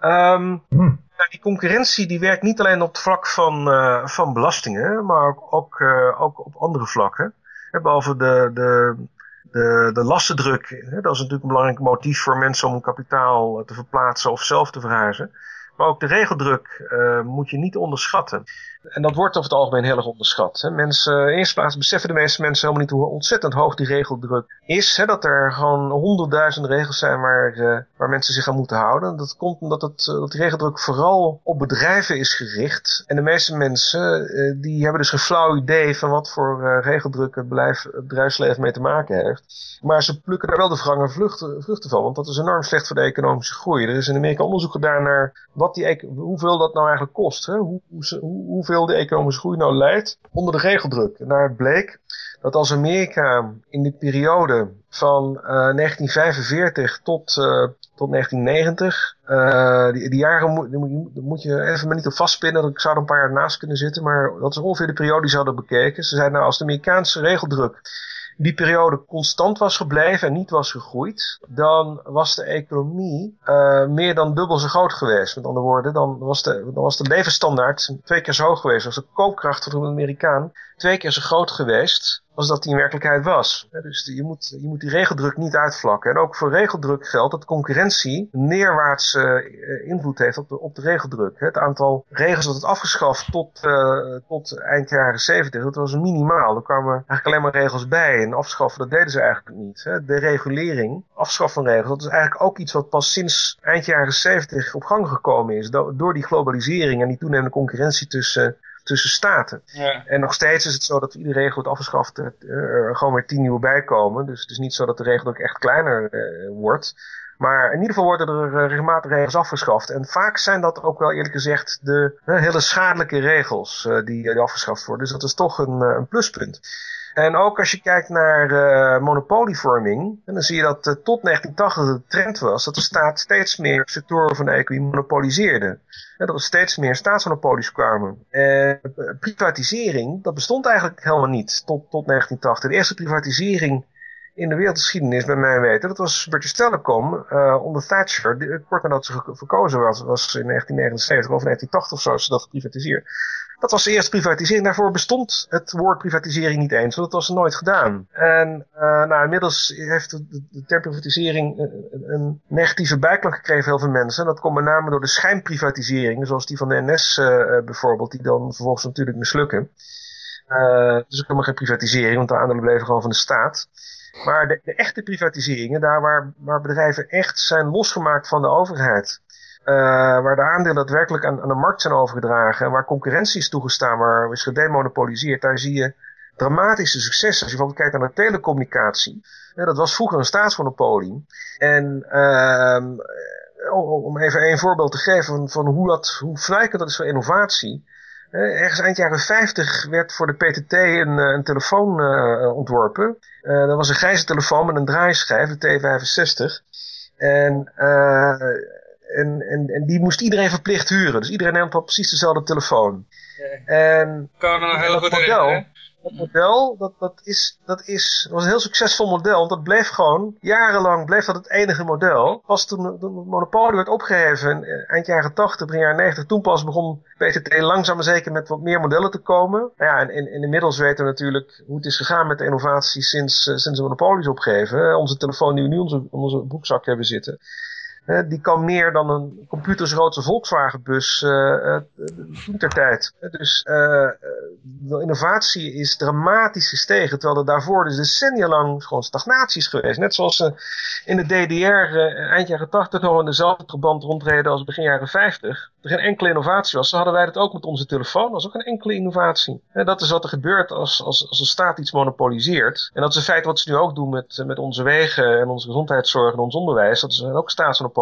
Um, hm. die concurrentie die werkt niet alleen op het vlak van, uh, van belastingen, maar ook, ook, uh, ook op andere vlakken. behalve de, de, de, de lastendruk, dat is natuurlijk een belangrijk motief voor mensen om kapitaal te verplaatsen of zelf te verhuizen. Maar ook de regeldruk uh, moet je niet onderschatten. En dat wordt over het algemeen heel erg onderschat. Hè. Mensen, eerste plaats beseffen de meeste mensen helemaal niet hoe ontzettend hoog die regeldruk is. Hè. Dat er gewoon honderdduizend regels zijn waar, uh, waar mensen zich aan moeten houden. Dat komt omdat het, uh, dat die regeldruk vooral op bedrijven is gericht. En de meeste mensen uh, die hebben dus geen flauw idee van wat voor regeldruk het, bedrijf, het bedrijfsleven mee te maken heeft. Maar ze plukken daar wel de wrange vruchten, van. Want dat is enorm slecht voor de economische groei. Er is in Amerika onderzoek gedaan naar wat die, hoeveel dat nou eigenlijk kost. Hè. Hoe, hoe, hoeveel de economische groei nou leidt onder de regeldruk. En daar bleek dat als Amerika in die periode van uh, 1945 tot, uh, tot 1990, uh, die, die, jaren moet, moet je even maar niet op vastpinnen, ik zou er een paar jaar naast kunnen zitten, maar dat is ongeveer de periode die ze hadden bekeken. Ze zeiden nou als de Amerikaanse regeldruk die periode constant was gebleven en niet was gegroeid, dan was de economie uh, meer dan dubbel zo groot geweest. Met andere woorden, dan was de, dan was de levensstandaard twee keer zo hoog geweest. Was de koopkracht van een Amerikaan twee keer zo groot geweest als dat die in werkelijkheid was. Dus je moet, je moet die regeldruk niet uitvlakken. En ook voor regeldruk geldt dat concurrentie een neerwaartse uh, invloed heeft op de, op de regeldruk. Het aantal regels dat het afgeschaft tot, uh, tot eind jaren 70, dat was minimaal. Er kwamen eigenlijk alleen maar regels bij. En afschaffen, dat deden ze eigenlijk niet. De regulering, afschaffen van regels, dat is eigenlijk ook iets wat pas sinds eind jaren 70 op gang gekomen is. Door die globalisering en die toenemende concurrentie tussen tussen staten. Ja. En nog steeds is het zo dat iedere regel wordt afgeschaft, er gewoon weer tien nieuwe bijkomen. Dus het is niet zo dat de regel ook echt kleiner uh, wordt. Maar in ieder geval worden er regelmatig regels afgeschaft. En vaak zijn dat ook wel eerlijk gezegd de hele schadelijke regels die, die, afgeschaft worden. Dus dat is toch een, een pluspunt. En ook als je kijkt naar uh, monopolievorming, dan zie je dat uh, tot 1980 de trend was dat de staat steeds meer sectoren van de economie monopoliseerde. En dat er steeds meer staatsmonopolies kwamen. En uh, privatisering, dat bestond eigenlijk helemaal niet tot, tot 1980. De eerste privatisering in de wereldgeschiedenis, bij mij weten, dat was British Telecom onder Thatcher. Kort nadat ze verkozen was, was in 1979 of 1980 of zo, ze dat geprivatiseerd. Dat was de eerste privatisering. Daarvoor bestond het woord privatisering niet eens, want dat was nooit gedaan. En uh, nou, inmiddels heeft de, de term privatisering een, een, negatieve bijklank gekregen heel veel mensen. En dat komt met name door de schijnprivatiseringen, zoals die van de NS eh, bijvoorbeeld, die dan vervolgens natuurlijk mislukken. Uh, dus ook helemaal geen privatisering, want de aandelen bleven gewoon van de staat. Maar de, de echte privatiseringen, daar waar, waar bedrijven echt zijn losgemaakt van de overheid, uh, waar de aandelen daadwerkelijk aan, aan, de markt zijn overgedragen en waar concurrentie is toegestaan, waar is gedemonopoliseerd, daar zie je dramatische successen. Als je bijvoorbeeld kijkt naar de telecommunicatie, dat was vroeger een staatsmonopolie. En uh, om even een voorbeeld te geven van, van hoe, dat, hoe dat is voor innovatie. Uh, ergens eind jaren 50 werd voor de PTT een, een telefoon ontworpen. Dat was een grijze telefoon met een draaischijf, de T65. En en, en, en die moest iedereen verplicht huren. Dus iedereen neemt al precies dezelfde telefoon. Ja. En kan er heel goed model, dat model, dat, dat, is, dat is, was een heel succesvol model. Want dat bleef gewoon, jarenlang bleef dat het enige model. Pas toen het monopolie werd opgeheven, eh, eind jaren 80, begin jaren 90, toen pas begon PTT langzaam maar zeker met wat meer modellen te komen. Nou ja, en, en, en inmiddels weten we natuurlijk hoe het is gegaan met de innovatie sinds, uh, sinds de monopolies opgeven. Onze telefoon die we nu in onze, onze broekzak hebben zitten die kan meer dan een computersgrootse Volkswagenbus uh, toen ter tijd. Dus uh, de innovatie is dramatisch gestegen, terwijl er daarvoor dus decennia lang gewoon stagnatie is geweest. Net zoals ze in de DDR eind jaren 80 nog in dezelfde geband rondreden als begin jaren 50. Er geen enkele innovatie was. Zo hadden wij dat ook met onze telefoon. Er was ook geen enkele innovatie. Dat is wat er gebeurt als, als, als een staat iets monopoliseert. En dat is in feite wat ze nu ook doen met, met onze wegen en onze gezondheidszorg en ons onderwijs. Dat zijn ook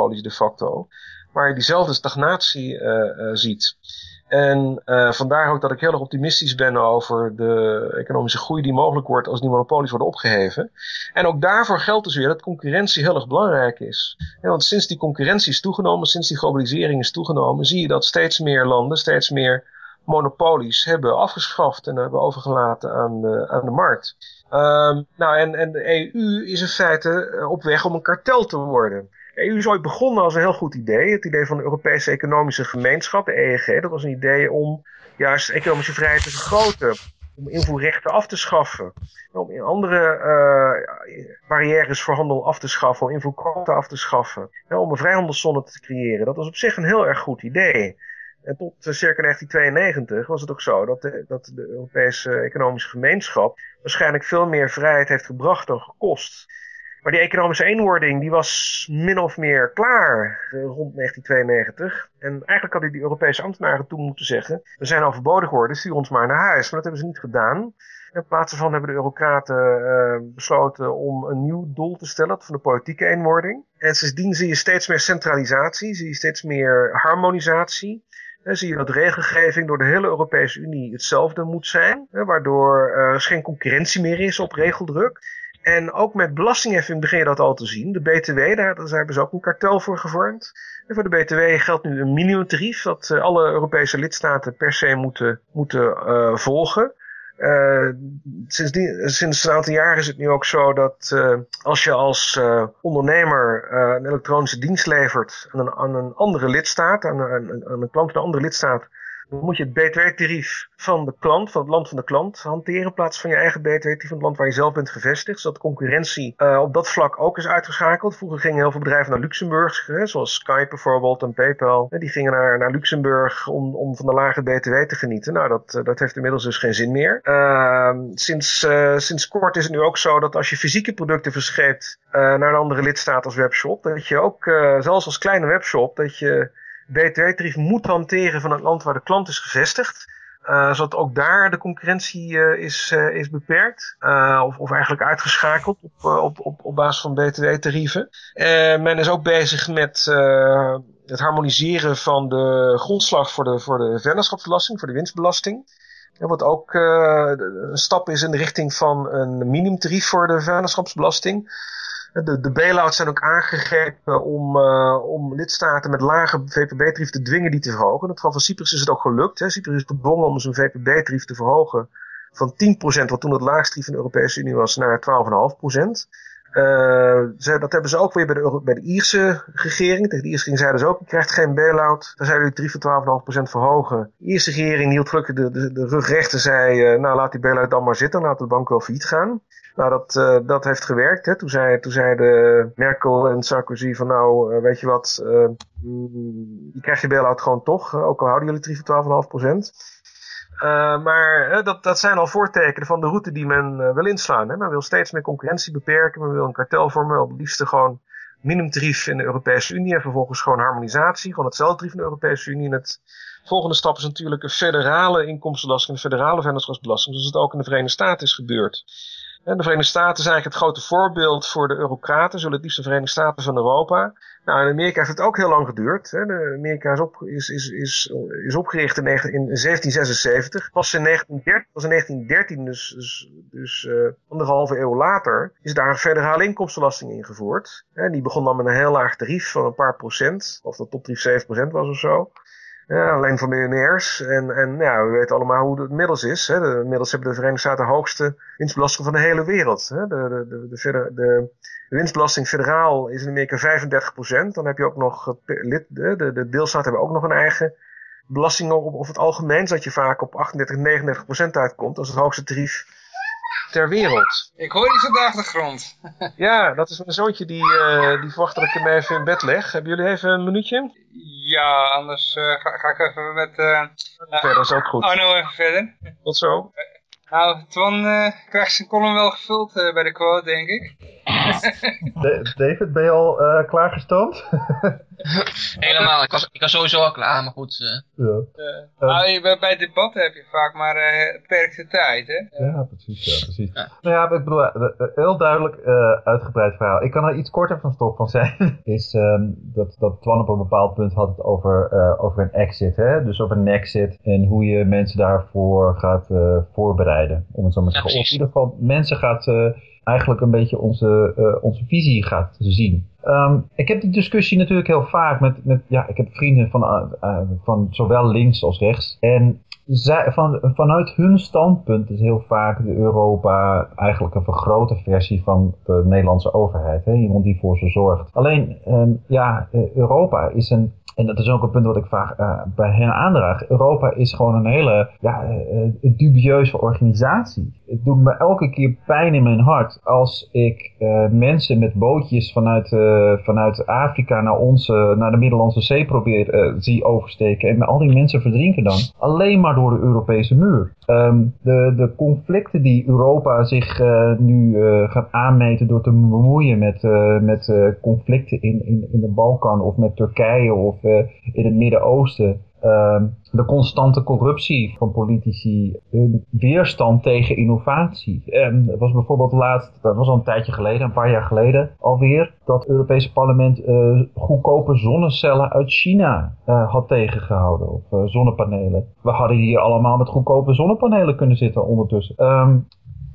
de facto, waar je diezelfde stagnatie uh, ziet. En uh, vandaar ook dat ik heel erg optimistisch ben over de economische groei die mogelijk wordt als die monopolies worden opgeheven. En ook daarvoor geldt dus weer dat concurrentie heel erg belangrijk is. want sinds die concurrentie is toegenomen, sinds die globalisering is toegenomen, zie je dat steeds meer landen, steeds meer monopolies hebben afgeschaft en hebben overgelaten aan de, aan de markt. Um, nou, en, en de EU is in feite op weg om een kartel te worden. EU is ooit begonnen als een heel goed idee. Het idee van de Europese Economische Gemeenschap, de EEG. Dat was een idee om juist economische vrijheid te vergroten. Om invoerrechten af te schaffen. Om andere uh, barrières voor handel af te schaffen. Om invoerquota af te schaffen. om een vrijhandelszone te creëren. Dat was op zich een heel erg goed idee. En tot circa 1992 was het ook zo dat de, dat de Europese Economische Gemeenschap waarschijnlijk veel meer vrijheid heeft gebracht dan gekost. Maar die economische eenwording die was min of meer klaar eh, rond 1992. En eigenlijk hadden die Europese ambtenaren toen moeten zeggen... we zijn overbodig geworden, stuur ons maar naar huis. Maar dat hebben ze niet gedaan. In plaats daarvan hebben de eurocraten uh, besloten om een nieuw doel te stellen... van de politieke eenwording. En sindsdien zie je steeds meer centralisatie, zie je steeds meer harmonisatie... Dan zie je dat regelgeving door de hele Europese Unie hetzelfde moet zijn. Waardoor er geen concurrentie meer is op regeldruk. En ook met belastingheffing begin je dat al te zien. De BTW, daar, daar hebben ze ook een kartel voor gevormd. En voor de BTW geldt nu een minimumtarief dat uh, alle Europese lidstaten per se moeten, moeten uh, volgen. Uh, sindsdien, sinds een aantal jaar is het nu ook zo dat uh, als je als ondernemer een elektronische dienst levert aan een, een andere lidstaat, aan, aan, aan een klant van een andere lidstaat, dan moet je het btw-tarief van de klant, van het land van de klant, hanteren in plaats van je eigen btw-tarief van het land waar je zelf bent gevestigd. Zodat concurrentie uh, op dat vlak ook is uitgeschakeld. Vroeger gingen heel veel bedrijven naar Luxemburg, hè, zoals Skype bijvoorbeeld en PayPal. Die gingen naar, naar Luxemburg om, om van de lage btw te genieten. Nou, dat, uh, dat heeft inmiddels dus geen zin meer. Uh, sinds, uh, sinds kort is het nu ook zo dat als je fysieke producten verscheept naar een andere lidstaat als webshop, dat je ook, zelfs als kleine webshop, dat je btw-tarief moet hanteren van het land waar de klant is gevestigd. Uh, zodat ook daar de concurrentie uh, is, uh, is beperkt. of, of eigenlijk uitgeschakeld op, op, op, op basis van btw-tarieven. men is ook bezig met het harmoniseren van de grondslag voor de, voor de vennootschapsbelasting, voor de winstbelasting. Wat ook een stap is in de richting van een minimumtarief voor de vennootschapsbelasting. De, de bail-outs zijn ook aangegrepen om, uh, om lidstaten met lage VPB-tarief te dwingen die te verhogen. In het geval van Cyprus is het ook gelukt. Hè. Cyprus is gedwongen om zijn VPB-tarief te verhogen van 10%, wat toen het laagste tarief in de Europese Unie was, naar 12,5%. Uh, ze, dat hebben ze ook weer bij de, bij de Ierse regering. Tegen de Ierse regering zeiden ze ook, je krijgt geen bail-out. Daar zeiden jullie tarief van 12,5% verhogen. De Ierse regering hield gelukkig de, de, de rug recht en zei, uh, nou laat die bail-out dan maar zitten. Laat de bank wel failliet gaan. Nou, dat, uh, dat heeft gewerkt. Hè. Toen, zei, toen zeiden Merkel en Sarkozy van nou, uh, weet je wat, uh, je krijgt je bail-out gewoon toch, ook al houden jullie tarief van 12,5%. Uh, maar dat, dat zijn al voortekenen van de route die men uh, wil inslaan. Hè. Men wil steeds meer concurrentie beperken, men wil een kartel vormen, het liefst gewoon minimumtarief in de Europese Unie en vervolgens gewoon harmonisatie, gewoon hetzelfde tarief in de Europese Unie. En het volgende stap is natuurlijk een federale inkomstenbelasting, een federale vennootschapsbelasting, zoals het ook in de Verenigde Staten is gebeurd. De Verenigde Staten is eigenlijk het grote voorbeeld voor de eurocraten, zullen het liefst de Verenigde Staten van Europa. Nou, in Amerika heeft het ook heel lang geduurd. Hè. Amerika is, op, is, is, is, is opgericht in, in 1776. Pas in 1913, pas in 1913 dus, dus, dus uh, anderhalve eeuw later, is daar een federale inkomstenbelasting ingevoerd. En die begon dan met een heel laag tarief van een paar procent. Of dat toptarief 7% was of zo. Ja, alleen voor miljonairs. En, en ja, we weten allemaal hoe het middels is. Hè. De, inmiddels hebben de Verenigde Staten de hoogste winstbelasting van de hele wereld. Hè. De, de, de, de, de, winstbelasting federaal is in Amerika 35%. Dan heb je ook nog, lid, de, de, de deelstaten hebben ook nog een eigen belasting op, op het algemeen. Zodat je vaak op 38, 39% uitkomt. als het hoogste tarief ter wereld. Ik hoor iets op de achtergrond. ja, dat is mijn zoontje die, uh, die verwacht dat ik hem even in bed leg. Hebben jullie even een minuutje? Ja, anders uh, ga, ga, ik even met... Uh, verder is ook goed. Oh, nou even verder. Tot zo. Nou, Twan krijgt zijn column wel gevuld bij de quote, denk ik. David, ben je al klaargestoomd? Helemaal, ik was, ik was sowieso al klaar, maar goed. Uh. Ja. Uh, nou, bij debatten heb je vaak maar uh, beperkte tijd, hè? Ja, precies. Ja, precies. Ja. Nou ja, ik bedoel, heel duidelijk uitgebreid verhaal. Ik kan er iets korter van stop van zijn. is um, dat, dat Twan op een bepaald punt had het over, over een exit, hè? Dus over een exit en hoe je mensen daarvoor gaat voorbereiden. Om het zo maar te zeggen. Of in ieder geval mensen gaat eigenlijk een beetje onze, uh, onze visie gaat zien. Um, ik heb die discussie natuurlijk heel vaak met, met ja, ik heb vrienden van, uh, van zowel links als rechts. En zij, van, vanuit hun standpunt is heel vaak de Europa eigenlijk een vergrote versie van de Nederlandse overheid. Hè? Iemand die voor ze zorgt. Alleen, um, ja, Europa is een en dat is ook een punt wat ik vaak uh, bij hen aandraag. Europa is gewoon een hele ja, uh, dubieuze organisatie. Het doet me elke keer pijn in mijn hart als ik mensen met bootjes vanuit, vanuit Afrika naar, onze, naar de Middellandse Zee probeer zie oversteken. En al die mensen verdrinken dan alleen maar door de Europese muur. Um, de, de conflicten die Europa zich nu gaat aanmeten door te bemoeien met, met conflicten in, in, in de Balkan of met Turkije of in het Midden-Oosten. Uh, de constante corruptie van politici, hun weerstand tegen innovatie. En het was bijvoorbeeld laatst, dat was al een tijdje geleden, een paar jaar geleden alweer, dat het Europese parlement uh, goedkope zonnecellen uit China uh, had tegengehouden, of zonnepanelen. We hadden hier allemaal met goedkope zonnepanelen kunnen zitten ondertussen. Um,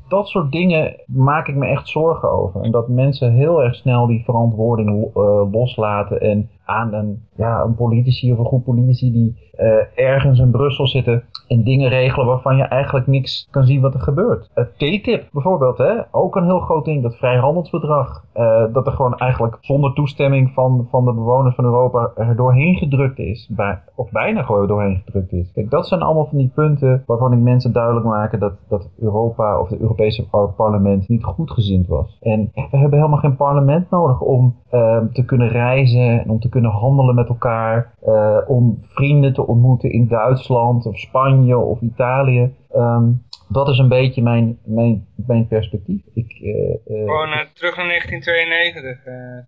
dat soort dingen maak ik me echt zorgen over. En dat mensen heel erg snel die verantwoording loslaten en aan een, ja, een politici of een groep politici die eh, ergens in Brussel zitten en dingen regelen waarvan je eigenlijk niks kan zien wat er gebeurt. Uh, TTIP bijvoorbeeld, hè? ook een heel groot ding, dat vrijhandelsbedrag. Uh, dat er gewoon eigenlijk zonder toestemming van, van de bewoners van Europa er doorheen gedrukt is. Bij, of bijna gewoon doorheen gedrukt is. Kijk, dat zijn allemaal van die punten waarvan ik mensen duidelijk maken dat, dat Europa of het Europese parlement niet goedgezind was. En we hebben helemaal geen parlement nodig om uh, te kunnen reizen en om te kunnen handelen met elkaar. Uh, om vrienden te ontmoeten in Duitsland of Spanje of Italië. Um, dat is een beetje mijn, mijn, mijn perspectief. Ik, uh, uh, Gewoon uh, terug naar 1992.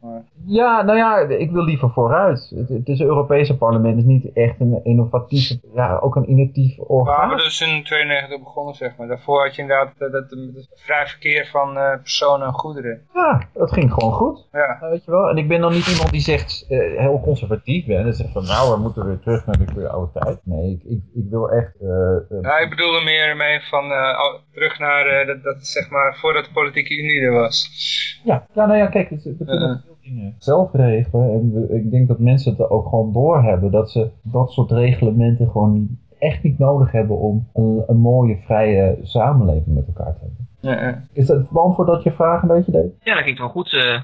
Maar. Ja, nou ja, ik wil liever vooruit. Het, het is Europese parlement is niet echt een innovatief, ja, ook een innovatief orgaan. We hebben dus in 92 begonnen, zeg maar. Daarvoor had je inderdaad dat, dat, het vrij verkeer van personen en goederen. Ja, dat ging gewoon goed. Ja. weet je wel. En ik ben dan niet iemand die zegt, heel conservatief ben. En zegt van, nou, we moeten weer terug naar de oude tijd. Nee, ik, ik, ik wil echt... ja, ik bedoelde meer mee van uh, terug naar uh, dat, dat, zeg maar voordat de politieke unie er was. Ja, ja nou ja, kijk, we kunnen veel dingen zelf regelen. En we, ik denk dat mensen het ook gewoon doorhebben. Dat ze dat soort reglementen gewoon niet, echt niet nodig hebben om een, een mooie, vrije samenleving met elkaar te hebben. Ja, ja. Is dat beantwoord dat je vraag een beetje, Dave? Ja, dat klinkt wel goed, uh,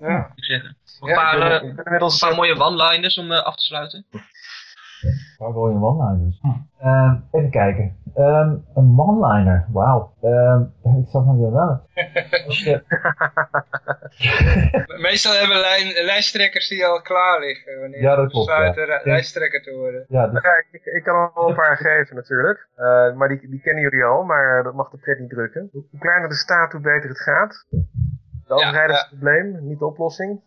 ja. ik zeggen. Een paar, ik ben- eh, ik ben inmiddels- een paar mooie one-liners om af te sluiten. Waar wil je een one-liners? Ehm, even kijken. Ehm, een one-liner, wauw. Ehm, ik zat nog weer wel. Meestal hebben lijn, lijsttrekkers die al klaar liggen. Wanneer Ja, dat ze klopt, besluiten ja. ra- lijsttrekker te worden. ja, dus, Ja, ik, ik kan er wel een paar geven natuurlijk. Eh, maar die, die kennen jullie al, maar dat mag de pret niet drukken. Hoe kleiner de staat, hoe beter het gaat. De overheid is ja. het probleem, niet de oplossing.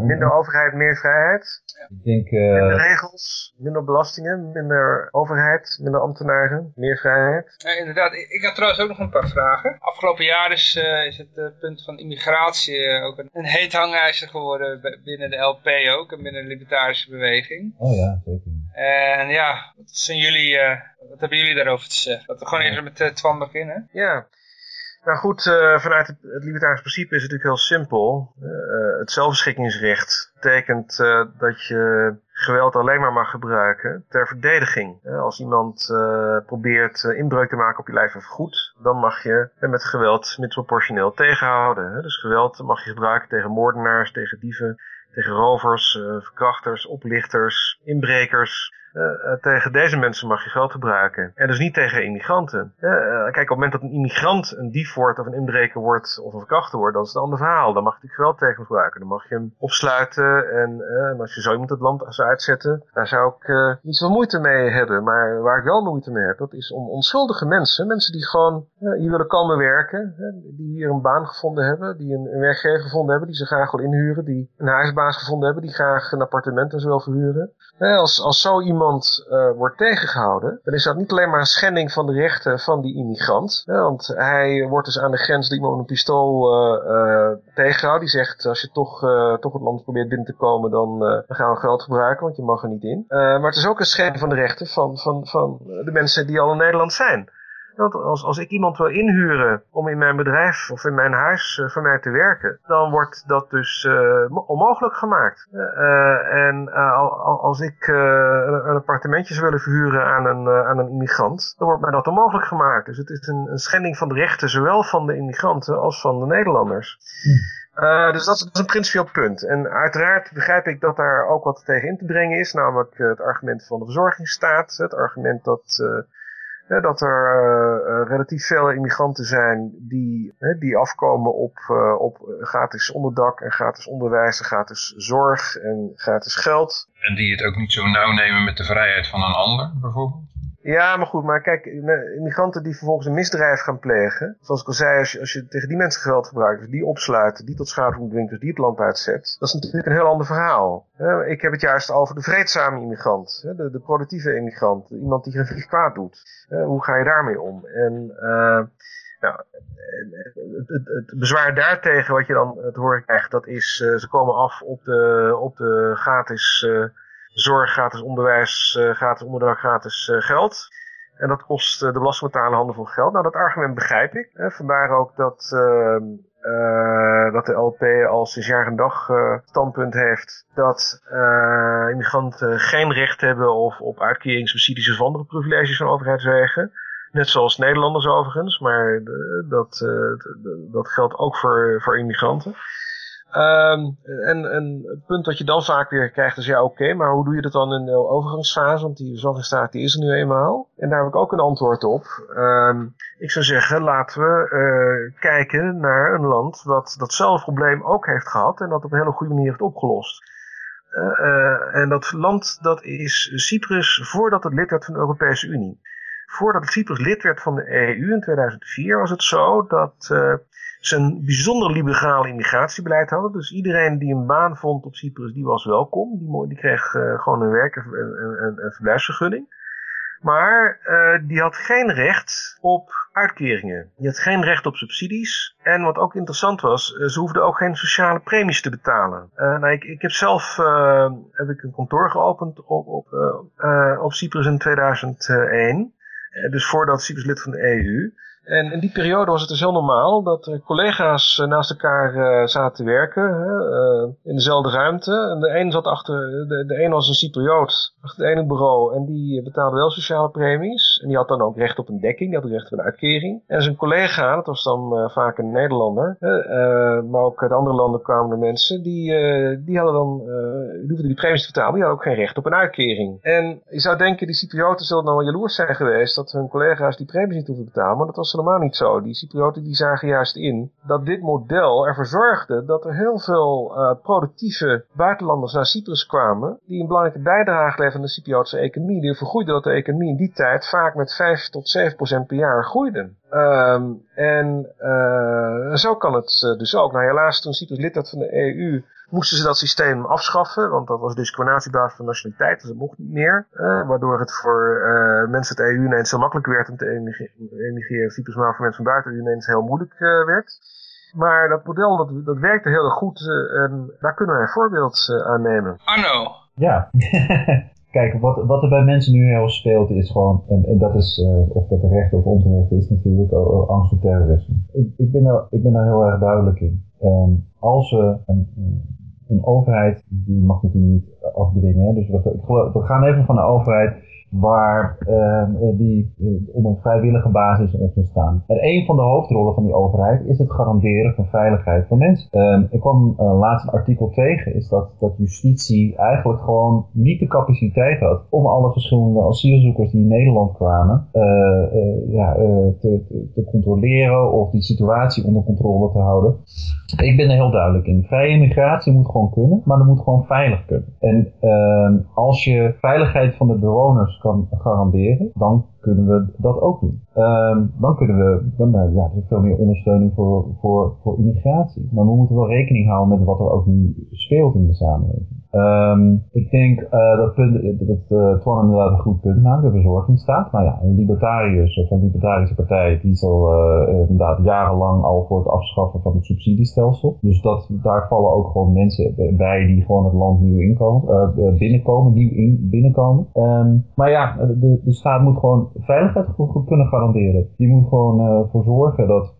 Minder overheid, meer vrijheid. ik denk... Minder eh regels, minder belastingen, minder overheid, minder ambtenaren, meer vrijheid. Ja, inderdaad, ik, had trouwens ook nog een paar vragen. Afgelopen jaar is, eh, is het eh, punt van immigratie ook een, een heet hangijzer geworden binnen de LP ook. En binnen de libertarische beweging. oh ja, zeker. En ja, wat zijn jullie, eh, wat hebben jullie daarover te zeggen? Dat we gewoon eerst met uh, Twan beginnen. Ja. Nou goed, eh, vanuit het, libertarisch principe is het natuurlijk heel simpel. Eh, het zelfbeschikkingsrecht betekent eh, dat je geweld alleen maar mag gebruiken ter verdediging. Eh, als iemand eh, probeert eh, inbreuk te maken op je lijf of goed, dan mag je eh, met geweld proportioneel tegenhouden. Dus geweld mag je gebruiken tegen moordenaars, tegen dieven, tegen rovers, eh, verkrachters, oplichters, inbrekers. Eh, eh, tegen deze mensen mag je geld gebruiken. En dus niet tegen immigranten. Eh, kijk, op het moment dat een immigrant een dief wordt of een inbreker wordt of een verkrachter wordt, dat is een ander verhaal. Dan mag je geweld tegen gebruiken. Dan mag je hem opsluiten en, en als je zo iemand het land zou uitzetten, daar zou ik niet zoveel moeite mee hebben. Maar waar ik wel moeite mee heb, dat is om onschuldige mensen, mensen die gewoon hier willen komen werken, die hier een baan gevonden hebben, die een, een werkgever gevonden hebben, die ze graag wil inhuren, die een huisbaas gevonden hebben, die graag een appartement en zo wil verhuren. Als, als zo iemand eh, wordt tegengehouden, dan is dat niet alleen maar een schending van de rechten van die immigrant. Hè, want hij wordt dus aan de grens die iemand met een pistool eh, eh, tegenhoudt. Die zegt, als je toch, toch het land probeert binnen te komen, dan, gaan we geld gebruiken, want je mag er niet in. Maar het is ook een schending van de rechten van, van, van de mensen die al in Nederland zijn. Want als, als ik iemand wil inhuren om in mijn bedrijf of in mijn huis eh, voor mij te werken, dan wordt dat dus eh, mo- onmogelijk gemaakt. Eh, en al- al- als ik een, een appartementje zou willen verhuren aan een, aan een immigrant, dan wordt mij dat onmogelijk gemaakt. Dus het is een, een schending van de rechten, zowel van de immigranten als van de Nederlanders. Eh, dus dat is, dat is een principieel punt. En uiteraard begrijp ik dat daar ook wat tegen in te brengen is, namelijk het argument van de verzorgingsstaat, het argument dat, hè, dat er eh, eh, relatief veel immigranten zijn die, hè, die afkomen op, eh, op gratis onderdak en gratis onderwijs en gratis zorg en gratis geld. En die het ook niet zo nauw nemen met de vrijheid van een ander, bijvoorbeeld. Ja, maar goed, maar kijk, immigranten die vervolgens een misdrijf gaan plegen. Zoals ik al zei, als je, tegen die mensen geweld gebruikt, dus die opsluiten, die tot schade dwingen, dus die het land uitzet. Dat is natuurlijk een heel ander verhaal. Ik heb het juist over de vreedzame immigrant, de, de productieve immigrant, iemand die geen kwaad doet. Hoe ga je daarmee om? En eh, nou, het, het, het bezwaar daartegen wat je dan te horen krijgt, dat is, eh, ze komen af op de, op de gratis eh, zorg, gratis onderwijs, eh, gratis onderdak, gratis eh, geld. En dat kost eh, de belastingbetaler handen vol geld. Nou, dat argument begrijp ik. Hè. Vandaar ook dat, ehm, eh, dat de LP al sinds jaar en dag standpunt heeft dat immigranten geen recht hebben of op uitkeringssubsidies of andere privileges van overheidswegen. Net zoals Nederlanders overigens, maar dat, dat geldt ook voor, voor immigranten. Um, en, en het punt dat je dan vaak weer krijgt is, ja oké, maar hoe doe je dat dan in de overgangsfase? Want die zorgstaat die is er nu eenmaal. En daar heb ik ook een antwoord op. Um, ik zou zeggen, laten we uh, kijken naar een land wat datzelfde probleem ook heeft gehad en dat op een hele goede manier heeft opgelost. Uh, uh, en dat land dat is Cyprus voordat het lid werd van de Europese Unie. Voordat Cyprus lid werd van de EU in 2004 was het zo dat ze een bijzonder liberaal immigratiebeleid hadden. Dus iedereen die een baan vond op Cyprus, die was welkom. Die, die kreeg uh, gewoon een werk- en verblijfsvergunning. Maar uh, die had geen recht op uitkeringen. Die had geen recht op subsidies. En wat ook interessant was, uh, ze hoefden ook geen sociale premies te betalen. Nou, ik, ik heb zelf heb ik een kantoor geopend op, op, op Cyprus in 2001. dus voordat Cyprus lid van de EU. En in die periode was het dus heel normaal dat collega's eh, naast elkaar uh, zaten te werken uh, in dezelfde ruimte. En de een zat achter, de, de een was een Cypriot achter het ene bureau en die betaalde wel sociale premies. En die had dan ook recht op een dekking, die had recht op een uitkering. En zijn collega, dat was dan vaak een Nederlander, maar ook uit andere landen kwamen er mensen, die, die hadden dan, die hoefden die premies te betalen, die hadden ook geen recht op een uitkering. En je zou denken, die Cyprioten zullen nou wel jaloers zijn geweest dat hun collega's die premies niet hoeven betalen, maar dat was helemaal niet zo. Die Cyprioten die zagen juist in dat dit model ervoor zorgde dat er heel veel uh, productieve buitenlanders naar Cyprus kwamen, die een belangrijke bijdrage leverden aan de Cypriotische economie. Die vergroeide dat de economie in die tijd vaak met 5 tot 7 procent per jaar groeide. Um, en uh, zo kan het uh, dus ook. Nou helaas toen Cyprus lid werd van de EU moesten ze dat systeem afschaffen, want dat was discriminatie op basis van nationaliteit, dus dat mocht niet meer. Uh, waardoor het voor uh, mensen uit de EU ineens heel makkelijk werd om te emigreren, Cyprus, maar voor mensen van buiten de EU ineens heel moeilijk uh, werd. Maar dat model, dat, dat werkte heel erg goed en daar kunnen we een voorbeeld aan nemen. Arno! Ja, Kijk, wat, wat er bij mensen nu heel speelt is gewoon, en, en dat is, uh, of dat terecht of onterecht is natuurlijk, angst voor terrorisme. Ik, ik, ben daar, ik ben daar heel erg duidelijk in. Um, als een, een overheid, die mag natuurlijk niet afdwingen, dus we, we gaan even van de overheid waar uh, die uh, op een vrijwillige basis is ontstaan. En een van de hoofdrollen van die overheid is het garanderen van veiligheid van mensen. Uh, ik kwam uh, laatst een artikel tegen, is dat, dat justitie eigenlijk gewoon niet de capaciteit had om alle verschillende asielzoekers die in Nederland kwamen ja, te, te, controleren of die situatie onder controle te houden. Ik ben er heel duidelijk in. Vrije immigratie moet gewoon kunnen, maar dat moet gewoon veilig kunnen. En ehm, als je veiligheid van de bewoners kan garanderen, dan kunnen we dat ook doen. Um, dan kunnen we, dan, uh, ja, is veel meer ondersteuning voor, voor, voor immigratie. Maar we moeten wel rekening houden met wat er ook nu speelt in de samenleving. Um, ik denk uh, dat, punt, dat uh, Twan inderdaad een goed punt maakt, de verzorgingsstaat. Maar ja, een libertariërs of een libertarische partij, die is al uh, inderdaad jarenlang al voor het afschaffen van het subsidiestelsel. Dus dat, daar vallen ook gewoon mensen bij die gewoon het land nieuw inkomen, binnenkomen, nieuw in, binnenkomen. Um, maar ja, de, de staat moet gewoon veiligheid kunnen garanderen. Die moet gewoon ervoor zorgen dat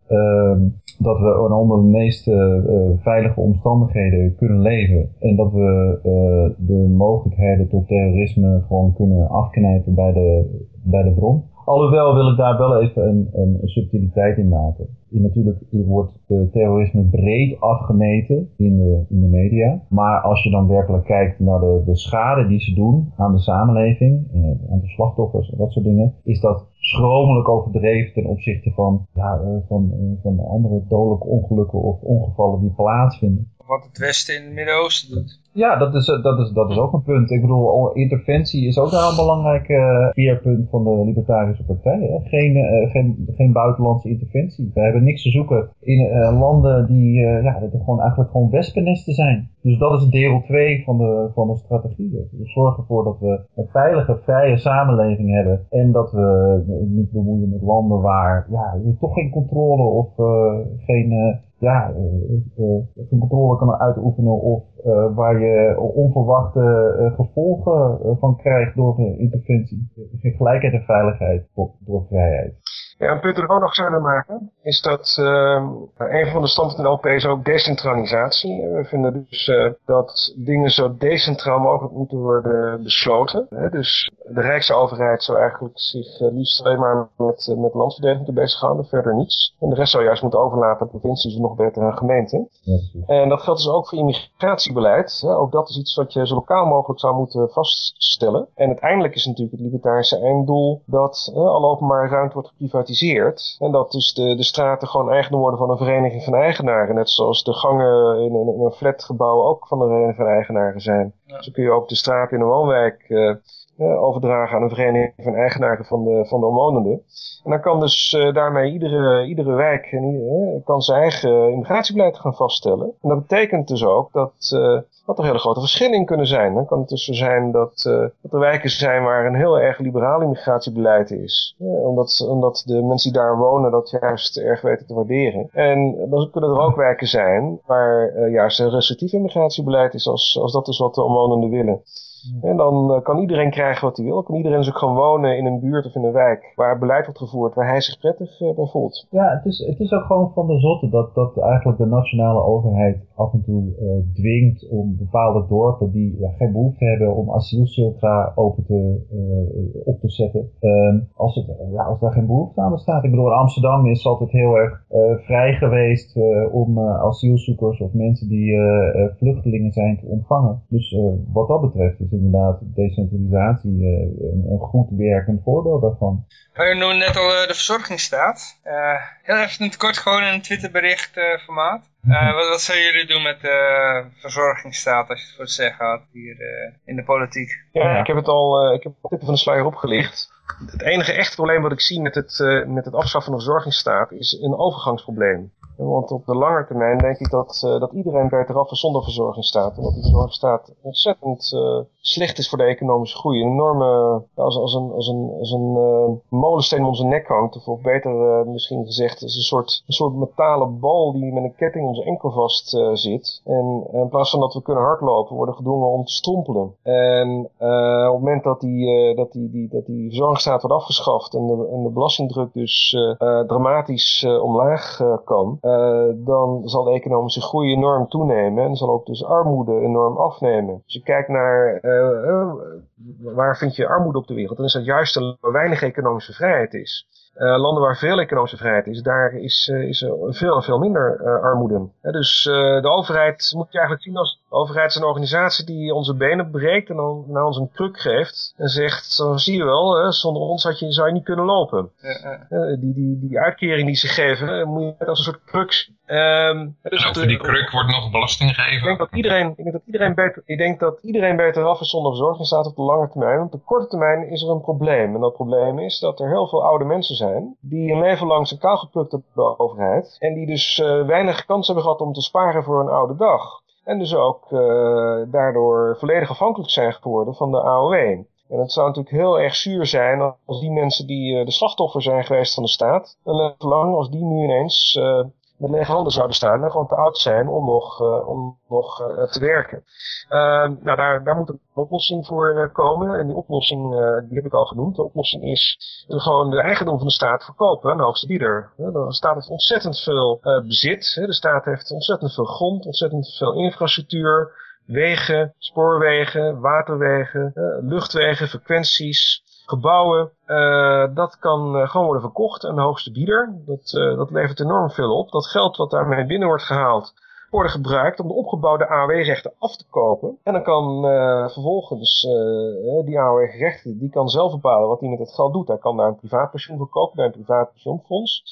dat we onder de meest uh, veilige omstandigheden kunnen leven. En dat we uh, de mogelijkheden tot terrorisme gewoon kunnen afknijpen bij de, bij de bron. Alhoewel wil ik daar wel even een, een, subtiliteit in maken. Natuurlijk wordt de terrorisme breed afgemeten in de, in de media. Maar als je dan werkelijk kijkt naar de, de schade die ze doen aan de samenleving, eh, aan de slachtoffers en dat soort dingen, is dat schromelijk overdreven ten opzichte van, ja, eh, van, eh, van andere dodelijke ongelukken of ongevallen die plaatsvinden. Wat het Westen in het Midden-Oosten doet. Ja, dat is, dat, is, dat is ook een punt. Ik bedoel, interventie is ook een belangrijk uh, van de Libertarische Partij. Hè? Geen, uh, geen, geen buitenlandse interventie. We hebben niks te zoeken in landen die ja, dat gewoon eigenlijk gewoon wespennesten zijn. Dus dat is deel 2 van de, van de strategie. We zorgen ervoor dat we een veilige, vrije samenleving hebben. En dat we niet bemoeien met landen waar ja, je toch geen controle of geen ja, uh, controle kan uitoefenen of uh, waar je onverwachte uh, gevolgen van krijgt door de interventie. Geen gelijkheid en veiligheid door vrijheid. Ja, een punt dat ik ook nog zou willen maken, is dat uh, een van de standpunten in de LP is ook decentralisatie. We vinden dus uh, dat dingen zo decentraal mogelijk moeten worden besloten. Hè? Dus de Rijksoverheid zou eigenlijk zich uh, liefst alleen maar met, met landverdeling moeten bezighouden, verder niets. En de rest zou juist moeten overlaten aan provincies of nog beter aan gemeenten. Ja, en dat geldt dus ook voor immigratiebeleid. Hè? Ook dat is iets wat je zo lokaal mogelijk zou moeten vaststellen. En uiteindelijk is natuurlijk het libertarische einddoel dat alle openbare ruimte wordt geprivatiseerd en dat dus de, de straten gewoon eigendom worden van een vereniging van eigenaren. Net zoals de gangen in, in, in een flatgebouw ook van een vereniging van eigenaren zijn. Zo kun je ook de straat in een woonwijk uh, overdragen aan een vereniging van eigenaren van de, van de omwonenden. En dan kan dus uh, daarmee iedere, iedere wijk uh, kan zijn eigen immigratiebeleid gaan vaststellen. En dat betekent dus ook dat, dat er hele grote verschillen in kunnen zijn. Dan kan het dus zo zijn dat, dat er wijken zijn waar een heel erg liberaal immigratiebeleid is. omdat, omdat de mensen die daar wonen dat juist erg weten te waarderen. En dan kunnen er ook wijken zijn waar juist een restrictief immigratiebeleid is als, als dat is wat de omwonenden willen. En dan uh, kan iedereen krijgen wat hij wil. Kan iedereen dus ook gewoon wonen in een buurt of in een wijk waar beleid wordt gevoerd waar hij zich prettig uh, bij voelt. Ja, het is, het is ook gewoon van de zotte dat, dat eigenlijk de nationale overheid af en toe uh, dwingt om bepaalde dorpen die ja, geen behoefte hebben om asielcentra open te, op te zetten. Ehm, als, het, ja, als daar geen behoefte aan bestaat. Ik bedoel, Amsterdam is altijd heel erg vrij geweest om asielzoekers of mensen die vluchtelingen zijn te ontvangen. Dus wat dat betreft is inderdaad decentralisatie uh, een, een, goed werkend voorbeeld daarvan. We noemde net al uh, de verzorgingsstaat. Uh, heel even in het kort gewoon in een Twitterbericht formaat. Mhm. wat, wat zouden jullie doen met de verzorgingsstaat als je het voor het zeggen had hier in de politiek? Ja, ik heb het al, ik heb het tippen van de sluier opgelicht. Het enige echte probleem wat ik zie met het, met het afschaffen van de verzorgingsstaat is een overgangsprobleem. Want op de lange termijn denk ik dat, uh, dat iedereen beter af is zonder verzorgingsstaat. Omdat die verzorgingsstaat ontzettend uh, slecht is voor de economische groei. Een enorme, als, als een, als een, als een uh, molensteen om onze nek hangt. Of beter misschien gezegd, is een soort, een soort metalen bal die met een ketting om zijn enkel vast zit. En in plaats van dat we kunnen hardlopen, worden gedwongen om te strompelen. En op het moment dat die, dat die, die, dat die verzorgingsstaat wordt afgeschaft en de, en de belastingdruk dus dramatisch omlaag kan dan zal de economische groei enorm toenemen en zal ook dus armoede enorm afnemen. Als je kijkt naar uh, waar vind je armoede op de wereld, dan is dat juist waar weinig economische vrijheid is. Uh, landen waar veel economische vrijheid is, daar is, uh, is veel en veel minder uh, armoede. dus de overheid moet je eigenlijk zien als de overheid is een organisatie die onze benen breekt en dan naar ons een kruk geeft. En zegt, zo zie je wel, zonder ons had je, zou je niet kunnen lopen. die, die, die uitkering die ze geven, moet je als een soort kruk Um, dus over die kruk wordt nog belasting gegeven. Ik denk dat iedereen, ik denk dat iedereen, beter, ik denk dat iedereen beter af is zonder verzorging staat op de lange termijn. Op de korte termijn is er een probleem. En dat probleem is dat er heel veel oude mensen zijn die een leven lang zijn kaal geplukt hebben door de overheid. En die dus uh, weinig kans hebben gehad om te sparen voor een oude dag. En dus ook uh, daardoor volledig afhankelijk zijn geworden van de AOW. En het zou natuurlijk heel erg zuur zijn als die mensen die uh, de slachtoffer zijn geweest van de staat, een leven lang, als die nu ineens uh, met lege handen zouden staan en gewoon te oud zijn om nog, uh, om nog uh, te werken. Uh, nou, daar, daar moet een oplossing voor komen. En die oplossing, die heb ik al genoemd. De oplossing is gewoon de eigendom van de staat verkopen aan de hoogste bieder. De staat heeft ontzettend veel bezit. De staat heeft ontzettend veel grond, ontzettend veel infrastructuur. Wegen, spoorwegen, waterwegen, luchtwegen, frequenties, gebouwen, uh, dat kan uh, gewoon worden verkocht aan de hoogste bieder. Dat, uh, dat levert enorm veel op. Dat geld wat daarmee binnen wordt gehaald, worden gebruikt om de opgebouwde AOW-rechten af te kopen. En dan kan vervolgens die AOW-rechten, die kan zelf bepalen wat hij met het geld doet. Hij kan daar een privaat pensioen verkopen bij een privaat pensioenfonds.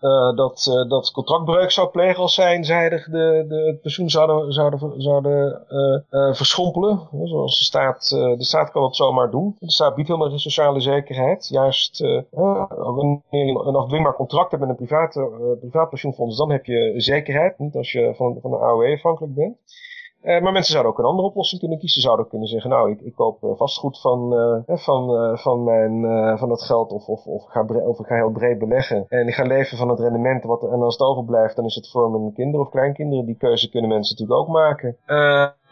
Uh, dat, uh, dat contractbreuk zou plegen als zij eenzijdig de, de, het pensioen zouden, zouden, zouden uh, verschrompelen. zoals de staat, de staat kan dat zomaar doen. De staat biedt helemaal geen sociale zekerheid. Juist wanneer je een afdwingbaar contract hebt met een privaat, privaat pensioenfonds, dan heb je zekerheid. Niet als je van, van de AOW afhankelijk bent. Uh, maar mensen zouden ook een andere oplossing kunnen kiezen. Zouden kunnen zeggen, nou, ik, ik koop uh, vastgoed van, uh, van, van, mijn, van dat geld of, of, of, ga of ik ga heel breed beleggen. En ik ga leven van het rendement. Wat, en als het overblijft, dan is het voor mijn kinderen of kleinkinderen. Die keuze kunnen mensen natuurlijk ook maken.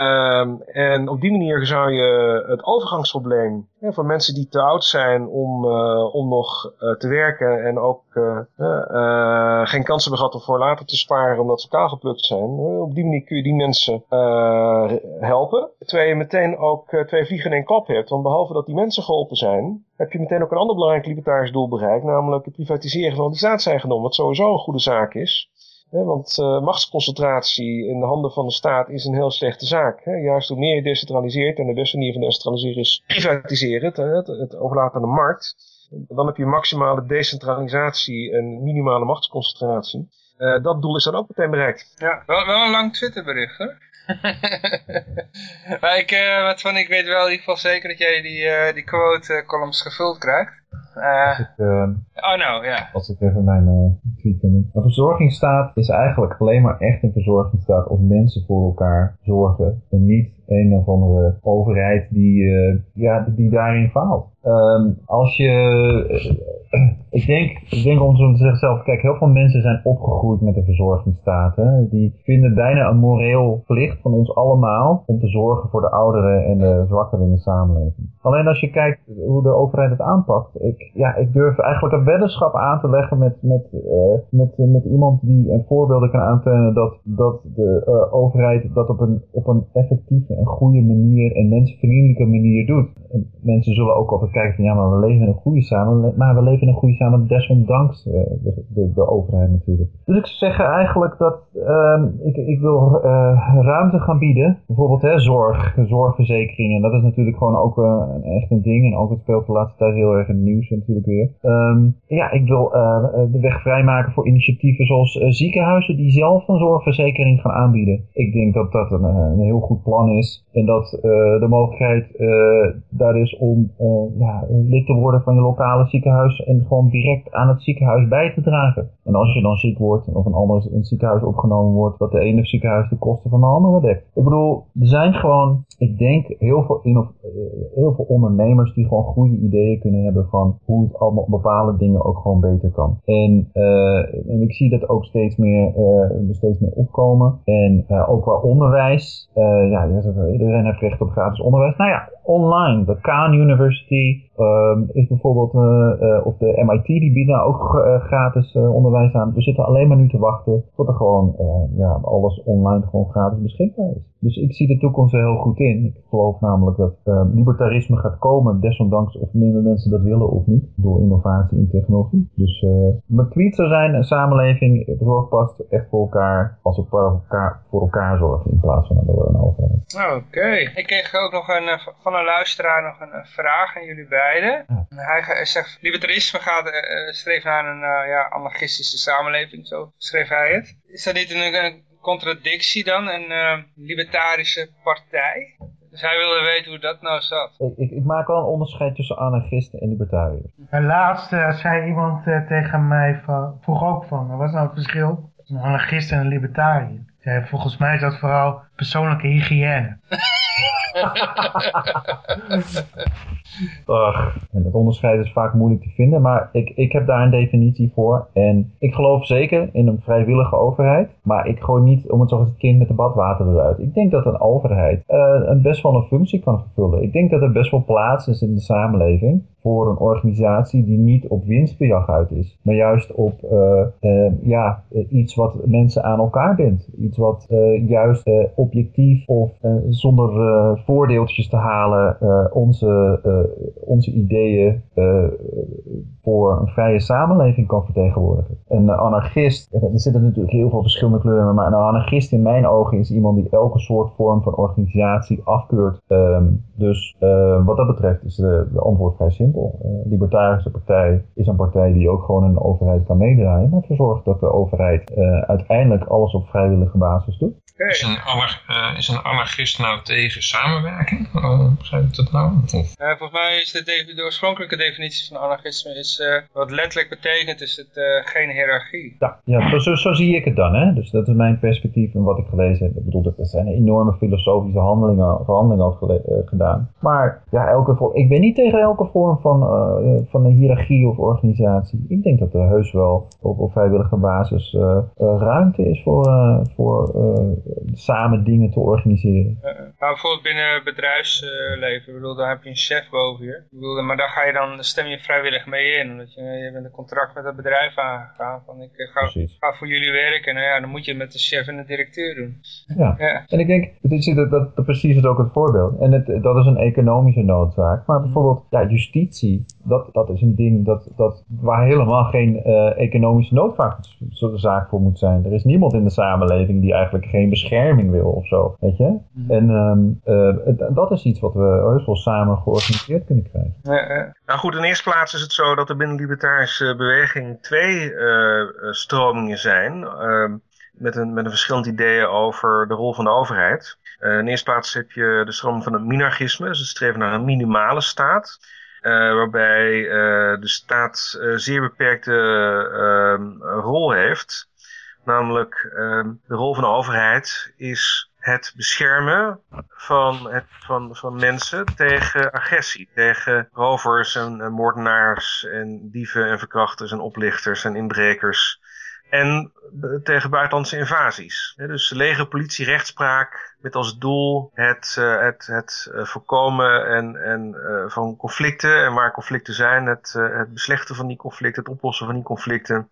Ehm, en op die manier zou je het overgangsprobleem hè, voor mensen die te oud zijn om, eh, om nog eh, te werken en ook eh, geen kans hebben gehad om voor later te sparen omdat ze kaal geplukt zijn. op die manier kun je die mensen helpen. Terwijl je meteen ook twee vliegen in één klap hebt. Want behalve dat die mensen geholpen zijn, heb je meteen ook een ander belangrijk libertarisch doel bereikt. Namelijk het privatiseren van die staatseigendom. Wat sowieso een goede zaak is. Want eh, machtsconcentratie in de handen van de staat is een heel slechte zaak. Hè. Juist hoe meer je decentraliseert, en de beste manier van decentraliseren is privatiseren, het, het, overlaten aan de markt. Dan heb je maximale decentralisatie en minimale machtsconcentratie. Eh, dat doel is dan ook meteen bereikt. Ja, wel, wel een lang Twitterbericht hoor. maar ik, eh, wat van, ik weet wel in ieder geval zeker dat jij die, die quote columns gevuld krijgt. Eh, Ik, eh, oh nou, ja. als ik even mijn eh, tweet kan doen. Een verzorgingsstaat is eigenlijk alleen maar echt een verzorgingsstaat als mensen voor elkaar zorgen. En niet een of andere overheid die, ja, die daarin faalt. Ehm, als je, ik denk, ik denk om zo te zeggen zelf, kijk, heel veel mensen zijn opgegroeid met een verzorgingsstaat. Hè? Die vinden bijna een moreel plicht van ons allemaal om te zorgen voor de ouderen en de zwakkeren in de samenleving. Alleen als je kijkt hoe de overheid het aanpakt, ik, ja, ik durf eigenlijk een weddenschap aan te leggen met, met, eh, met, met iemand die een voorbeelden kan aantonen dat, dat de eh, overheid dat op een, op een effectieve en goede manier en mensenvriendelijke manier doet. En mensen zullen ook altijd kijken van ja, maar we leven in een goede samenleving, maar we leven in een goede samenleving desondanks eh, de, de, de overheid natuurlijk. Dus ik zeg eigenlijk dat ehm, ik, ik wil eh, ruimte gaan bieden, bijvoorbeeld hè, zorg, zorgverzekeringen, dat is natuurlijk gewoon ook eh, een, echt een ding en ook het speelt de laatste tijd heel erg het natuurlijk weer. Ehm, ja, ik wil eh, de weg vrijmaken voor initiatieven zoals eh, ziekenhuizen die zelf een zorgverzekering gaan aanbieden. Ik denk dat dat een, eh, een heel goed plan is en dat eh, de mogelijkheid eh, daar is om eh, ja, lid te worden van je lokale ziekenhuis en gewoon direct aan het ziekenhuis bij te dragen. En als je dan ziek wordt of een ander in het ziekenhuis opgenomen wordt, dat de ene ziekenhuis de kosten van de andere dekt. Ik bedoel, er zijn gewoon, ik denk, heel veel, eh, heel veel ondernemers die gewoon goede ideeën kunnen hebben van hoe het allemaal bepaalde dingen ook gewoon beter kan. En, eh, en ik zie dat ook steeds meer, eh, steeds meer opkomen. En eh, ook qua onderwijs. ja, iedereen heeft recht op gratis onderwijs. Nou ja, online. De Khan University ehm, is bijvoorbeeld, of de MIT, die bieden nou ook gratis onderwijs aan. We zitten alleen maar nu te wachten tot er gewoon ja, alles online gewoon gratis beschikbaar is. Dus ik zie de toekomst er heel goed in. Ik geloof namelijk dat eh, libertarisme gaat komen, desondanks of minder mensen dat willen of niet, door innovatie in technologie. Dus eh mijn tweet zou zijn, een samenleving zorgt pas echt voor elkaar als we voor elkaar, voor elkaar zorgen in plaats van door een overheid. Oké. Ik kreeg ook nog een, eh, van een luisteraar nog een, vraag aan jullie beiden. Ja. Hij zegt, libertarisme gaat, eh, eh, streeft naar een eh, ja, anarchistische samenleving, zo schreef hij het. Is dat niet een, een contradictie dan, een eh, libertarische partij? Dus hij wilde weten hoe dat nou zat. Ik, ik, ik maak wel een onderscheid tussen anarchisten en libertariërs. En laatst eh, zei iemand eh, tegen mij, van, vroeg ook van, wat is nou het verschil tussen een anarchist en een libertariër? Zei, volgens mij is dat vooral persoonlijke hygiëne. Ach, en dat onderscheid is vaak moeilijk te vinden, maar ik, ik heb daar een definitie voor. En ik geloof zeker in een vrijwillige overheid, maar ik gooi niet, om het zo het kind met de badwater eruit. Ik denk dat een overheid eh, een best wel een functie kan vervullen. Ik denk dat er best wel plaats is in de samenleving voor een organisatie die niet op winstbejag uit is, maar juist op eh, eh, ja, iets wat mensen aan elkaar bindt. Iets wat juist objectief of zonder voordeeltjes te halen eh, onze, eh, onze ideeën eh, voor een vrije samenleving kan vertegenwoordigen. Een anarchist, er zitten natuurlijk heel veel verschillende kleuren, maar een anarchist in mijn ogen is iemand die elke soort vorm van organisatie afkeurt. Ehm, dus wat dat betreft is de, de antwoord vrij simpel. Uh, Libertarische Partij is een partij die ook gewoon de overheid kan meedraaien, maar ervoor zorgt dat de overheid uiteindelijk alles op vrijwillige basis doet. Is een, is een anarchist nou tegen samenwerking? Uh, begrijp ik dat nou? Of, Eh, volgens mij is de, de, de oorspronkelijke definitie van anarchisme is, eh, wat letterlijk betekent, is het eh, geen hiërarchie. Ja, ja zo, zo, zie ik het dan. Hè? Dus dat is mijn perspectief en wat ik gelezen heb. Ik bedoel, er zijn enorme filosofische handelingen, verhandelingen over uh, gedaan. Maar ja, elke vorm, ik ben niet tegen elke vorm van, van een hiërarchie of organisatie. Ik denk dat er heus wel op, op vrijwillige basis ruimte is voor, voor samen dingen te organiseren. nou, bijvoorbeeld binnen bedrijfsleven. ik bedoel, daar heb je een chef boven je. Ik bedoel, maar daar ga je dan, stem je vrijwillig mee in. Omdat je, je bent een contract met het bedrijf aangegaan. Van ik ga, ga, voor jullie werken. Nou ja, dan moet je het met de chef en de directeur doen. Ja, ja. en ik denk, dat, dat, dat, dat precies is ook het voorbeeld. En het, dat is een economische noodzaak. Maar bijvoorbeeld, ja, justitie, dat, dat is een ding dat, dat, waar helemaal geen uh, economische noodzaak voor moet zijn. Er is niemand in de samenleving die eigenlijk geen bescherming wil of zo, weet je. Mhm. En um, uh, dat is iets wat we heus wel samen georganiseerd kunnen krijgen. Ja, ja. Nou goed, in de eerste plaats is het zo dat er binnen de libertarische beweging twee uh, stromingen zijn. Uh, met, een, met een verschillend ideeën over de rol van de overheid. Uh, in de eerste plaats heb je de stroming van het minarchisme, dus het streven naar een minimale staat. Uh, waarbij uh, de staat uh, zeer beperkte ehm, rol heeft. Namelijk ehm, de rol van de overheid is het beschermen van, het, van mensen tegen agressie. Tegen rovers en, en moordenaars en dieven en verkrachters en oplichters en inbrekers. En tegen buitenlandse invasies. Dus leger, politie, rechtspraak met als doel het, uh, het, het uh, voorkomen en, en, uh, van conflicten. En waar conflicten zijn, het, het beslechten van die conflicten, het oplossen van die conflicten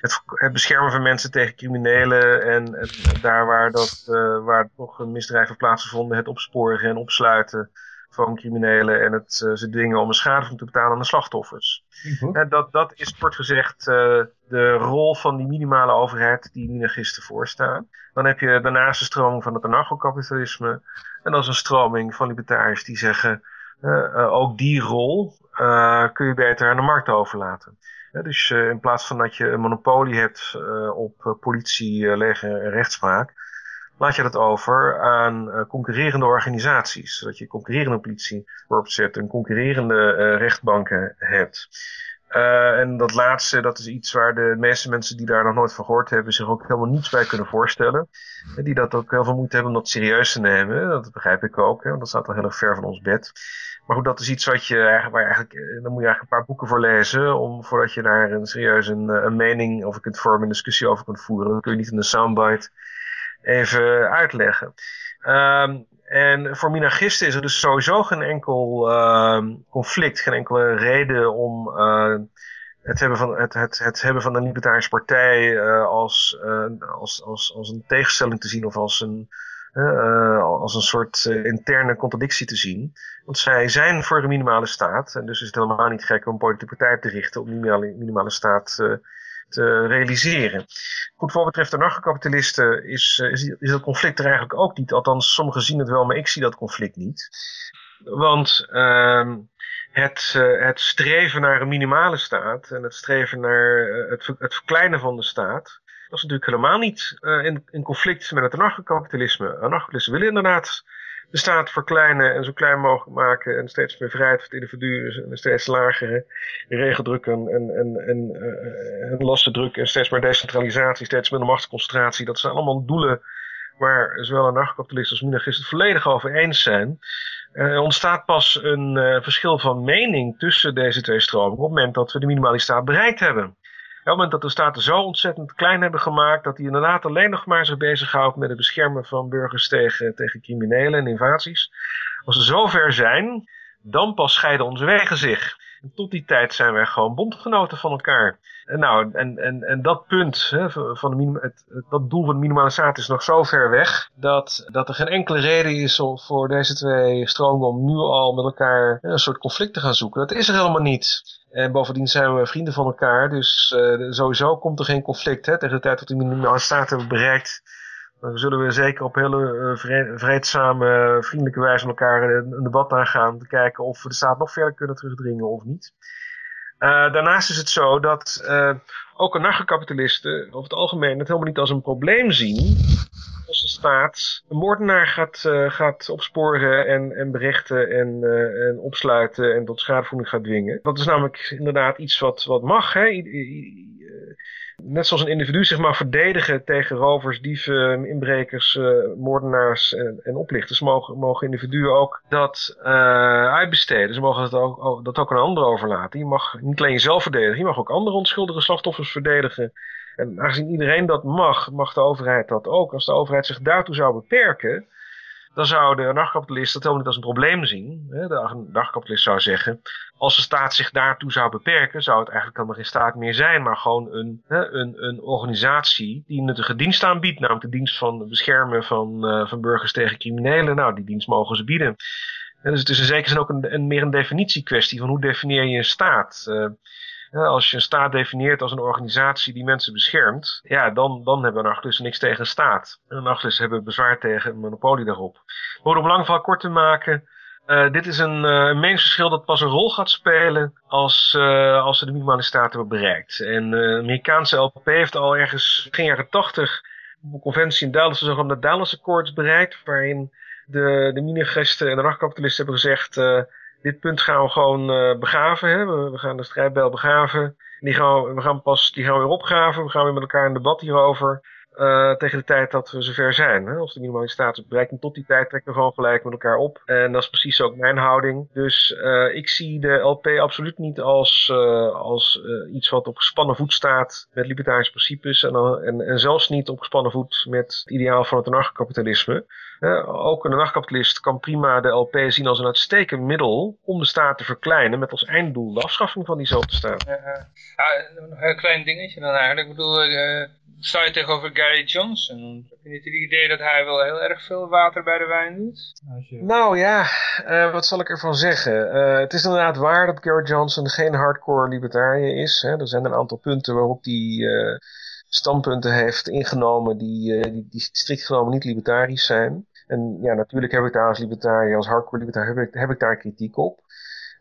het, het, beschermen van mensen tegen criminelen en, en daar waar, dat, waar toch misdrijven plaatsgevonden, het opsporen en opsluiten van criminelen en het uh, ze dwingen om een schadevergoeding te betalen aan de slachtoffers. En dat, dat is kort gezegd uh, de rol van die minimale overheid die minagisten voorstaan. Dan heb je daarnaast de stroming van het anarchokapitalisme. En dat is een stroming van libertariërs die zeggen, uh, ook die rol kun je beter aan de markt overlaten dus uh, in plaats van dat je een monopolie hebt uh, op uh, politie, leger en rechtspraak, laat je dat over aan concurrerende organisaties. Zodat je concurrerende politie zet en concurrerende rechtbanken hebt. en dat laatste, dat is iets waar de meeste mensen die daar nog nooit van gehoord hebben, zich ook helemaal niets bij kunnen voorstellen. Die dat ook heel veel moeite hebben om dat serieus te nemen. Dat begrijp ik ook, hè, want dat staat al heel erg ver van ons bed. Maar goed, dat is iets wat je eigenlijk, waar eigenlijk, eh, dan moet je eigenlijk een paar boeken voor lezen, om, voordat je daar een serieus een, eh, een mening over kunt vormen, een discussie over kunt voeren. Dat kun je niet in de soundbite even uitleggen. Um, en voor minarchisten is er dus sowieso geen enkel uh, conflict, geen enkele reden om uh, het, hebben van, het, het, het hebben van de Libertarische Partij uh, als, als, als, als een tegenstelling te zien of als een, als een soort interne contradictie te zien. Want zij zijn voor een minimale staat. En dus is het helemaal niet gek om een politieke partij te richten om minimale, minimale staat realiseren. Goed, wat betreft de anarchokapitalisten is, uh, is, is dat conflict er eigenlijk ook niet. Althans, sommigen zien het wel, maar ik zie dat conflict niet. Want uh, het, uh, het streven naar een minimale staat en het streven naar het, het verkleinen van de staat, dat is natuurlijk helemaal niet in, in conflict met het anarchokapitalisme. Anarchokapitalisten willen inderdaad de staat verkleinen en zo klein mogelijk maken en steeds meer vrijheid voor het individu en steeds lagere regeldruk en, en, en, en, uh, en lastendruk en steeds meer decentralisatie, steeds minder machtsconcentratie. Dat zijn allemaal doelen waar zowel anarchokapitalisten als minagisten volledig over eens zijn. Er ontstaat pas een uh, verschil van mening tussen deze twee stromingen op het moment dat we de minimale staat bereikt hebben het moment dat de staten zo ontzettend klein hebben gemaakt dat die inderdaad alleen nog maar zich bezighoudt met het beschermen van burgers tegen, tegen criminelen en invasies. Als ze zover zijn, dan pas scheiden onze wegen zich. Tot die tijd zijn wij gewoon bondgenoten van elkaar. En, nou, en, en, en dat punt, hè, van de het, dat doel van de minimale staat is nog zo ver weg, dat, dat er geen enkele reden is voor deze twee stromen om nu al met elkaar een soort conflict te gaan zoeken. Dat is er helemaal niet. En bovendien zijn we vrienden van elkaar, dus uh, sowieso komt er geen conflict. Hè. Tegen de tijd dat die minimale staat hebben bereikt, dan zullen we zeker op hele uh, vreedzame, vriendelijke wijze met elkaar een debat aangaan. Te kijken of we de staat nog verder kunnen terugdringen of niet. Uh, daarnaast is het zo dat uh, ook anarchokapitalisten over het algemeen het helemaal niet als een probleem zien. Als de staat een moordenaar gaat, gaat opsporen en, en berichten en, en opsluiten en tot schadevoering gaat dwingen. Dat is namelijk inderdaad iets wat, wat mag. Hè? Net zoals een individu zich mag verdedigen tegen rovers, dieven, inbrekers, uh, moordenaars en, oplichters, mogen, mogen individuen ook dat uh, uitbesteden. Ze mogen dat ook, ook, dat ook aan anderen overlaten. Je mag niet alleen jezelf verdedigen, je mag ook andere onschuldige slachtoffers verdedigen. En aangezien iedereen dat mag, mag de overheid dat ook. Als de overheid zich daartoe zou beperken, dan zou de anarchkapitalist dat helemaal niet als een probleem zien. De anarchkapitalist zou zeggen, als de staat zich daartoe zou beperken, zou het eigenlijk helemaal geen staat meer zijn, maar gewoon een, een, een organisatie die nuttige dienst aanbiedt, namelijk de dienst van het beschermen van, uh, van burgers tegen criminelen. Nou, die dienst mogen ze bieden. dus het is in zekere zin ook een, een, meer een definitiekwestie van hoe definieer je een staat. Uh, als je een staat definieert als een organisatie die mensen beschermt, ja, dan, dan hebben anarchisten niks tegen een staat. En anarchisten hebben bezwaar tegen een monopolie daarop. Maar om lang verhaal kort te maken, uh, dit is een, uh, meningsverschil dat pas een rol gaat spelen als, uh, als ze de minimale staat hebben bereikt. En de Amerikaanse LP heeft al ergens begin jaren tachtig op een conventie in Dallas de zogenaamde Dallas bereikt, waarin de, de minigesten en de nachtkapitalisten hebben gezegd dit punt gaan we gewoon uh, begraven. Hè? We, we, gaan de strijdbijl begraven. Die gaan we, we, gaan pas, die gaan we weer opgraven. We gaan weer met elkaar een debat hierover. Uh, tegen de tijd dat we zover zijn. Hè? Als de minimale status bereikt. Tot die tijd trekken we gewoon gelijk met elkaar op. En dat is precies ook mijn houding. Dus uh, ik zie de LP absoluut niet als, uh, als iets wat op gespannen voet staat met libertarische principes. En, en, en zelfs niet op gespannen voet met het ideaal van het anarchokapitalisme. ook een anarchkapitalist kan prima de LP zien als een uitstekend middel om de staat te verkleinen met als einddoel de afschaffing van diezelfde staat. Ja, een klein dingetje dan eigenlijk. Ik bedoel, sta je tegenover Gary Johnson? Heb je niet het idee dat hij wel heel erg veel water bij de wijn doet? Nou ja, uh, wat zal ik ervan zeggen? Uh, het is inderdaad waar dat Gary Johnson geen hardcore libertariër is. Hè? Er zijn een aantal punten waarop hij uh, standpunten heeft ingenomen die, die, die strikt genomen niet libertarisch zijn. En ja, natuurlijk heb ik daar als libertariër, als hardcore libertariër, heb ik, heb ik daar kritiek op.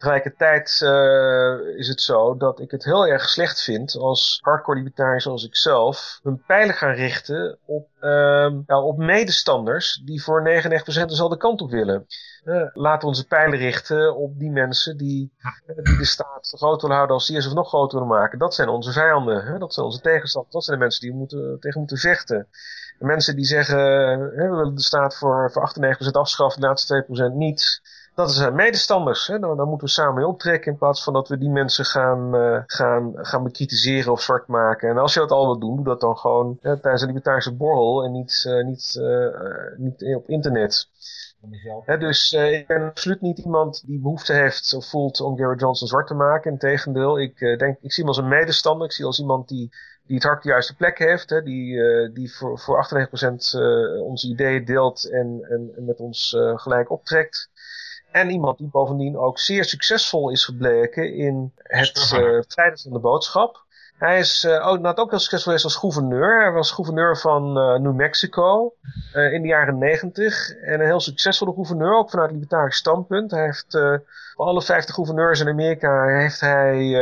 Tegelijkertijd uh, is het zo dat ik het heel erg slecht vind als hardcore libertariërs zoals ik zelf hun pijlen gaan richten op, uh, ja, op medestanders die voor 99% dezelfde kant op willen. Uh, laten we onze pijlen richten op die mensen die, die de staat zo groot willen houden als die is of nog groter willen maken. Dat zijn onze vijanden, hè? dat zijn onze tegenstanders, dat zijn de mensen die we moeten, tegen moeten vechten. Mensen die zeggen, we willen de staat voor, voor 98% afschaffen, de laatste 2% niet dat zijn medestanders. Hè? Dan, moeten we samen mee optrekken in plaats van dat we die mensen gaan, uh, gaan, gaan bekritiseren of zwart maken. En als je dat al wilt doen, doe dat dan gewoon tijdens een libertarische borrel en niet, uh, niet, niet op internet. Dus ik ben absoluut niet iemand die behoefte heeft of voelt om Gary Johnson zwart te maken. Integendeel, ik, denk, ik zie hem als een medestander. Ik zie hem als iemand die, die het hart de juiste plek heeft. Hè, die, die voor, voor 98% onze ideeën deelt en, en, en met ons gelijk optrekt. En iemand die bovendien ook zeer succesvol is gebleken in het uh, van de boodschap. Hij is uh, ook, ook heel succesvol geweest als gouverneur. Hij was gouverneur van uh, New Mexico uh, in de jaren negentig. En een heel succesvolle gouverneur, ook vanuit libertarisch standpunt. Hij heeft van alle 50 gouverneurs in Amerika heeft hij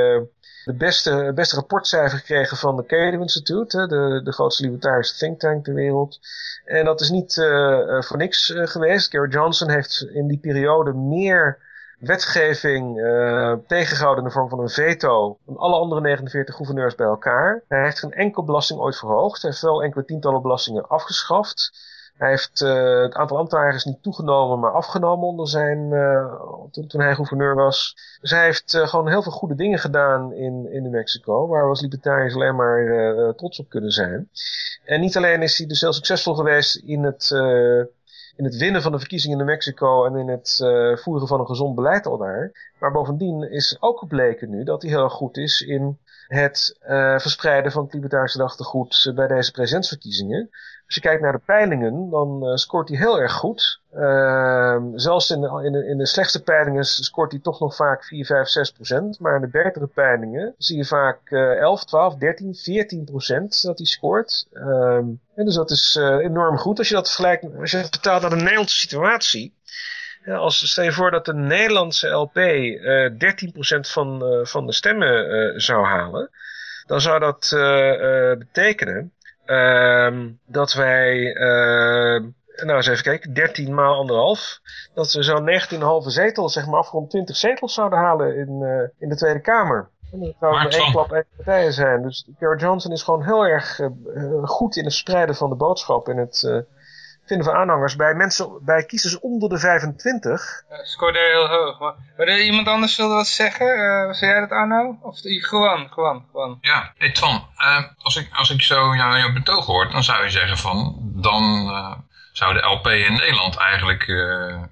de beste, beste rapportcijfer gekregen van de Cato Institute, de, de grootste libertarische think tank ter wereld. En dat is niet uh, voor niks uh, geweest. Gary Johnson heeft in die periode meer wetgeving uh, tegengehouden in de vorm van een veto dan alle andere 49 gouverneurs bij elkaar. Hij heeft geen enkel belasting ooit verhoogd. Hij heeft wel enkele tientallen belastingen afgeschaft. Hij heeft uh, het aantal ambtenaren niet toegenomen, maar afgenomen onder zijn, uh, toen, toen, hij gouverneur was. Dus hij heeft uh, gewoon heel veel goede dingen gedaan in, in New Mexico, waar we als libertariërs alleen maar trots op kunnen zijn. En niet alleen is hij dus heel succesvol geweest in het, in het winnen van de verkiezingen in New Mexico en in het voeren van een gezond beleid al daar. Maar bovendien is ook gebleken nu dat hij heel goed is in het verspreiden van het libertarische gedachtegoed bij deze presidentsverkiezingen. Als je kijkt naar de peilingen, dan uh, scoort hij heel erg goed. Uh, zelfs in de, in, de, in de slechtste peilingen scoort hij toch nog vaak 4, 5, 6 procent. Maar in de betere peilingen zie je vaak uh, 11, 12, 13, 14 procent dat hij scoort. Um, en dus dat is uh, enorm goed. Als je dat vergelijkt, als je dat vertaalt naar de Nederlandse situatie. Ja, als, stel je voor dat de Nederlandse LP uh, 13 procent van, uh, van de stemmen uh, zou halen. Dan zou dat betekenen ehm, dat wij, ehm, nou eens even kijken, 13 maal anderhalf, dat we zo'n 19,5 zetels, zeg maar afgerond 20 zetels zouden halen in, eh, in de Tweede Kamer. En dat zou Maar één klap één partijen zijn. Dus Garrett Johnson is gewoon heel erg eh, eh, goed in het spreiden van de boodschap en het vinden van aanhangers bij mensen, bij kiezers onder de 25. Uh, scoorde heel hoog. Maar, maar er iemand anders wilde wat zeggen? Eh was jij dat Arno? Of die- gewoon, gewoon, gewoon. Ja, hey Twan, eh, als, ik, als ik zo jou, jouw betoog hoor, dan zou je zeggen van, dan eh, zou de LP in Nederland eigenlijk eh,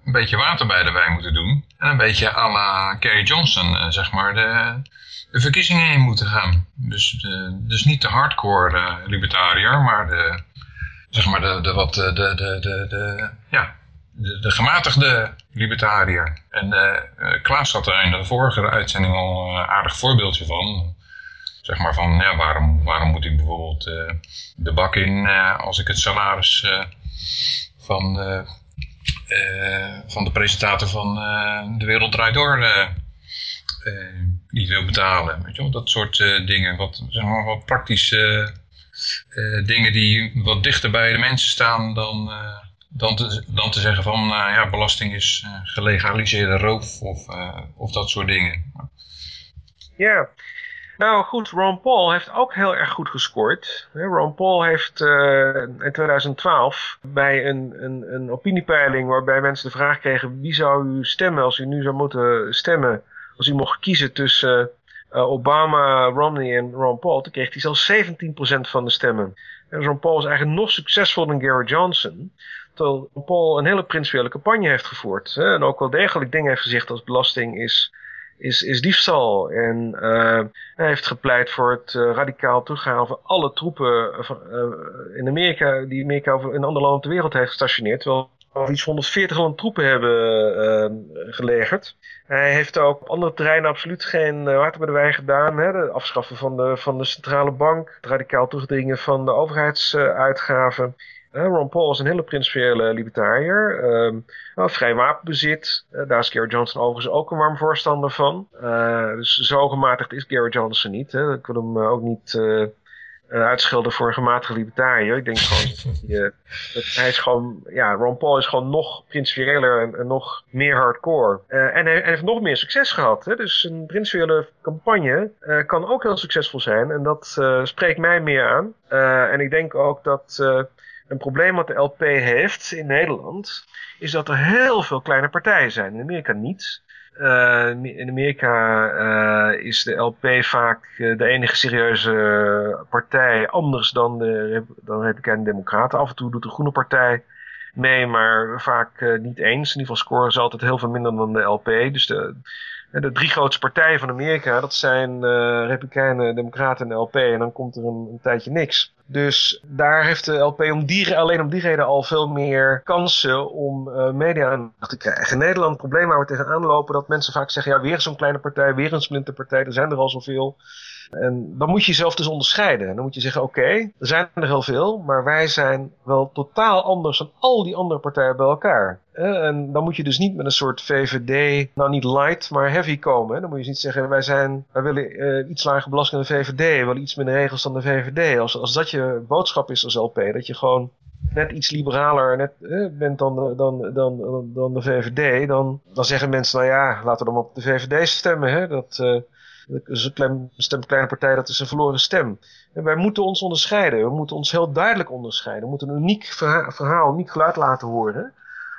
een beetje water bij de wijn moeten doen. En een beetje à la Kerry Johnson, zeg maar, de, de verkiezingen in moeten gaan. Dus, dus niet de hardcore libertariër, maar de, zeg maar de, wat, eh, de, de, de, de, ja, de, de gematigde libertariër. En eh eh, Klaas had er in de vorige uitzending al een aardig voorbeeldje van. Zeg maar van, ja, waarom, waarom moet ik bijvoorbeeld eh, de bak in eh, als ik het salaris eh, van, eh, eh, van de presentator van eh, De Wereld Draait Door eh, eh, niet wil betalen. Weet je? Dat soort eh, dingen, wat, zeg maar, wat eh, dingen die wat dichter bij de mensen staan dan, eh, dan, te, dan te zeggen van, eh, ja, belasting is eh, gelegaliseerde roof of, eh, of dat soort dingen. Ja. Nou goed, Ron Paul heeft ook heel erg goed gescoord. Ron Paul heeft eh, in 2012 bij een, een, een opiniepeiling waarbij mensen de vraag kregen wie zou u stemmen als u nu zou moeten stemmen, als u mocht kiezen tussen eh, Obama, Romney en Ron Paul, toen kreeg hij zelfs 17% van de stemmen. En Ron Paul is eigenlijk nog succesvoller dan Gary Johnson. Terwijl Ron Paul een hele principiële campagne heeft gevoerd. Hè, en ook wel degelijk dingen heeft gezegd als belasting is is, is diefstal. En uh, hij heeft gepleit voor het uh, radicaal teruggaan van alle troepen in Amerika, die Amerika over in andere landen ter wereld heeft gestationeerd. Terwijl we iets van 140 landen troepen hebben gelegerd. Hij heeft ook op andere terreinen absoluut geen water bij de wijn gedaan. Hè? De afschaffen van de, van de centrale bank, het radicaal terugdringen van de overheidsuitgaven. Ron Paul is een hele principiële libertariër. Uh, vrij wapenbezit. Uh, daar is Gary Johnson overigens ook een warm voorstander van. Dus zo gematigd is Gary Johnson niet. Hè. Ik wil hem ook niet uh, uitschelden voor een gematigde libertariër. Ik denk gewoon, dat, hij is gewoon, ja, Ron Paul is gewoon nog principiëler en, en nog meer hardcore. en hij, hij, heeft nog meer succes gehad. Hè. Dus een principiële campagne kan ook heel succesvol zijn. En dat spreekt mij meer aan. en ik denk ook dat een probleem wat de LP heeft in Nederland, is dat er heel veel kleine partijen zijn. In Amerika niet. Uh, in Amerika uh, is de LP vaak uh, de enige serieuze partij, anders dan de, dan de Democraten. Af en toe doet de Groene Partij mee, maar vaak niet eens. In ieder geval scoren ze altijd heel veel minder dan de LP. Dus de, de drie grootste partijen van Amerika, dat zijn Republikeinen, Democraten en LP. En dan komt er een, tijdje niks. Dus daar heeft de LP om die, alleen om die reden al veel meer kansen om uh, media te krijgen. In Nederland het probleem waar we tegenaan lopen dat mensen vaak zeggen, ja weer zo'n kleine partij, weer een splinterpartij, er zijn er al zoveel. En dan moet je jezelf dus onderscheiden. En dan moet je zeggen, oké, er zijn er heel veel, maar wij zijn wel totaal anders dan al die andere partijen bij elkaar. En dan moet je dus niet met een soort VVD, nou niet light, maar heavy komen. Dan moet je niet zeggen, wij, zijn, wij willen uh, iets lager belasting dan de VVD, we willen iets minder regels dan de VVD. Als, als dat je boodschap is als LP, dat je gewoon net iets liberaler net, eh, bent dan de, dan, dan, dan de VVD, dan, dan zeggen mensen, nou ja, laten we dan op de VVD stemmen. Hè? Dat, is een een kleine partij, dat is een verloren stem. En wij moeten ons onderscheiden. We moeten ons heel duidelijk onderscheiden. We moeten een uniek verhaal, een uniek geluid laten horen.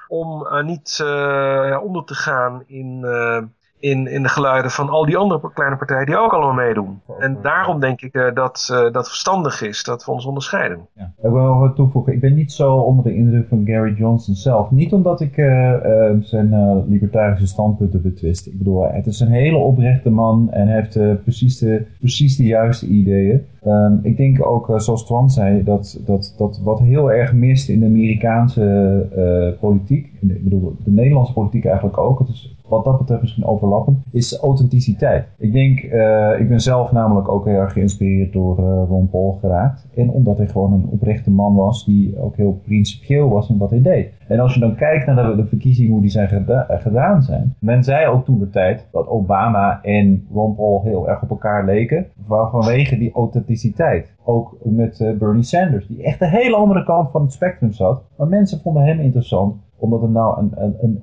Om uh, niet ja, onder te gaan in, uh, in, in de geluiden van al die andere kleine partijen die ook allemaal meedoen. En daarom denk ik dat dat verstandig is dat we ons onderscheiden. Ja. Ik wil nog wat toevoegen. Ik ben niet zo onder de indruk van Gary Johnson zelf. Niet omdat ik zijn libertarische standpunten betwist. Ik bedoel, het is een hele oprechte man en heeft precies, de, precies de juiste ideeën. Um, ik denk ook, uh, zoals Twan zei, dat, dat, dat wat heel erg mist in de Amerikaanse uh, politiek, ik bedoel de Nederlandse politiek eigenlijk ook, het is wat dat betreft misschien overlappend, is authenticiteit. Ik denk, uh, ik ben zelf namelijk ook heel erg geïnspireerd door uh, Ron Paul geraakt. En omdat hij gewoon een oprechte man was die ook heel principieel was in wat hij deed. En als je dan kijkt naar de, verkiezingen, hoe die zijn geda gedaan zijn. Men zei ook toen de tijd dat Obama en Ron Paul heel erg op elkaar leken. Vanwege die authenticiteit. Ook met uh, Bernie Sanders, die echt de hele andere kant van het spectrum zat. Maar mensen vonden hem interessant omdat het nou een, een, een,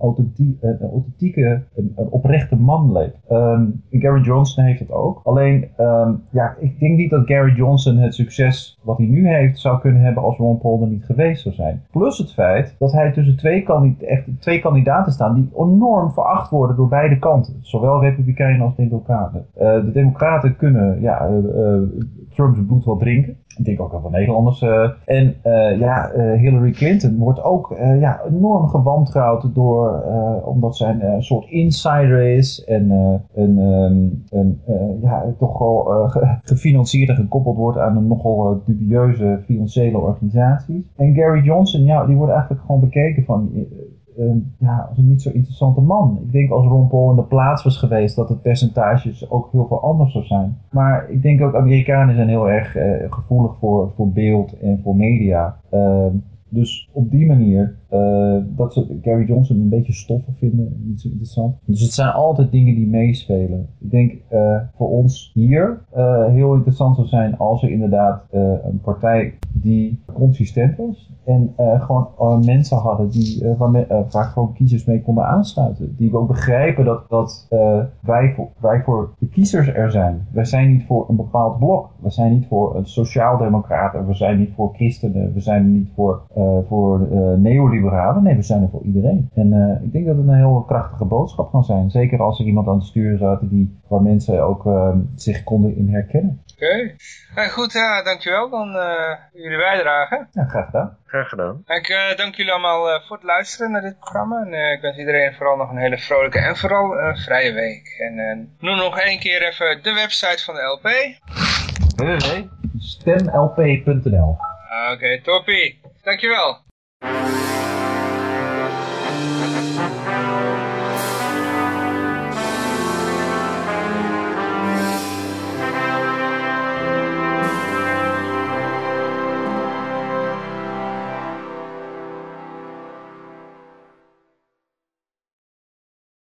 een authentieke, een, een, oprechte man leek. Um, Gary Johnson heeft het ook. Alleen, um, ja, ik denk niet dat Gary Johnson het succes wat hij nu heeft zou kunnen hebben als Ron Paul er niet geweest zou zijn. Plus het feit dat hij tussen twee, echt twee kandidaten staan die enorm veracht worden door beide kanten. Zowel republikeinen als democraten. Uh, de democraten kunnen ja, uh, uh, Trumps bloed wel drinken. Ik denk ook al van Nederlanders. Uh, en uh, ja, uh, Hillary Clinton wordt ook ja, enorm gewantrouwd door, omdat zij een soort insider is en een, um, een ja, toch wel gefinancierd en gekoppeld wordt aan een nogal dubieuze financiële organisaties. En Gary Johnson, ja, die wordt eigenlijk gewoon bekeken van uh, ja, als een niet zo interessante man. Ik denk als Ron Paul in de plaats was geweest dat het percentages ook heel veel anders zou zijn. Maar ik denk ook Amerikanen zijn heel erg uh, gevoelig voor, voor beeld en voor media. Uh, dus op die manier uh, dat ze Gary Johnson een beetje stoffen vinden, niet zo interessant. Dus het zijn altijd dingen die meespelen. Ik denk uh, voor ons hier heel interessant zou zijn als er inderdaad een partij die consistent was en gewoon mensen hadden die, waar, waar gewoon kiezers mee konden aansluiten. Die ook begrijpen dat, dat wij, voor, wij voor de kiezers er zijn. Wij zijn niet voor een bepaald blok. We zijn niet voor een sociaaldemocraten. We zijn niet voor christenen. We zijn niet voor, voor neoliberalen Nee, we zijn er voor iedereen. En uh, ik denk dat het een heel krachtige boodschap kan zijn. Zeker als er iemand aan het sturen zat die, waar mensen ook uh, zich konden in herkennen. Oké. Okay. goed, ja, dankjewel dan uh, jullie bijdrage. Ja, graag gedaan. Graag gedaan. Ik dank jullie allemaal voor het luisteren naar dit programma. En ik wens iedereen vooral nog een hele vrolijke en vooral vrije week. En noem nog één keer even de website van de LP. www.stemlp.nl Oké, okay, toppie. Dankjewel.